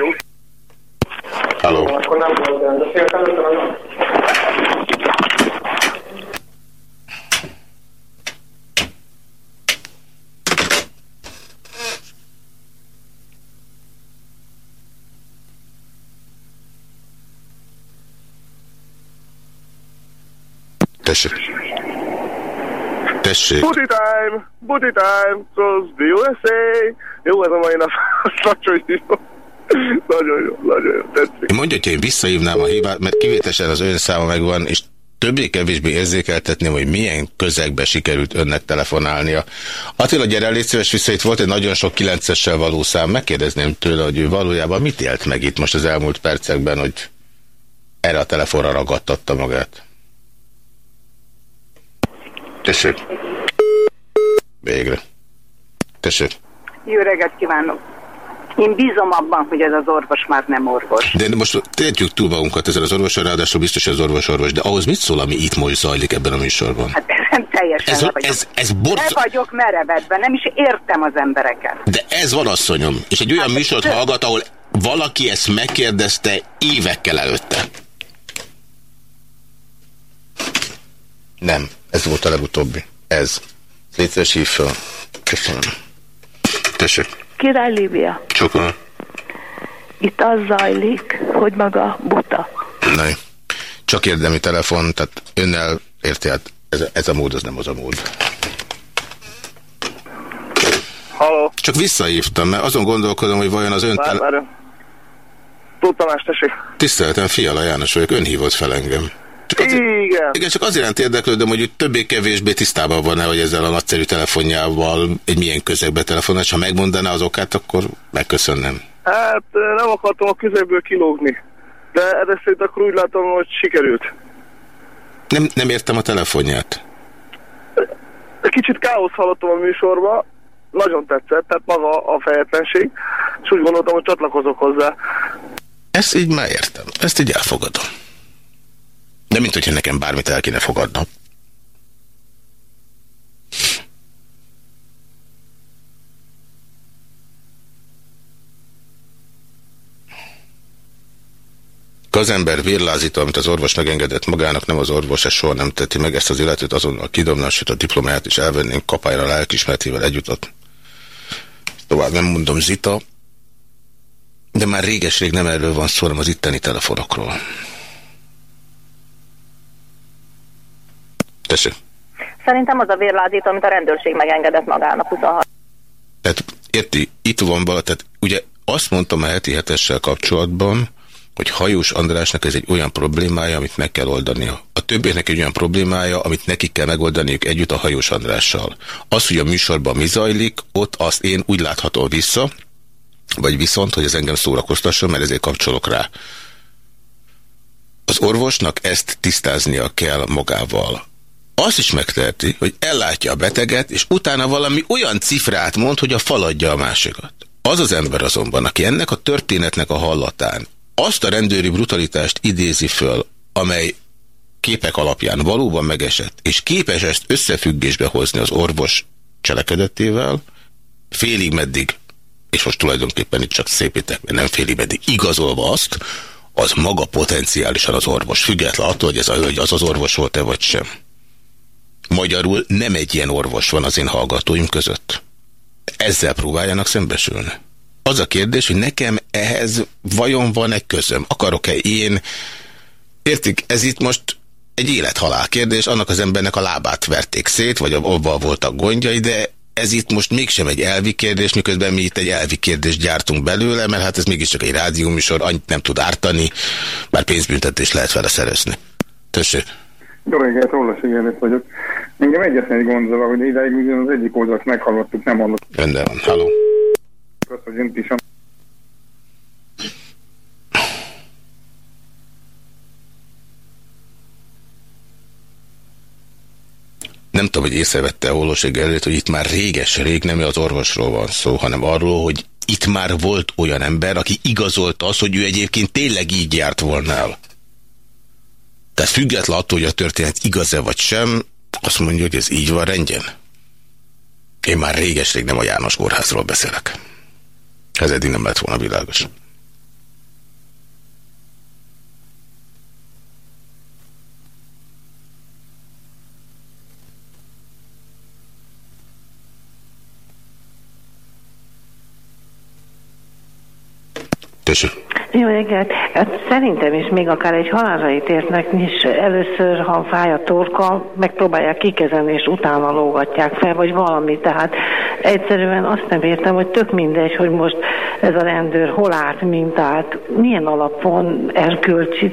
Halló. Tessék. Tessék. Booty time, booty time, cross the USA. Jó, ez a mai nap. Nagyon jó. Nagyon jó, nagyon jó. Tetszik. Én mondja, hogy én visszahívnám a hibát, mert kivétesen az ön száma megvan, és többé-kevésbé érzékeltetném, hogy milyen közegbe sikerült önnek telefonálnia. Attila, gyere, légy szíves vissza, itt volt egy nagyon sok kilencessel való szám. Megkérdezném tőle, hogy ő valójában mit élt meg itt most az elmúlt percekben, hogy erre a telefonra ragadtatta magát. Tessék. Végre. Tessék. Jó reggelt kívánok! Én bízom abban, hogy ez az orvos már nem orvos. De most térjük túl magunkat ezzel az orvosra, ráadásul biztos, az orvos orvos, de ahhoz mit szól, ami itt most zajlik ebben a műsorban? Hát nem teljesen Ez- vagyok. ez- ez borz- Le vagyok merevedve, nem is értem az embereket. De ez van, asszonyom. És egy olyan műsort hallgat, ahol valaki ezt megkérdezte évekkel előtte. Nem, ez volt a legutóbbi. Ez. Szíves, hív fel. Köszönöm. Tessék. Király Lívia, Sokan. itt az zajlik, hogy maga buta. Na, jó. csak érdemi telefon, tehát önnel érti, hát ez, ez a mód, az nem az a mód. Halló. Csak visszahívtam, mert azon gondolkodom, hogy vajon az ön... Várj, Tele... várj. Tud Tamás, tessék. Tiszteltem, Fiala János vagyok, ön hívott fel engem. Csak azért, Igen. igen, csak azért iránt érdeklődöm, hogy többé-kevésbé tisztában van-e, hogy ezzel a nagyszerű telefonjával egy milyen közegbe telefonál, és ha megmondaná az okát, akkor megköszönném. Hát nem akartam a közelből kilógni. De szerint akkor úgy látom, hogy sikerült. Nem, nem értem a telefonját. Kicsit káosz hallottam a műsorba, nagyon tetszett, tehát maga a fejetlenség, és úgy gondoltam, hogy csatlakozok hozzá. Ezt így már értem. Ezt így elfogadom. De mint hogyha nekem bármit el kéne fogadnom. Gazember vérlázító, amit az orvos megengedett magának, nem az orvos, ezt soha nem teti meg, ezt az illetőt azonnal kidobna, sőt a diplomáját is elvennénk kapályra lelkismertével együtt. Tovább nem mondom Zita, de már réges-rég nem erről van szó, hanem az itteni telefonokról. Tessék. Szerintem az a vérlázító, amit a rendőrség megengedett magának 26. Tehát érti, itt van vala, tehát ugye azt mondtam a heti hetessel kapcsolatban, hogy Hajós Andrásnak ez egy olyan problémája, amit meg kell oldania. A többieknek egy olyan problémája, amit nekik kell megoldaniuk együtt a Hajós Andrással. Az, hogy a műsorban mi zajlik, ott azt én úgy láthatom vissza, vagy viszont, hogy ez engem szórakoztasson, mert ezért kapcsolok rá. Az orvosnak ezt tisztáznia kell magával. Azt is megteheti, hogy ellátja a beteget, és utána valami olyan cifrát mond, hogy a faladja a másikat. Az az ember azonban, aki ennek a történetnek a hallatán azt a rendőri brutalitást idézi föl, amely képek alapján valóban megesett, és képes ezt összefüggésbe hozni az orvos cselekedetével, félig meddig, és most tulajdonképpen itt csak szépítek, mert nem félig meddig igazolva azt, az maga potenciálisan az orvos, független attól, hogy ez a hölgy az az orvos volt-e vagy sem. Magyarul nem egy ilyen orvos van az én hallgatóim között. Ezzel próbáljanak szembesülni. Az a kérdés, hogy nekem ehhez vajon van-e közöm? Akarok-e én? Értik, ez itt most egy élethalál kérdés, annak az embernek a lábát verték szét, vagy abban voltak gondjai, de ez itt most mégsem egy elvi kérdés, miközben mi itt egy elvi kérdést gyártunk belőle, mert hát ez mégiscsak egy rádióműsor, annyit nem tud ártani, bár pénzbüntetés lehet vele szerezni. Tessék. Jó reggelt, Róla Sigerét vagyok. Engem egyetlen egy gondol, hogy ideig ugyan az egyik oldalt meghallottuk, nem hallottuk. Rendben van, halló. Önt is a... Nem tudom, hogy észrevette a holóség előtt, hogy itt már réges-rég nem az orvosról van szó, hanem arról, hogy itt már volt olyan ember, aki igazolta azt, hogy ő egyébként tényleg így járt volna el. Tehát független attól, hogy a történet igaz-e vagy sem, azt mondja, hogy ez így van rendjen. Én már réges-rég nem a János kórházról beszélek. Ez eddig nem lett volna világos. Tessék. Jó reggelt! Hát szerintem is még akár egy halálra ítéltnek is először, ha fáj a torka, megpróbálják kikezelni és utána lógatják fel, vagy valami. Tehát egyszerűen azt nem értem, hogy tök mindegy, hogy most ez a rendőr hol állt, mint állt, milyen alapon erkölcsi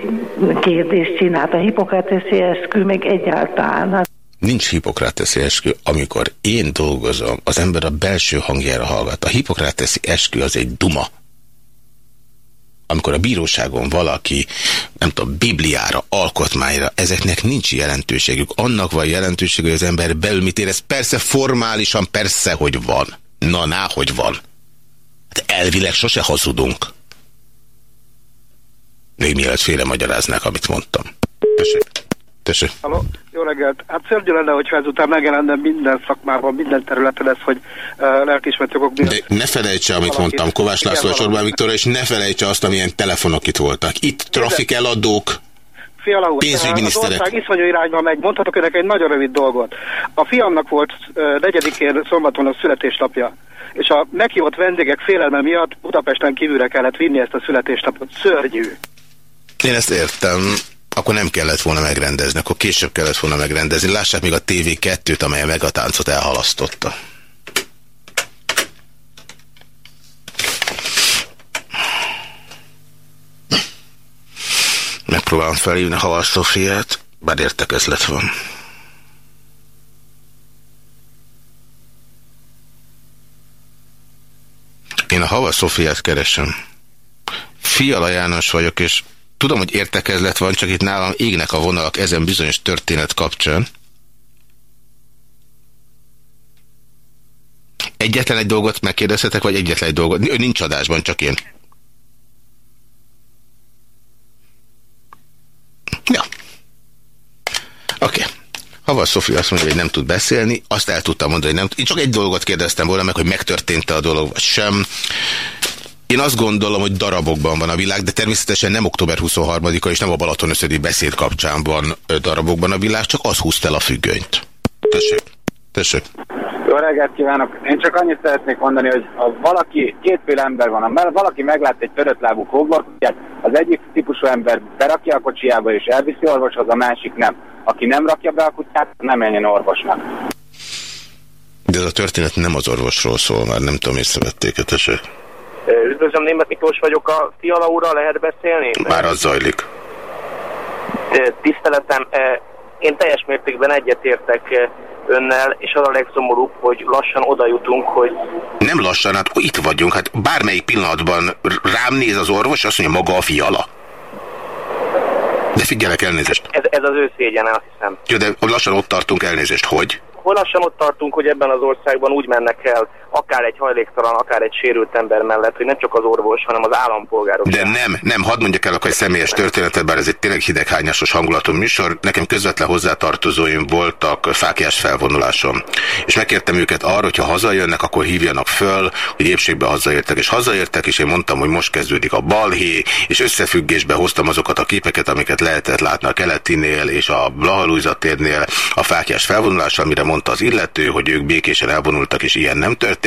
kérdést csinált. A hipokrateszi eskü még egyáltalán. Hát Nincs hipokráteszi eskü. Amikor én dolgozom, az ember a belső hangjára hallgat. A hipokráteszi eskü az egy duma. Amikor a bíróságon valaki, nem tudom, Bibliára, alkotmányra, ezeknek nincs jelentőségük. Annak van jelentőség, hogy az ember belül mit érez. Persze formálisan, persze, hogy van. Na, ná, hogy van. Hát elvileg sose hazudunk. Még mielőtt félre magyaráznák, amit mondtam. Tessék. Tessék. Halló, jó reggelt. Hát szörnyű lenne, hogyha ezután megjelenne minden szakmában, minden területen ez, hogy uh, lelkismert jogok miatt. De ne felejtse, amit Valaki- mondtam Kovács László és Orbán Viktor, és ne felejtse azt, amilyen telefonok itt voltak. Itt trafikeladók, Fiala úr, Pénzügyminiszterek. az ország iszonyú irányba megy. Mondhatok önnek egy nagyon rövid dolgot. A fiamnak volt uh, negyedikén szombaton a születésnapja. És a meghívott vendégek félelme miatt Budapesten kívülre kellett vinni ezt a születésnapot. Szörnyű. Én ezt értem. Akkor nem kellett volna megrendezni, akkor később kellett volna megrendezni. Lássák még a TV2-t, amely a megatáncot elhalasztotta. Megpróbálom felhívni Havas Szofiát, bár értekezlet van. Én a Havas Szofiát keresem. Fiala János vagyok, és tudom, hogy értekezlet van, csak itt nálam égnek a vonalak ezen bizonyos történet kapcsán. Egyetlen egy dolgot megkérdezhetek, vagy egyetlen egy dolgot? Nincs adásban, csak én. Ja. Oké. Okay. Havas Szofi azt mondja, hogy nem tud beszélni, azt el tudtam mondani, hogy nem. Én csak egy dolgot kérdeztem volna meg, hogy megtörtént-e a dolog, vagy sem. Én azt gondolom, hogy darabokban van a világ, de természetesen nem október 23-a és nem a Balaton összödi beszéd kapcsán van darabokban a világ, csak az húzta el a függönyt. Tessék. Tessék. Jó reggelt kívánok! Én csak annyit szeretnék mondani, hogy ha valaki, kétféle ember van, ha valaki meglát egy törött lábú kóborkutyát, az egyik típusú ember berakja a kocsiába és elviszi orvoshoz, a másik nem. Aki nem rakja be a kutyát, nem menjen orvosnak. De ez a történet nem az orvosról szól, már nem tudom, észrevették-e, tessék. Üdvözlöm, Német Miklós vagyok. A Fiala úrral lehet beszélni? Már az zajlik. Tiszteletem, én teljes mértékben egyetértek önnel, és az a legszomorúbb, hogy lassan oda jutunk, hogy Nem lassan, hát itt vagyunk, hát bármelyik pillanatban rám néz az orvos, azt mondja maga a fiala. De figyelek, elnézést. ez, ez az ő szégyene, azt hiszem. Jó, de lassan ott tartunk, elnézést, hogy? Hol lassan ott tartunk, hogy ebben az országban úgy mennek el, akár egy hajléktalan, akár egy sérült ember mellett, hogy nem csak az orvos, hanem az állampolgárok. De nem, nem, hadd mondjak el akkor egy személyes történetet, bár ez egy tényleg hideghányásos hangulatú műsor. Nekem közvetlen hozzátartozóim voltak fákjás felvonuláson. És megkértem őket arra, hogy ha hazajönnek, akkor hívjanak föl, hogy épségbe hazaértek. És hazaértek, és én mondtam, hogy most kezdődik a balhé, és összefüggésbe hoztam azokat a képeket, amiket lehetett látni a keletinél és a Blahalújza térnél a fákjás felvonulással, amire mondta az illető, hogy ők békésen elvonultak, és ilyen nem történt.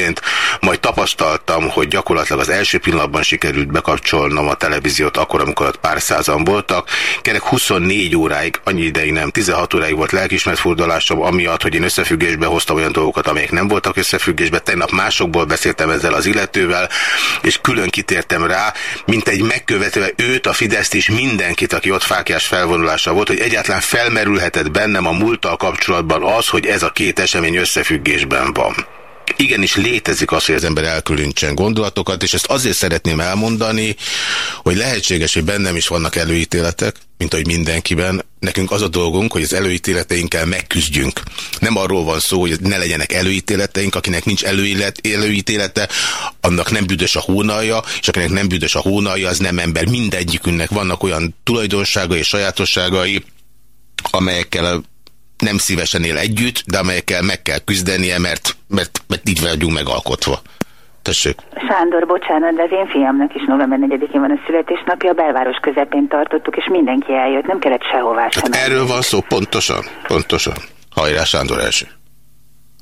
Majd tapasztaltam, hogy gyakorlatilag az első pillanatban sikerült bekapcsolnom a televíziót akkor, amikor ott pár százan voltak. Kerek 24 óráig, annyi ideig nem, 16 óráig volt lelkismertfordulásom, amiatt, hogy én összefüggésbe hoztam olyan dolgokat, amelyek nem voltak összefüggésbe. Tegnap másokból beszéltem ezzel az illetővel, és külön kitértem rá, mint egy megkövetve őt, a Fideszt és mindenkit, aki ott fákjás felvonulása volt, hogy egyáltalán felmerülhetett bennem a múlttal kapcsolatban az, hogy ez a két esemény összefüggésben van. Igenis létezik az, hogy az ember elkülönítsen gondolatokat, és ezt azért szeretném elmondani, hogy lehetséges, hogy bennem is vannak előítéletek, mint ahogy mindenkiben. Nekünk az a dolgunk, hogy az előítéleteinkkel megküzdjünk. Nem arról van szó, hogy ne legyenek előítéleteink, akinek nincs előílet, előítélete, annak nem büdös a hónalja, és akinek nem büdös a hónalja, az nem ember. Mindegyikünknek vannak olyan tulajdonságai sajátosságai, amelyekkel nem szívesen él együtt, de amelyekkel meg kell küzdenie, mert, mert, mert így vagyunk megalkotva. Tessék. Sándor, bocsánat, de az én fiamnak is november 4-én van a születésnapja, a belváros közepén tartottuk, és mindenki eljött, nem kellett sehová sem. Hát erről van szó, pontosan, pontosan. Hajrá, Sándor első.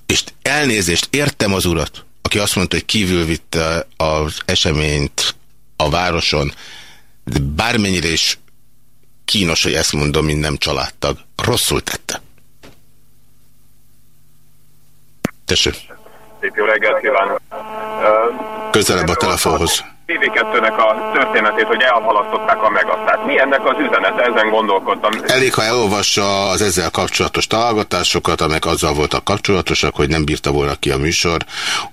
És elnézést, értem az urat, aki azt mondta, hogy kívül vitte az eseményt a városon, de bármennyire is kínos, hogy ezt mondom, mint nem családtag. Rosszul tette. Tessék. Szép jó reggelt kívánok. Közelebb a telefonhoz. TV2-nek a történetét, hogy elhalasztották a megasztát. Mi ennek az üzenete? Ezen gondolkodtam. Elég, ha elolvassa az ezzel kapcsolatos találgatásokat, amelyek azzal voltak kapcsolatosak, hogy nem bírta volna ki a műsor,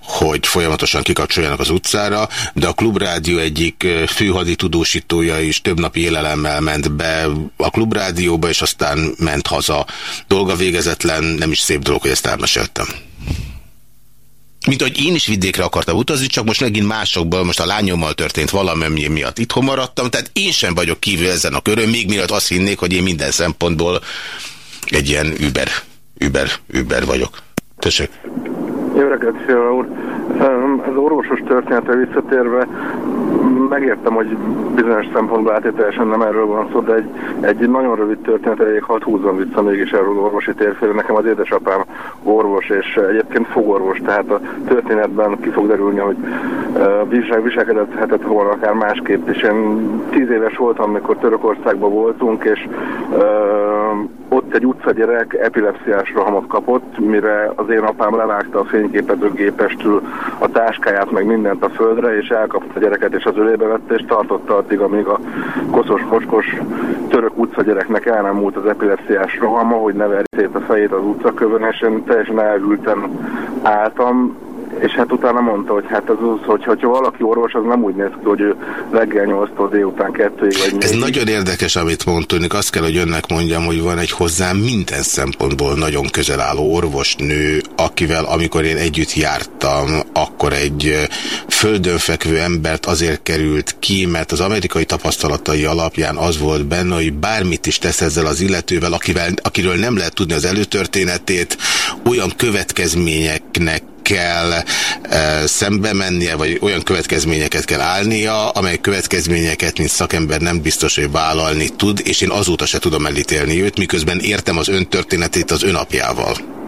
hogy folyamatosan kikapcsoljanak az utcára, de a Klubrádió egyik főhadi tudósítója is több napi élelemmel ment be a Klubrádióba, és aztán ment haza. Dolga végezetlen, nem is szép dolog, hogy ezt elmeséltem. Mint hogy én is vidékre akartam utazni, csak most megint másokból, most a lányommal történt valami miatt itthon maradtam, tehát én sem vagyok kívül ezen a körön, még mielőtt azt hinnék, hogy én minden szempontból egy ilyen über, über, über vagyok. Tessék. Jó reggelt, úr! Az orvosos történetre visszatérve megértem, hogy bizonyos szempontból áttételesen nem erről van szó, de egy, egy nagyon rövid történet elég hadd húzzon vissza mégis erről orvosi térfélre. Nekem az édesapám orvos, és egyébként fogorvos, tehát a történetben ki fog derülni, hogy uh, viselkedhetett volna akár másképp, és én tíz éves voltam, amikor Törökországban voltunk, és uh, ott egy utcagyerek epilepsziás rohamot kapott, mire az én apám levágta a fényképezőgépestül a táskáját, meg mindent a földre, és elkapta a gyereket, és az ölébe vette, és tartotta addig, amíg a koszos, mocskos török utcagyereknek el nem múlt az epilepsziás rohama, hogy ne verj a fejét az utcakövön, és én teljesen elgültem álltam, és hát utána mondta, hogy hát az, hogy, hogyha valaki orvos, az nem úgy néz ki, hogy ő reggel 8-tól délután 2-ig vagy Ez nagyon érdekes, amit mondtunk. Azt kell, hogy önnek mondjam, hogy van egy hozzám minden szempontból nagyon közel álló orvosnő, akivel amikor én együtt jártam, akkor egy földön fekvő embert azért került ki, mert az amerikai tapasztalatai alapján az volt benne, hogy bármit is tesz ezzel az illetővel, akivel, akiről nem lehet tudni az előtörténetét, olyan következményeknek kell e, szembe mennie, vagy olyan következményeket kell állnia, amely következményeket, mint szakember nem biztos, hogy vállalni tud, és én azóta se tudom elítélni őt, miközben értem az ön történetét az önapjával.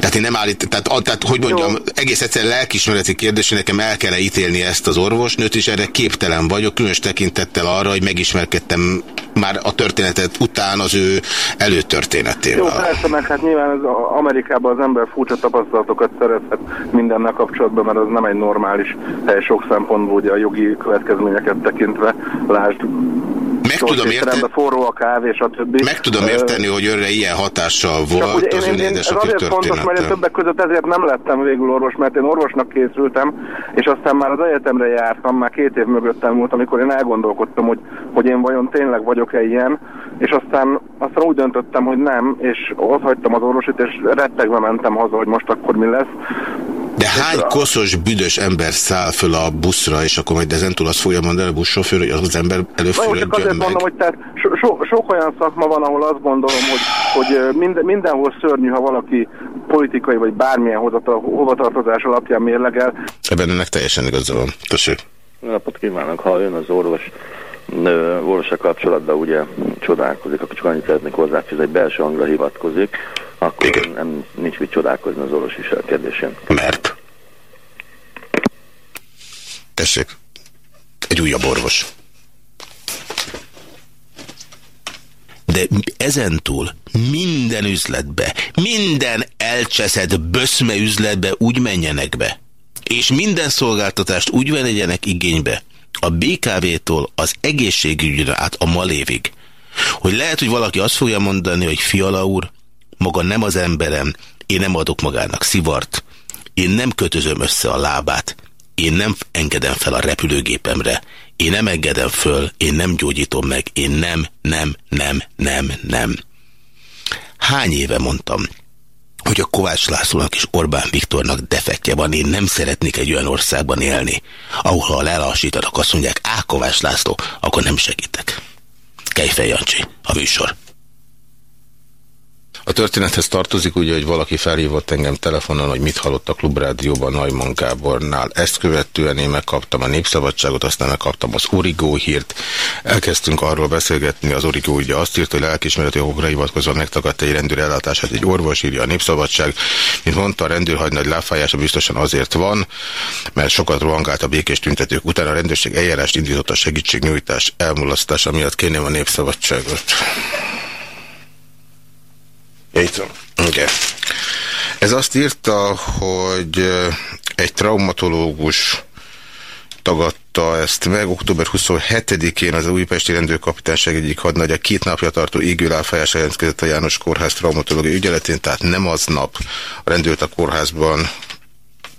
Tehát én nem állít, tehát, tehát hogy mondjam, Jó. egész egyszerűen lelkismereti kérdés, hogy nekem el kell ítélni ezt az orvosnőt, és erre képtelen vagyok, különös tekintettel arra, hogy megismerkedtem már a történetet után az ő előtörténetével. Jó, persze, meg hát nyilván az Amerikában az ember furcsa tapasztalatokat szerezhet mindennel kapcsolatban, mert az nem egy normális hely sok szempontból, ugye a jogi következményeket tekintve, lásd meg tudom érteni, forró a kávé, és a többi. Meg tudom érteni, hogy önre ilyen hatással volt ugye, az én, én, ez azért fontos, mert én többek között ezért nem lettem végül orvos, mert én orvosnak készültem, és aztán már az egyetemre jártam, már két év mögöttem volt, amikor én elgondolkodtam, hogy, hogy én vajon tényleg vagyok-e ilyen, és aztán, aztán úgy döntöttem, hogy nem, és ott hagytam az orvosit, és rettegve mentem haza, hogy most akkor mi lesz. De hány koszos, büdös ember száll föl a buszra, és akkor majd ezentúl azt fogja mondani a buszsofőr, hogy az az ember előfölödjön meg? Azért mondom, hogy tehát so, so, sok olyan szakma van, ahol azt gondolom, hogy, hogy minden, mindenhol szörnyű, ha valaki politikai vagy bármilyen hovatartozás alapján mérlegel. Ebben ennek teljesen igaza van. Köszönjük. Napot kívánok, ha ön az orvos orvosa kapcsolatban ugye csodálkozik, akkor csak annyit szeretnék hozzáfűzni, egy belső hangra hivatkozik, akkor Igen. nem nincs mit csodálkozni az orvos viselkedésén. Mert? Tessék, egy újabb orvos. De ezentúl minden üzletbe, minden elcseszett böszme üzletbe úgy menjenek be, és minden szolgáltatást úgy venegyenek igénybe, a BKV-tól az egészségügyre át a malévig, hogy lehet, hogy valaki azt fogja mondani, hogy fiala úr, maga nem az emberem, én nem adok magának szivart, én nem kötözöm össze a lábát, én nem engedem fel a repülőgépemre, én nem engedem föl, én nem gyógyítom meg, én nem, nem, nem, nem, nem. Hány éve mondtam, hogy a Kovács Lászlónak és Orbán Viktornak defektje van, én nem szeretnék egy olyan országban élni, ahol ha lelassítanak, azt mondják, á, Kovács László, akkor nem segítek. Kejfej Jancsi, a műsor. A történethez tartozik ugye, hogy valaki felhívott engem telefonon, hogy mit hallott a Klubrádióban Najman Gábornál. Ezt követően én megkaptam a Népszabadságot, aztán megkaptam az Origó hírt. Elkezdtünk arról beszélgetni, az Origó ugye azt írt, hogy lelkismereti okokra hivatkozva megtagadta egy rendőr ellátását, egy orvos írja a Népszabadság. Mint mondta, a rendőr hagy nagy láfájása biztosan azért van, mert sokat rohangált a békés tüntetők után a rendőrség eljárást indított a segítségnyújtás elmulasztása miatt kérném a Népszabadságot. Igen. Ez azt írta, hogy egy traumatológus tagadta ezt meg. Október 27-én az újpesti rendőrkapitányság egyik hadnagya két napja tartó égőláfájás jelentkezett a János Kórház traumatológiai ügyeletén, tehát nem aznap a rendőrt a kórházban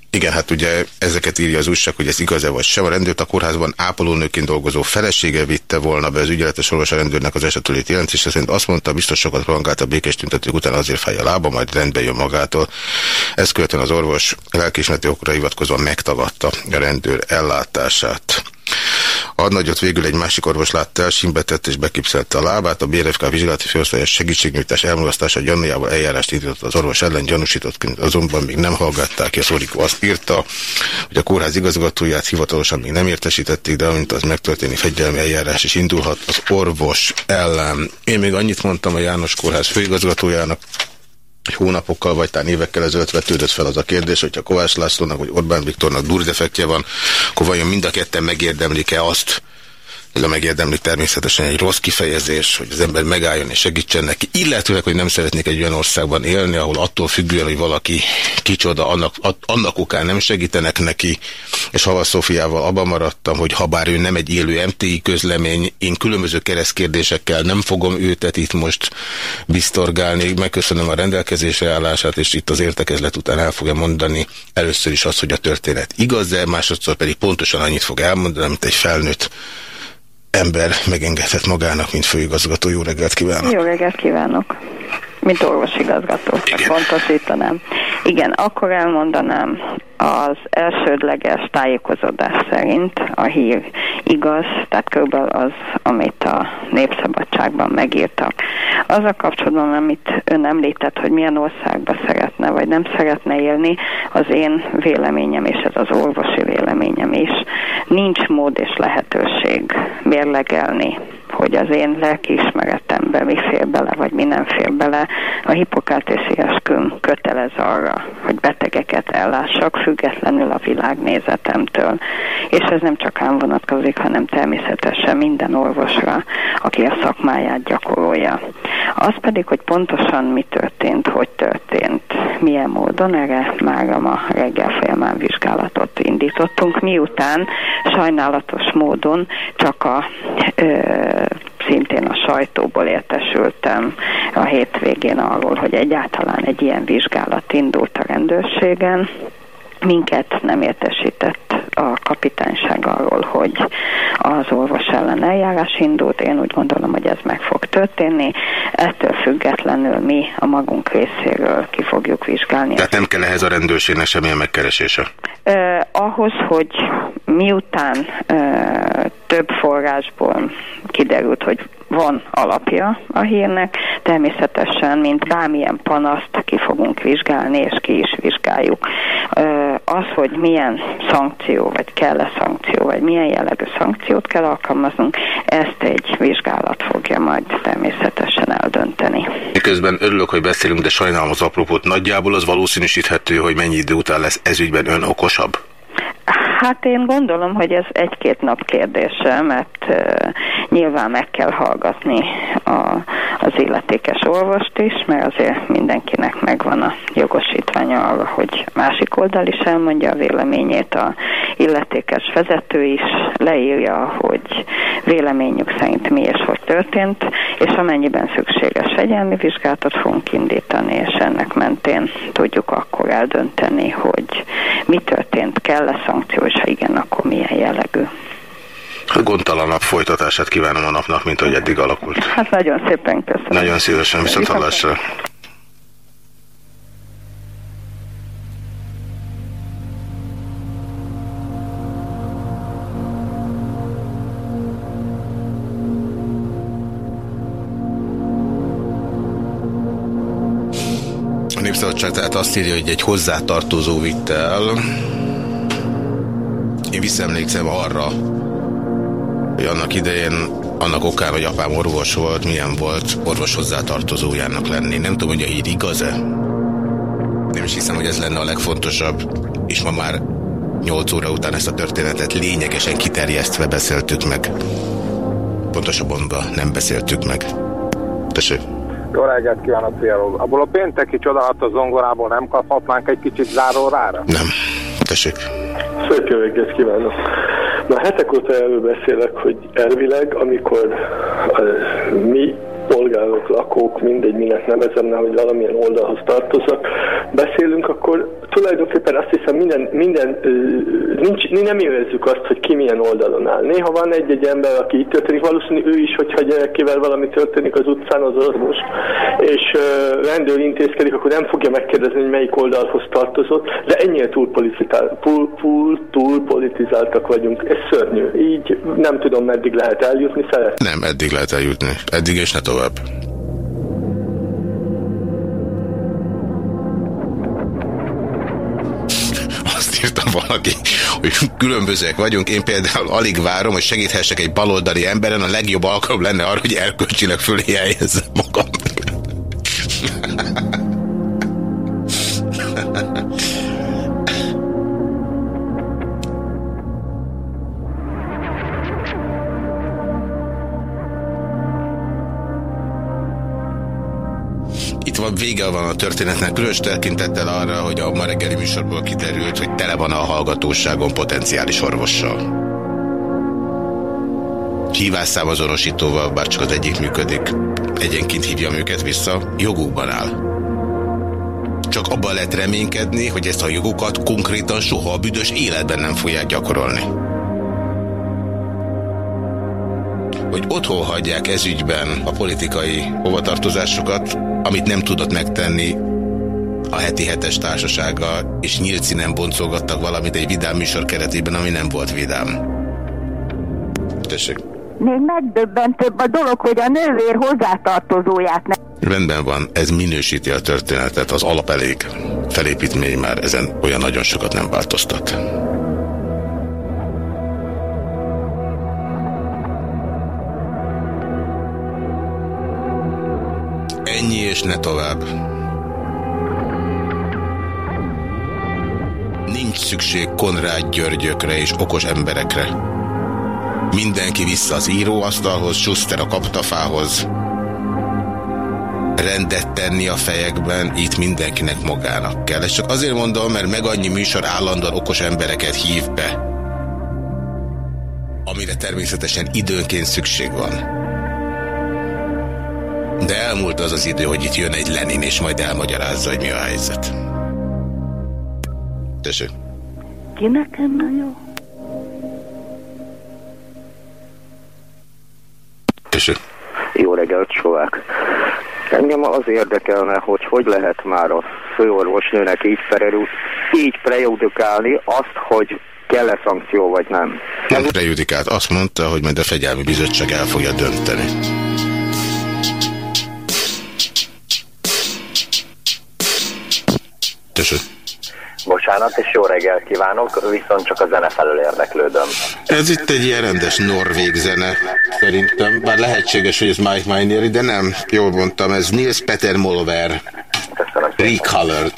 igen, hát ugye ezeket írja az újság, hogy ez igaz-e vagy sem. A rendőrt a kórházban ápolónőként dolgozó felesége vitte volna be az ügyeletes orvos a rendőrnek az esetülét jelentése szerint azt mondta, biztos sokat rohangált a békés tüntetők után azért fáj a lába, majd rendbe jön magától. Ezt követően az orvos lelkismereti okra hivatkozva megtagadta a rendőr ellátását. A nagyot végül egy másik orvos látta el, simbetett és bekipszelte a lábát. A BRFK vizsgálati főosztályos segítségnyújtás elmulasztása gyanújával eljárást indított az orvos ellen, gyanúsított, azonban még nem hallgatták ki. A Szorikó azt írta, hogy a kórház igazgatóját hivatalosan még nem értesítették, de amint az megtörténi, fegyelmi eljárás is indulhat az orvos ellen. Én még annyit mondtam a János Kórház főigazgatójának, hónapokkal vagy talán évekkel ezelőtt vetődött fel az a kérdés, hogyha Kovács Lászlónak vagy Orbán Viktornak durdefektje van, akkor vajon mind a ketten megérdemlik-e azt, a megérdemli természetesen egy rossz kifejezés, hogy az ember megálljon és segítsen neki, illetőleg, hogy nem szeretnék egy olyan országban élni, ahol attól függően, hogy valaki kicsoda, annak, annak okán nem segítenek neki, és Hava Szofiával abban maradtam, hogy ha bár ő nem egy élő MTI közlemény, én különböző keresztkérdésekkel nem fogom őtet itt most biztorgálni, megköszönöm a rendelkezésre állását, és itt az értekezlet után el fogja mondani először is azt, hogy a történet igaz-e, másodszor pedig pontosan annyit fog elmondani, amit egy felnőtt ember megengedhet magának, mint főigazgató. Jó reggelt kívánok! Jó reggelt kívánok! Mint orvosigazgató, pontosítanám. Igen, akkor elmondanám, az elsődleges tájékozódás szerint a hír igaz, tehát kb. az, amit a Népszabadságban megírtak. Az a kapcsolatban, amit ön említett, hogy milyen országba szeretne, vagy nem szeretne élni, az én véleményem, és ez az orvosi véleményem is. Nincs mód és lehetőség mérlegelni hogy az én lelkiismeretemben mi fér bele, vagy mi nem fér bele. A hipokátészi esküm kötelez arra, hogy betegeket ellássak, függetlenül a világnézetemtől. És ez nem csak ám vonatkozik, hanem természetesen minden orvosra, aki a szakmáját gyakorolja. Az pedig, hogy pontosan mi történt, hogy történt, milyen módon, erre már ma reggel folyamán vizsgálatot indítottunk, miután sajnálatos módon csak a ö, szintén a sajtóból értesültem a hétvégén arról, hogy egyáltalán egy ilyen vizsgálat indult a rendőrségen, minket nem értesített a kapitányság arról, hogy az orvos ellen eljárás indult. Én úgy gondolom, hogy ez meg fog történni. Ettől függetlenül mi a magunk részéről ki fogjuk vizsgálni. Tehát nem kell ehhez a rendőrségnek semmilyen megkeresése? Eh, ahhoz, hogy miután eh, több forrásból kiderült, hogy van alapja a hírnek, természetesen, mint bármilyen panaszt ki fogunk vizsgálni, és ki is vizsgáljuk. Az, hogy milyen szankció, vagy kell-e szankció, vagy milyen jellegű szankciót kell alkalmaznunk, ezt egy vizsgálat fogja majd természetesen eldönteni. Miközben örülök, hogy beszélünk, de sajnálom az apropót. Nagyjából az valószínűsíthető, hogy mennyi idő után lesz ezügyben ön okosabb? Hát én gondolom, hogy ez egy-két nap kérdése, mert uh, nyilván meg kell hallgatni a, az illetékes orvost is, mert azért mindenkinek megvan a jogosítványa arra, hogy másik oldal is elmondja a véleményét, a illetékes vezető is leírja, hogy véleményük szerint mi és hogy történt, és amennyiben szükséges fegyelmi vizsgálatot fogunk indítani, és ennek mentén tudjuk akkor eldönteni, hogy mi történt, kell-e szankció, és ha igen, akkor milyen jellegű. Gondtalanabb folytatását kívánom a napnak, mint ahogy eddig alakult. Hát nagyon szépen köszönöm. Nagyon szívesen, viszont hallásra. Népszabadság tehát azt írja, hogy egy hozzátartozó vitte el. Én visszaemlékszem arra, hogy annak idején annak okán, hogy apám orvos volt, milyen volt orvos hozzátartozójának lenni. Nem tudom, hogy a hír igaz-e? Nem is hiszem, hogy ez lenne a legfontosabb, és ma már 8 óra után ezt a történetet lényegesen kiterjesztve beszéltük meg. Pontosabban nem beszéltük meg. Tessék. Jó reggelt kívánok, fialó. Abból a pénteki csodálatos zongorából nem kaphatnánk egy kicsit zárórára? Nem. Tessék. Szép jó reggelt kívánok. Na hetek óta erről beszélek, hogy elvileg, amikor mi polgárok, lakók, mindegy, minek nevezem, hogy valamilyen oldalhoz tartoznak, beszélünk, akkor tulajdonképpen azt hiszem minden, minden nincs, nem érezzük azt, hogy ki milyen oldalon áll. Néha van egy-egy ember, aki itt történik, valószínű ő is, hogyha gyerekével valami történik az utcán, az orvos, és rendőr intézkedik, akkor nem fogja megkérdezni, hogy melyik oldalhoz tartozott, de ennyire túl, túl, túl, túl politizáltak vagyunk. Ez szörnyű. Így nem tudom, meddig lehet eljutni, szeretném. Nem, eddig lehet eljutni. Eddig és ne tovább. Valaki, hogy különbözőek vagyunk. Én például alig várom, hogy segíthessek egy baloldali emberen. A legjobb alkalom lenne arra, hogy erkölcsileg fölé magam. Vége van a történetnek, különös tekintettel arra, hogy a ma reggeli műsorból kiderült, hogy tele van a hallgatóságon potenciális orvossal. Hívászámazonosítóval, bár csak az egyik működik, egyenként hívjam őket vissza, jogukban áll. Csak abban lehet reménykedni, hogy ezt a jogokat konkrétan soha a büdös életben nem fogják gyakorolni. Hogy otthon hagyják ezügyben a politikai hovatartozásokat, amit nem tudott megtenni a heti hetes társasága, és nyílt színen boncolgattak valamit egy vidám műsor keretében, ami nem volt vidám. Tessék. Még megdöbbentőbb a dolog, hogy a nővér hozzátartozóját nem. Rendben van, ez minősíti a történetet, az alap elég. Felépítmény már ezen olyan nagyon sokat nem változtat. Ennyi és ne tovább. Nincs szükség Konrád Györgyökre és okos emberekre. Mindenki vissza az íróasztalhoz, Schuster a kaptafához. Rendet tenni a fejekben, itt mindenkinek magának kell. És csak azért mondom, mert meg annyi műsor állandóan okos embereket hív be, amire természetesen időnként szükség van. De elmúlt az az idő, hogy itt jön egy Lenin, és majd elmagyarázza, hogy mi a helyzet. Tessék. Ki nekem nagyon? Tessék. Jó reggelt, Sovák. Engem az érdekelne, hogy hogy lehet már a főorvosnőnek így, perelő, így prejudikálni azt, hogy kell-e szankció vagy nem. Nem prejudikált, azt mondta, hogy majd a fegyelmi bizottság el fogja dönteni. Bocsánat, és jó reggel kívánok, viszont csak a zene felől érdeklődöm. Ez itt egy ilyen rendes norvég zene, szerintem. Bár lehetséges, hogy ez Mike Mineri, de nem, jól mondtam, ez Nils Peter Molver. Recolored.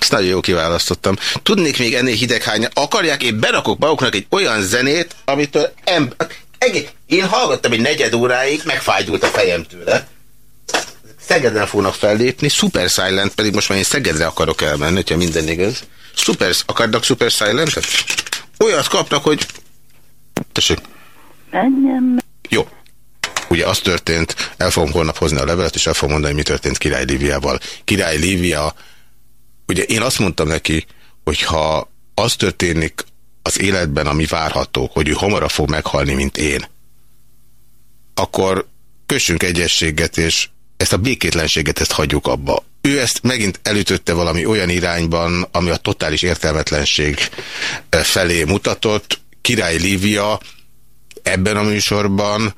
Ezt nagyon jó kiválasztottam. Tudnék még ennél hideghány. Akarják, én berakok maguknak egy olyan zenét, amitől em... Én hallgattam egy negyed óráig, megfájdult a fejem tőle. Szegeden fognak fellépni, Super Silent, pedig most már én Szegedre akarok elmenni, hogyha minden igaz. Super, akarnak Super Silent-et? Olyat kapnak, hogy... Tessék. Menjem. Jó. Ugye az történt, el fogom holnap hozni a levelet, és el fogom mondani, mi történt Király Líviával. Király Lívia, ugye én azt mondtam neki, hogy ha az történik az életben, ami várható, hogy ő hamarabb fog meghalni, mint én, akkor kössünk egyességet, és ezt a békétlenséget ezt hagyjuk abba. Ő ezt megint elütötte valami olyan irányban, ami a totális értelmetlenség eh, felé mutatott. Király Lívia ebben a műsorban,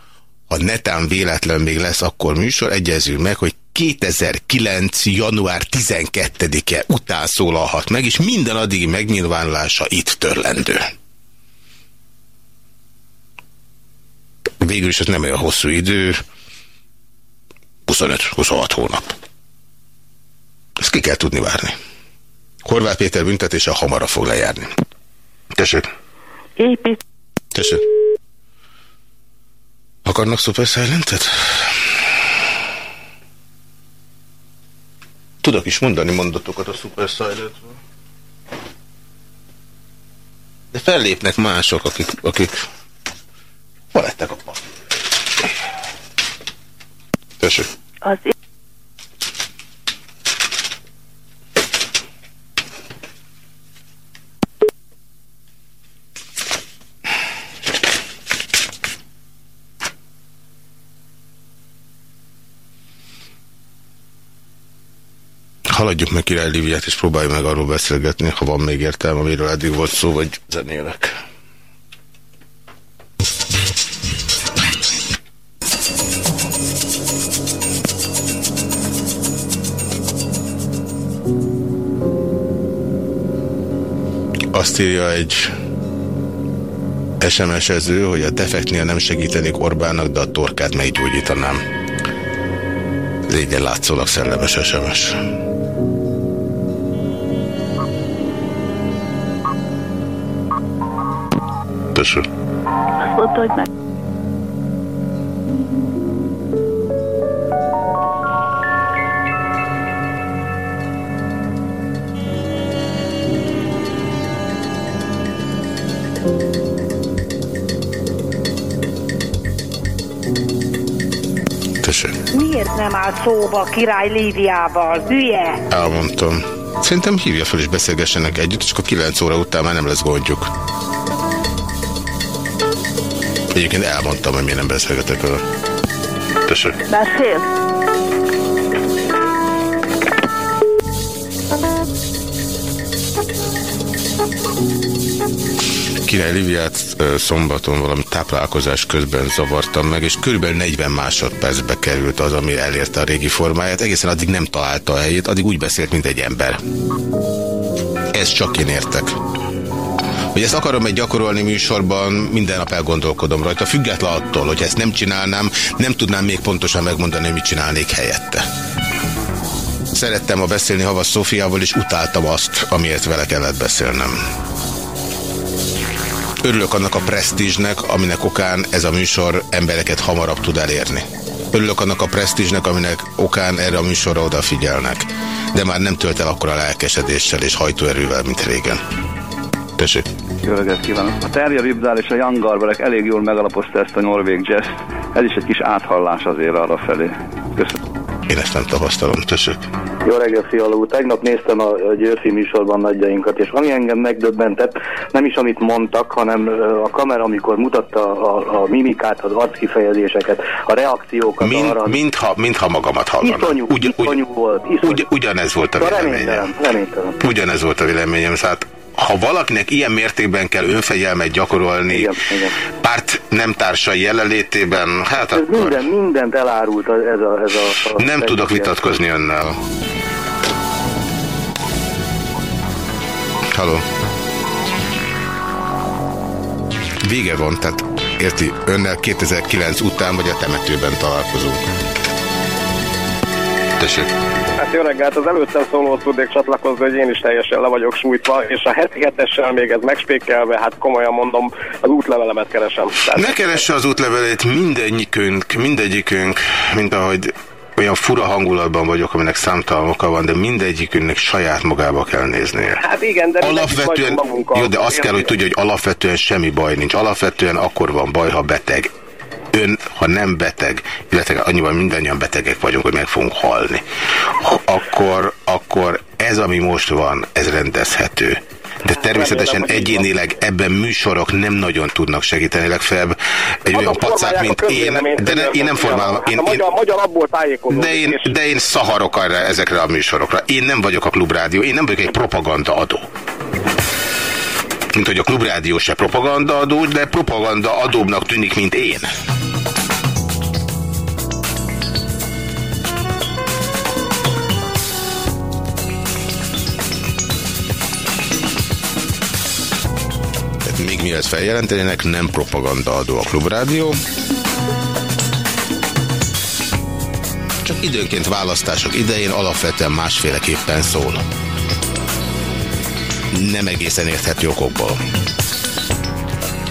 ha netán véletlen még lesz akkor műsor, egyezünk meg, hogy 2009. január 12-e után szólalhat meg, és minden addigi megnyilvánulása itt törlendő. Végül is ez nem olyan hosszú idő, 25-26 hónap. Ezt ki kell tudni várni. Horváth Péter büntetése hamarabb fog lejárni. Tessék. Épít. Tessék. Akarnak Super Silent-et? Tudok is mondani mondatokat a Super silent -ről. De fellépnek mások, akik, akik hol lettek a papír? Tessék. Az Haladjuk meg Király Liviát, és próbáljuk meg arról beszélgetni, ha van még értelme, amiről eddig volt szó, vagy zenélek. Azt írja egy SMS-ező, hogy a defektnél nem segítenék Orbánnak, de a torkát meggyógyítanám. Így látszólag szellemes SMS. Tessék. Mondta, hogy meg... nem áll szóba király Líviával? Hülye! Elmondtam. Szerintem hívja fel és beszélgessenek együtt, és akkor 9 óra után már nem lesz gondjuk. Egyébként elmondtam, hogy miért nem beszélgetek vele. Tessék. Beszél? Király Liviát szombaton valami táplálkozás közben zavartam meg, és körülbelül 40 másodpercbe került az, ami elérte a régi formáját. Egészen addig nem találta a helyét, addig úgy beszélt, mint egy ember. Ez csak én értek. Hogy ezt akarom egy gyakorolni műsorban, minden nap elgondolkodom rajta, független attól, hogy ezt nem csinálnám, nem tudnám még pontosan megmondani, hogy mit csinálnék helyette. Szerettem a beszélni Havas Szófiával, és utáltam azt, amiért vele kellett beszélnem. Örülök annak a presztízsnek, aminek okán ez a műsor embereket hamarabb tud elérni. Örülök annak a presztízsnek, aminek okán erre a műsorra odafigyelnek. De már nem tölt el akkor a lelkesedéssel és hajtóerővel, mint régen. Tessék. Jó kívánok! A Terje Ribdál és a Jan Garberek elég jól megalapozta ezt a norvég jazz Ez is egy kis áthallás azért arra felé. Köszönöm. Én ezt nem tapasztalom, tessék. Jó reggelt, Fiala úr. Tegnap néztem a Győrfi műsorban nagyjainkat, és ami engem megdöbbentett, nem is amit mondtak, hanem a kamera, amikor mutatta a, a mimikát, az arckifejezéseket, a reakciókat Mind, arra. mintha, mintha magamat hallanak. Iszonyú, Ugy, iszonyú volt. Iszonyú. Ugy, ugyanez volt a véleményem. Reménytelen, reménytelen. Ugyanez volt a véleményem. Tehát ha valakinek ilyen mértékben kell önfegyelmet gyakorolni igen, igen. párt nem társai jelenlétében, hát ez akkor... Minden, mindent elárult ez a... Ez a, a nem tudok vitatkozni önnel. Halló. Vége van, tehát érti, önnel 2009 után vagy a temetőben találkozunk. Tessék. Hát jó reggelt, az előttem szóló tudnék csatlakozni, hogy én is teljesen le vagyok sújtva, és a heti hetessel még ez megspékelve, hát komolyan mondom, az útlevelemet keresem. Tehát... Ne keresse az útlevelét mindegyikünk, mindegyikünk, mint ahogy olyan fura hangulatban vagyok, aminek számtalan oka van, de mindegyikünknek saját magába kell néznie. Hát igen, de alapvetően, jó, de azt kell, hogy tudja, hogy alapvetően semmi baj nincs. Alapvetően akkor van baj, ha beteg. Ön, ha nem beteg, illetve annyiban mindannyian betegek vagyunk, hogy meg fogunk halni, akkor, akkor ez, ami most van, ez rendezhető de természetesen egyénileg ebben műsorok nem nagyon tudnak segíteni, legfeljebb egy olyan pacák, mint én, de ne, én nem formálom. Én, én, magyar abból de én, de én szaharok arra ezekre a műsorokra. Én nem vagyok a klubrádió, én nem vagyok egy propaganda adó mint hogy a klubrádió se propaganda adó, de propaganda adóbbnak tűnik, mint én. Még mielőtt feljelentenének, nem propaganda adó a klubrádió. Csak időnként választások idején alapvetően másféleképpen szól. Nem egészen érthető okokból.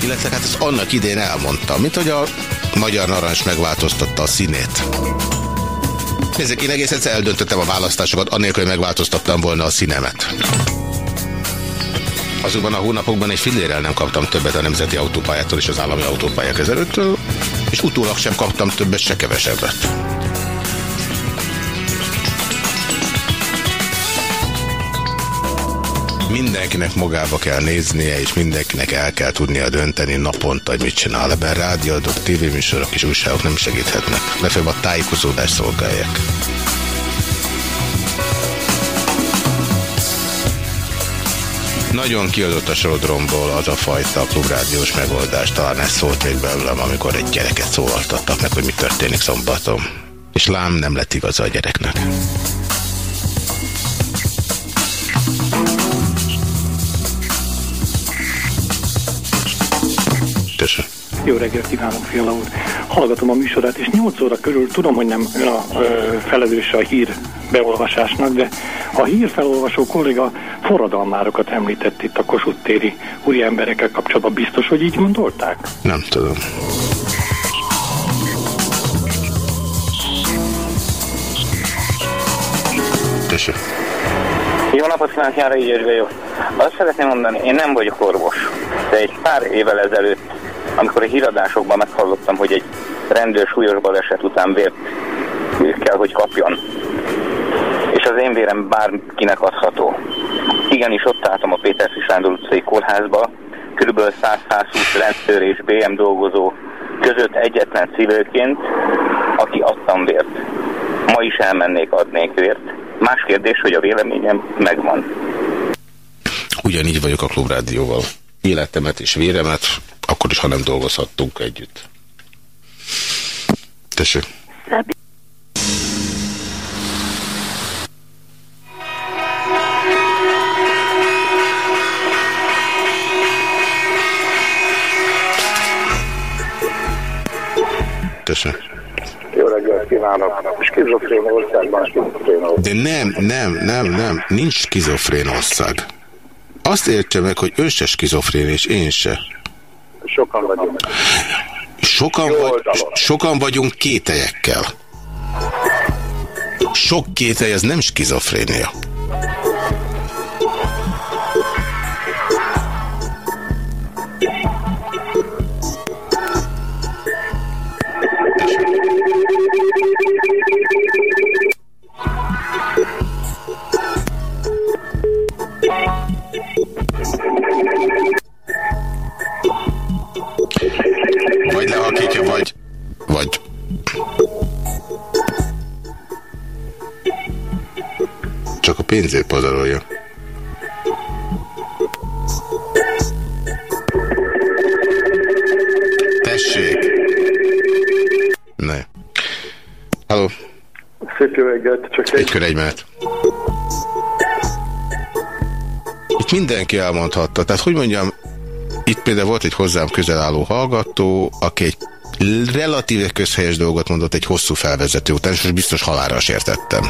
Illetve hát ezt annak idén elmondta, mint hogy a Magyar Narancs megváltoztatta a színét. Nézzük, én egész egyszer eldöntöttem a választásokat, anélkül, hogy megváltoztattam volna a színemet. Azokban a hónapokban egy fillérrel nem kaptam többet a Nemzeti Autópályától és az Állami Autópálya kezelőtől, és utólag sem kaptam többet, se kevesebbet. Mindenkinek magába kell néznie, és mindenkinek el kell tudnia dönteni naponta, hogy mit csinál. Ebben rádióadók, tévéműsorok és újságok nem segíthetnek. Legfeljebb a tájékozódást szolgálják. Nagyon kiadott a sodromból az a fajta klubrádiós megoldás. Talán ez szólt még belőlem, amikor egy gyereket szólaltattak meg, hogy mi történik szombaton. És lám nem lett igaza a gyereknek. Jó reggelt kívánok, Fiala úr. Hallgatom a műsorát, és 8 óra körül tudom, hogy nem ön a ö, felelőse a hír beolvasásnak, de a hírfelolvasó kolléga forradalmárokat említett itt a Kossuth téri úri emberekkel kapcsolatban. Biztos, hogy így gondolták? Nem tudom. Tessék. Jó napot kívánok, Jára így vagyok. Azt szeretném mondani, én nem vagyok orvos, de egy pár évvel ezelőtt, amikor a híradásokban meghallottam, hogy egy rendőr súlyos baleset után vért kell, hogy kapjon, és az én vérem bárkinek adható. Igenis ott álltam a Péter Sándor utcai kórházba, kb. 100-120 rendőr és BM dolgozó között egyetlen civilként, aki adtam vért. Ma is elmennék, adnék vért. Más kérdés, hogy a véleményem megvan. Ugyanígy vagyok a klubrádióval. Életemet és véremet, akkor is, ha nem dolgozhattunk együtt. Tessék. Tessék. Jó reggelt kívánok! Skizofrén országban skizofrén ország. De nem, nem, nem, nem. Nincs skizofrén ország. Azt értse meg, hogy ő se skizofrén, és én se. Sokan vagyunk. Sokan, vagy, sokan vagyunk kételyekkel. Sok kételj, ez nem skizofrénia. Vagy lehalkítja, vagy... Vagy... Csak a pénzét pazarolja. Tessék! Ne. Halló? Szép jó reggelt, csak egy... Egy kör egy menet. amit mindenki elmondhatta. Tehát, hogy mondjam, itt például volt egy hozzám közel álló hallgató, aki egy relatíve közhelyes dolgot mondott egy hosszú felvezető után, és biztos halára értettem.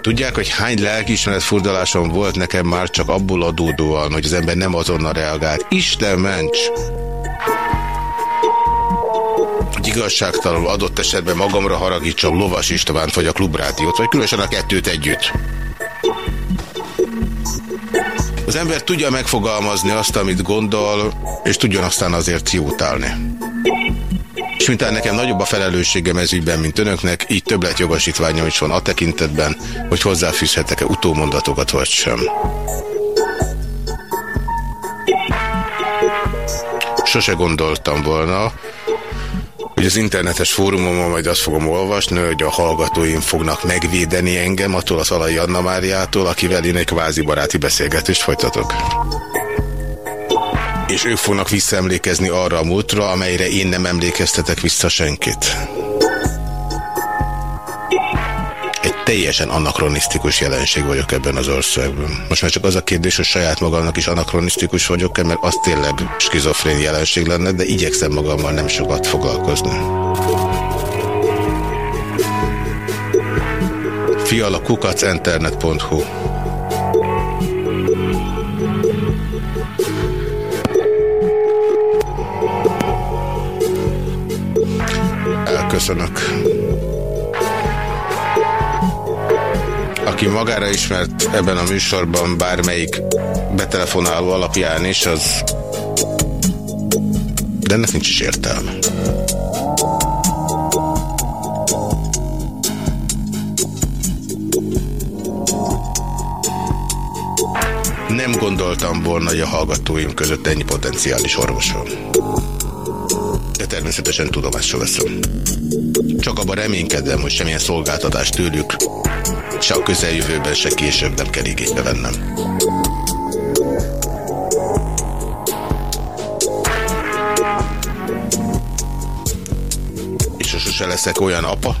Tudják, hogy hány lelkiismeret furdalásom volt nekem már csak abból adódóan, hogy az ember nem azonnal reagált. Isten ments! Hogy igazságtalanul adott esetben magamra haragítsam Lovas Istvánt vagy a Klubrádiót, vagy különösen a kettőt együtt. Az ember tudja megfogalmazni azt, amit gondol, és tudjon aztán azért jót állni. És mintán nekem nagyobb a felelősségem ez ügyben, mint önöknek, így többletjogosítványom is van a tekintetben, hogy hozzáfűzhetek-e utómondatokat vagy sem. Sose gondoltam volna, hogy az internetes fórumon majd azt fogom olvasni, hogy a hallgatóim fognak megvédeni engem attól az Alai Anna Máriától, akivel én egy kvázi baráti beszélgetést folytatok és ők fognak visszaemlékezni arra a múltra, amelyre én nem emlékeztetek vissza senkit. Teljesen anakronisztikus jelenség vagyok ebben az országban. Most már csak az a kérdés, hogy saját magamnak is anakronisztikus vagyok-e, mert az tényleg skizofrén jelenség lenne, de igyekszem magammal nem sokat foglalkozni. fialakukacinternet.hu Köszönök. Aki magára ismert ebben a műsorban bármelyik betelefonáló alapján is, az... De ennek nincs is értelme. Nem gondoltam volna, hogy a hallgatóim között ennyi potenciális orvos van de természetesen tudomásra veszem. Csak abban reménykedem, hogy semmilyen szolgáltatást tőlük se a közeljövőben, se később nem kell igénybe vennem. És sose leszek olyan apa,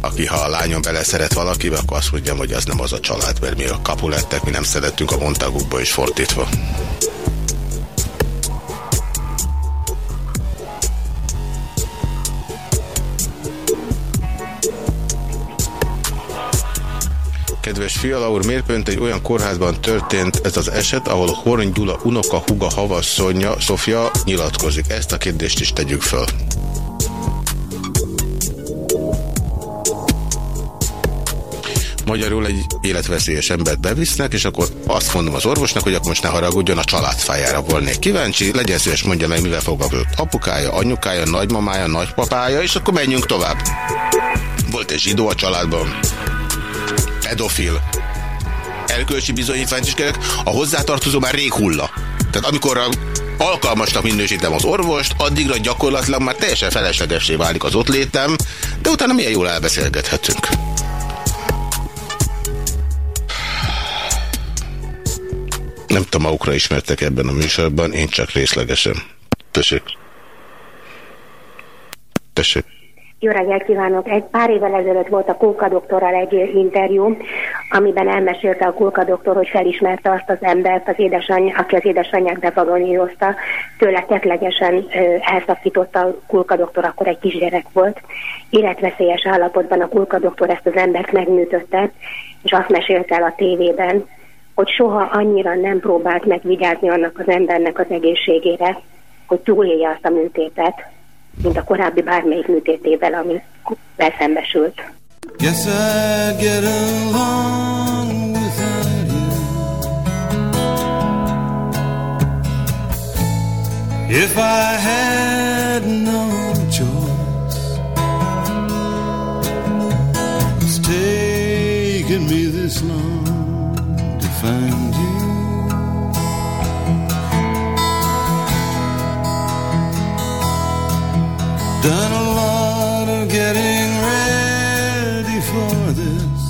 aki ha a lányom beleszeret valakibe, akkor azt mondjam, hogy az nem az a család, mert mi a kapulettek, mi nem szerettünk a montagukba és fordítva. Kedves Fiala úr, miért pont egy olyan kórházban történt ez az eset, ahol Horn Gyula unoka huga havasszonya Sofia nyilatkozik? Ezt a kérdést is tegyük föl. Magyarul egy életveszélyes embert bevisznek, és akkor azt mondom az orvosnak, hogy akkor most ne haragudjon, a családfájára volnék kíváncsi, legyen szíves, mondja meg, mivel foglalkozott apukája, anyukája, nagymamája, nagypapája, és akkor menjünk tovább. Volt egy zsidó a családban, pedofil. Erkölcsi bizonyítványt is kérek, a hozzátartozó már rég hulla. Tehát amikor a alkalmasnak minősítem az orvost, addigra gyakorlatilag már teljesen feleslegessé válik az ott létem, de utána milyen jól elbeszélgethetünk. Nem tudom, magukra ismertek ebben a műsorban, én csak részlegesen. Tessék. Tessék. Jó reggelt kívánok! Egy pár évvel ezelőtt volt a Kóka doktorral egy interjú, amiben elmesélte a Kóka doktor, hogy felismerte azt az embert, az édesanyja, aki az édesanyját bevagonírozta, tőle tetlegesen elszakította a Kulka doktor, akkor egy kisgyerek volt. Életveszélyes állapotban a Kulka doktor ezt az embert megműtötte, és azt mesélte el a tévében, hogy soha annyira nem próbált megvigyázni annak az embernek az egészségére, hogy túlélje azt a műtétet, mint a korábbi bármelyik műtétével, ami beszembesült. You If I had no choice It's taken me this long to find you Done a lot of getting ready for this.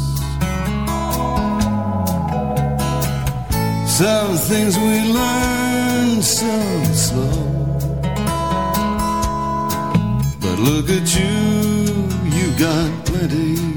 Some things we learn so slow. But look at you, you got plenty.